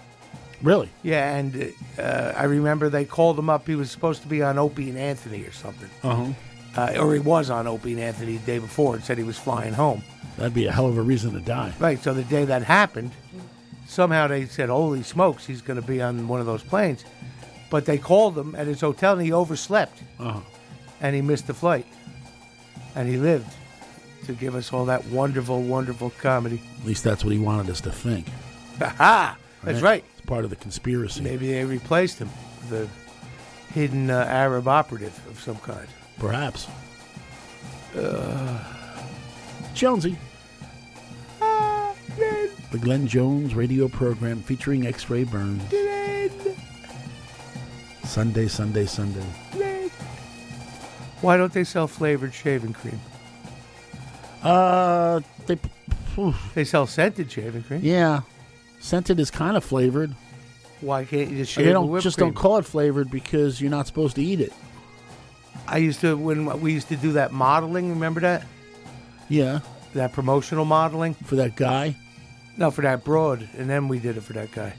Really? Yeah, and uh, I remember they called him up. He was supposed to be on Opie and Anthony or something Uh-huh. uh, or he was on Opie and Anthony the day before and said he was flying home. That'd be a hell of a reason to die. Right. So the day that happened, somehow they said, "Holy smokes, he's going to be on one of those planes." But they called him at his hotel and he overslept, Uh-huh. and he missed the flight, and he lived to give us all that wonderful, wonderful comedy. At least that's what he wanted us to think. Ha! That's right. It's part of the conspiracy. Maybe they replaced him with a hidden uh, Arab operative of some kind. Perhaps. Uh, Jonesy. The Glenn Jones radio program featuring X Ray Burns. Glenn. Sunday, Sunday, Sunday. Glenn. Why don't they sell flavored shaving cream? Uh, they they sell scented shaving cream. Yeah. Scented is kind of flavored. Why can't you just shave They don't just cream? don't call it flavored because you're not supposed to eat it. I used to when we used to do that modeling. Remember that? Yeah. That promotional modeling for that guy. No, for that broad, and then we did it for that guy.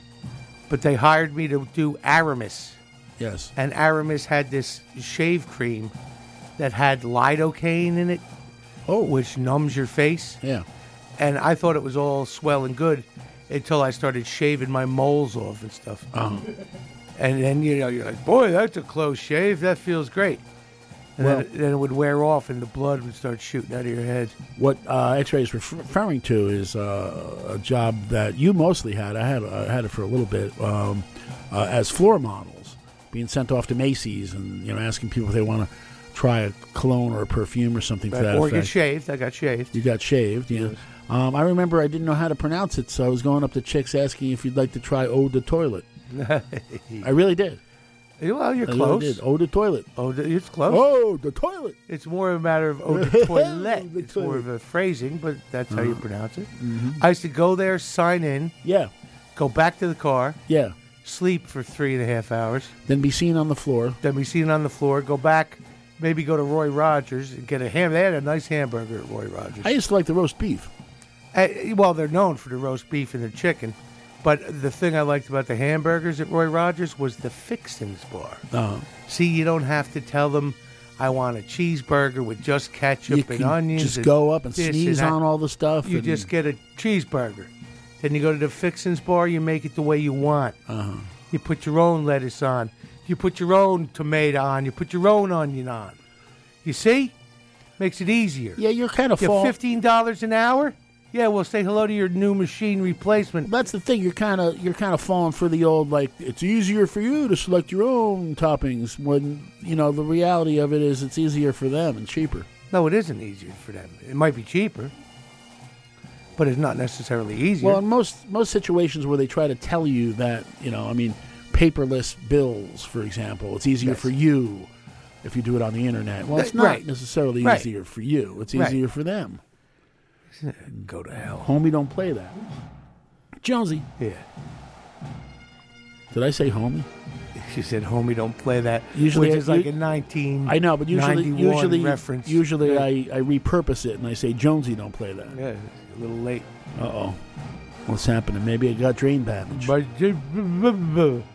But they hired me to do Aramis. Yes. And Aramis had this shave cream that had lidocaine in it. Oh. Which numbs your face. Yeah. And I thought it was all swell and good until I started shaving my moles off and stuff. Uh-huh. And then you know you're like, boy, that's a close shave. That feels great. And Well- then, then it would wear off, and the blood would start shooting out of your head. What uh, X-ray is referring to is uh, a job that you mostly had. I had I had it for a little bit um, uh, as floor models, being sent off to Macy's and you know asking people if they want to try a cologne or a perfume or something to that or get effect. shaved. I got shaved. You got shaved, yeah. Um, I remember I didn't know how to pronounce it, so I was going up to chicks asking if you'd like to try Eau de Toilet. [laughs] I really did. Well, you're I close. did. Eau de Toilet. Oh, the- it's close. Oh, the toilet. It's more a matter of oh, the [laughs] toilet. it's more of a phrasing, but that's how you Uh-huh. pronounce it. Mhm. I used to go there, sign in. Yeah. Go back to the car. Yeah. Sleep for three and a half hours. Then be seen on the floor. Then be seen on the floor. Go back, maybe go to Roy Rogers and get a ham. They had a nice hamburger at Roy Rogers. I used to like the roast beef. Uh, well, they're known for the roast beef and the chicken. But the thing I liked about the hamburgers at Roy Rogers was the fixins bar. Uh, See, you don't have to tell them, I want a cheeseburger with just ketchup You and can onions. just and go up and this sneeze that." on all the stuff You and- just get a cheeseburger. Then you go to the fixins bar, you make it the way you want. Uh-huh. You put your own lettuce on. You put your own tomato on. You put your own onion on. You see? Makes it easier. Yeah, you're kind of You fall- fifteen dollars an hour? Yeah, well, say hello to your new machine replacement. That's the thing. You're kind of you're kind of falling for the old like it's easier for you to select your own toppings when you know the reality of it is it's easier for them and cheaper. No, it isn't easier for them. It might be cheaper, but it's not necessarily easier. Well, in most most situations where they try to tell you that you know, I mean, paperless bills, for example, it's easier Yes. for you if you do it on the internet. Well, it's not right. necessarily Right. easier for you. It's Right. easier for them. [laughs] Go to hell. Homie, don't play that. Jonesy. Yeah. Did I say homie? She said, "Homie, don't play that." Usually, which is like a nineteen. I know, but usually, usually, reference. usually, Yeah. I, I repurpose it and I say, Jonesy, don't play that. Yeah, a little late. Uh oh, what's happening? Maybe I got drain damage. [laughs]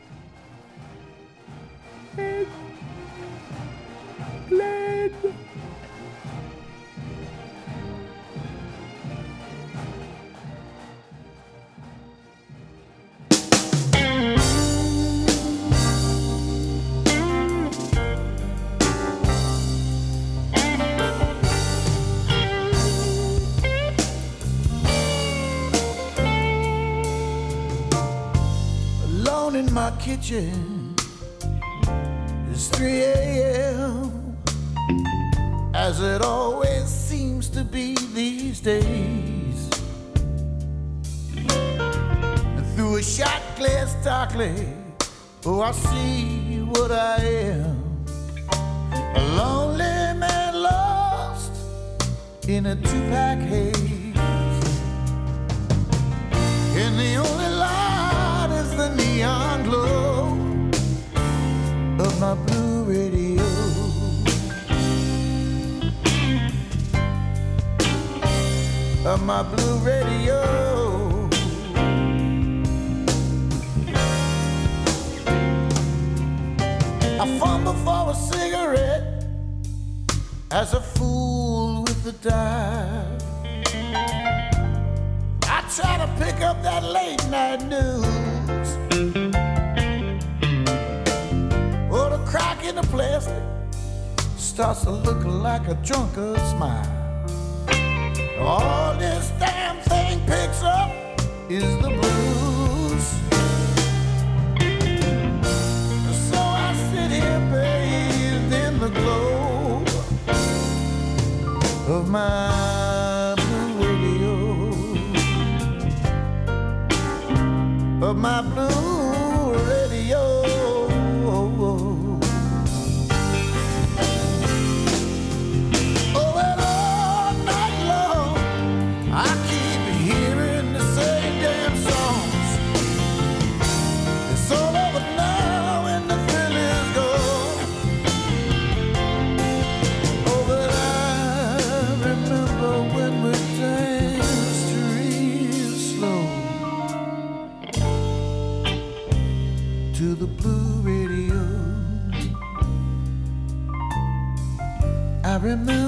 in my kitchen. It's 3 a.m. As it always seems to be these days. And through a shot glass darkly, oh, I see what I am. A lonely man lost in a two pack haze. And the only light neon glow of my blue radio. Of my blue radio. I fumble for a cigarette as a fool with the dive. I try to pick up that late night news. Crack in the plastic starts to look like a drunkard's smile. All this damn thing picks up is the blues. So I sit here bathed in the glow of my blue radio of my blue remember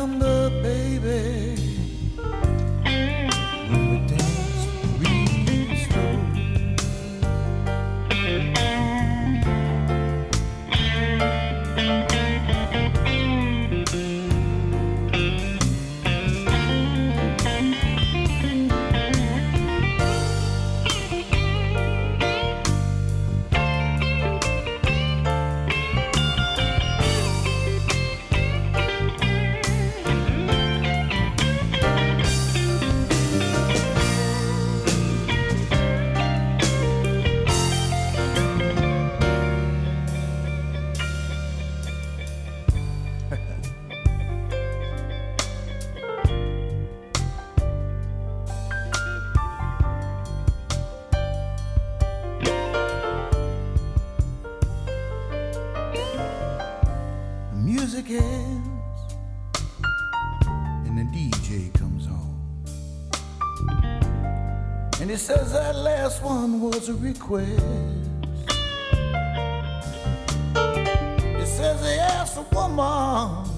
was a request. It says he asked a woman,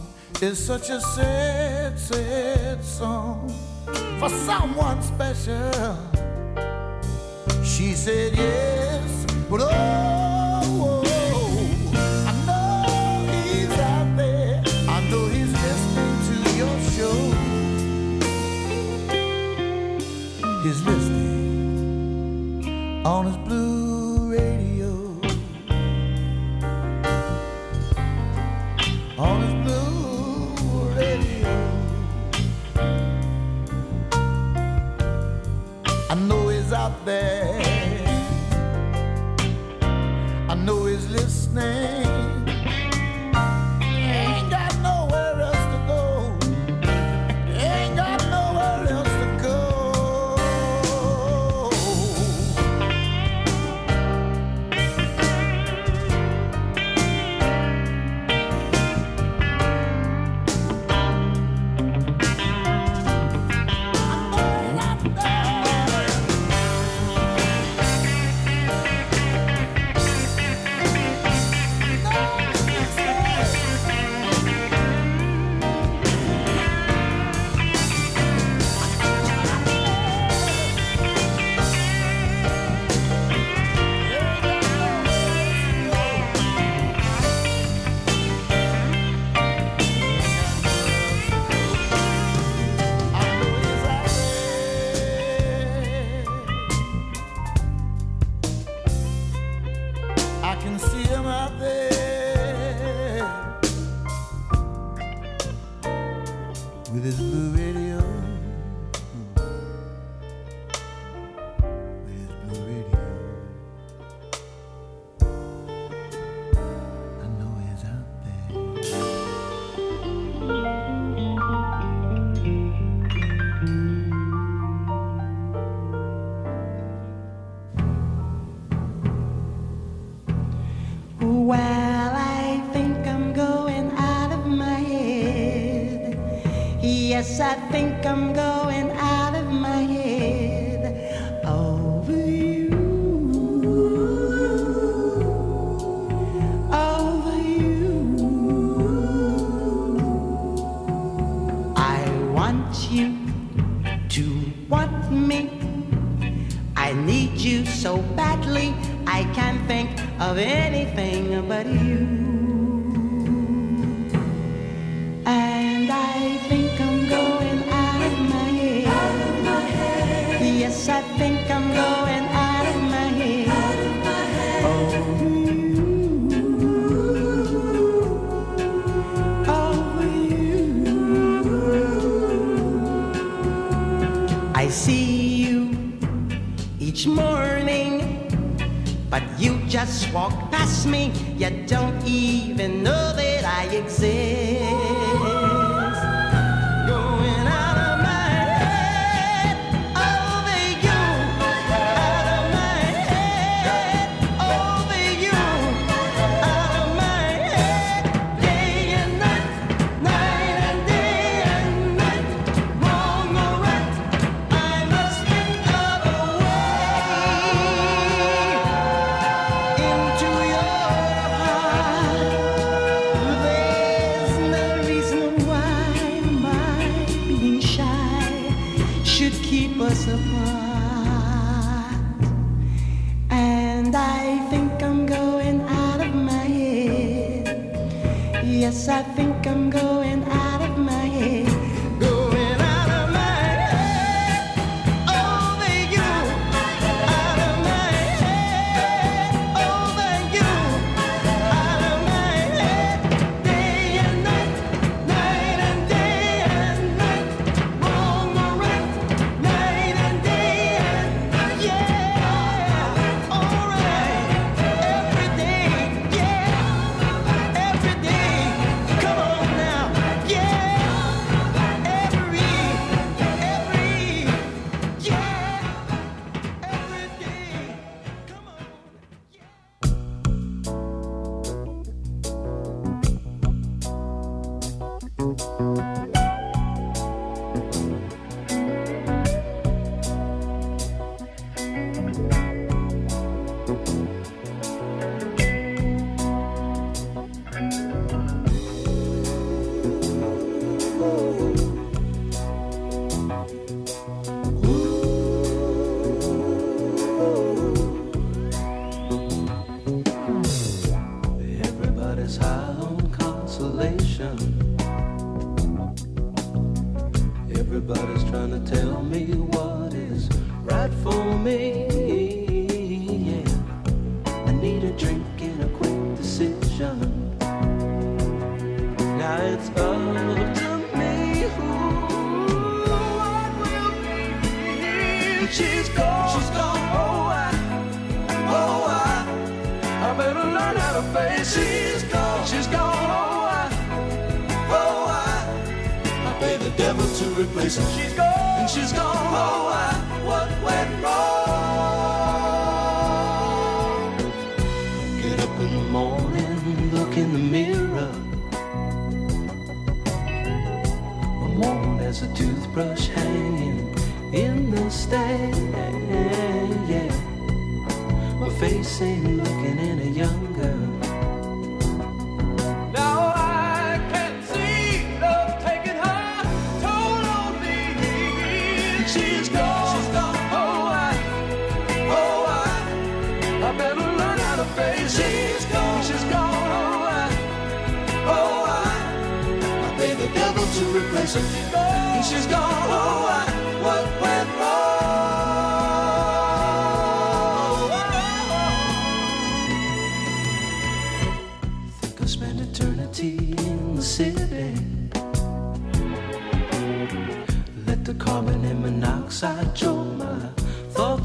is such a sad, sad song for someone special. She said yes, but oh.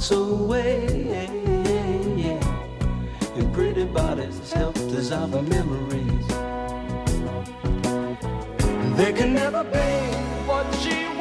Thoughts away. And pretty bodies help dissolve the memories. They can never be what she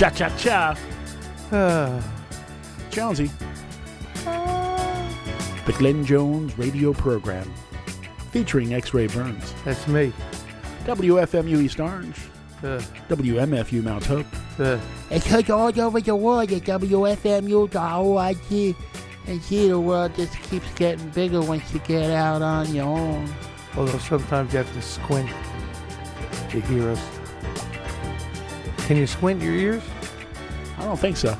Cha cha cha. [sighs] Jonesy. [sighs] The Glenn Jones radio program featuring X Ray Burns. That's me. WFMU East Orange. Uh, WMFU Mount Hope. uh, It's heard all over the world at WFMU.org. And see, the world just keeps getting bigger once you get out on your own. although sometimes you have to squint to hear us. Can you squint your ears? I don't think so.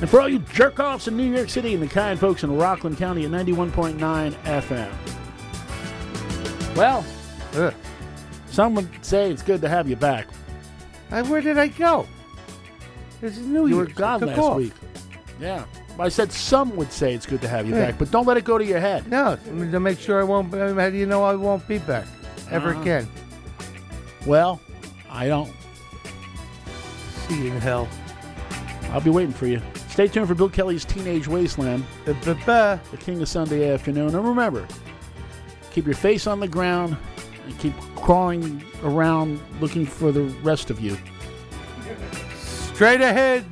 And for all you jerk offs in New York City and the kind folks in Rockland County at 91.9 FM. Well, some would say it's good to have you back. Uh, where did I go? It's New You were Year's. Gone last off. week. Yeah. I said some would say it's good to have you Yeah. back, but don't let it go to your head. No, I mean, to make sure I won't. you know I won't be back ever Uh-huh. again? Well, I don't. See you in hell. I'll be waiting for you. Stay tuned for Bill Kelly's Teenage Wasteland, the King of Sunday Afternoon. And remember, keep your face on the ground and keep crawling around looking for the rest of you. Straight ahead.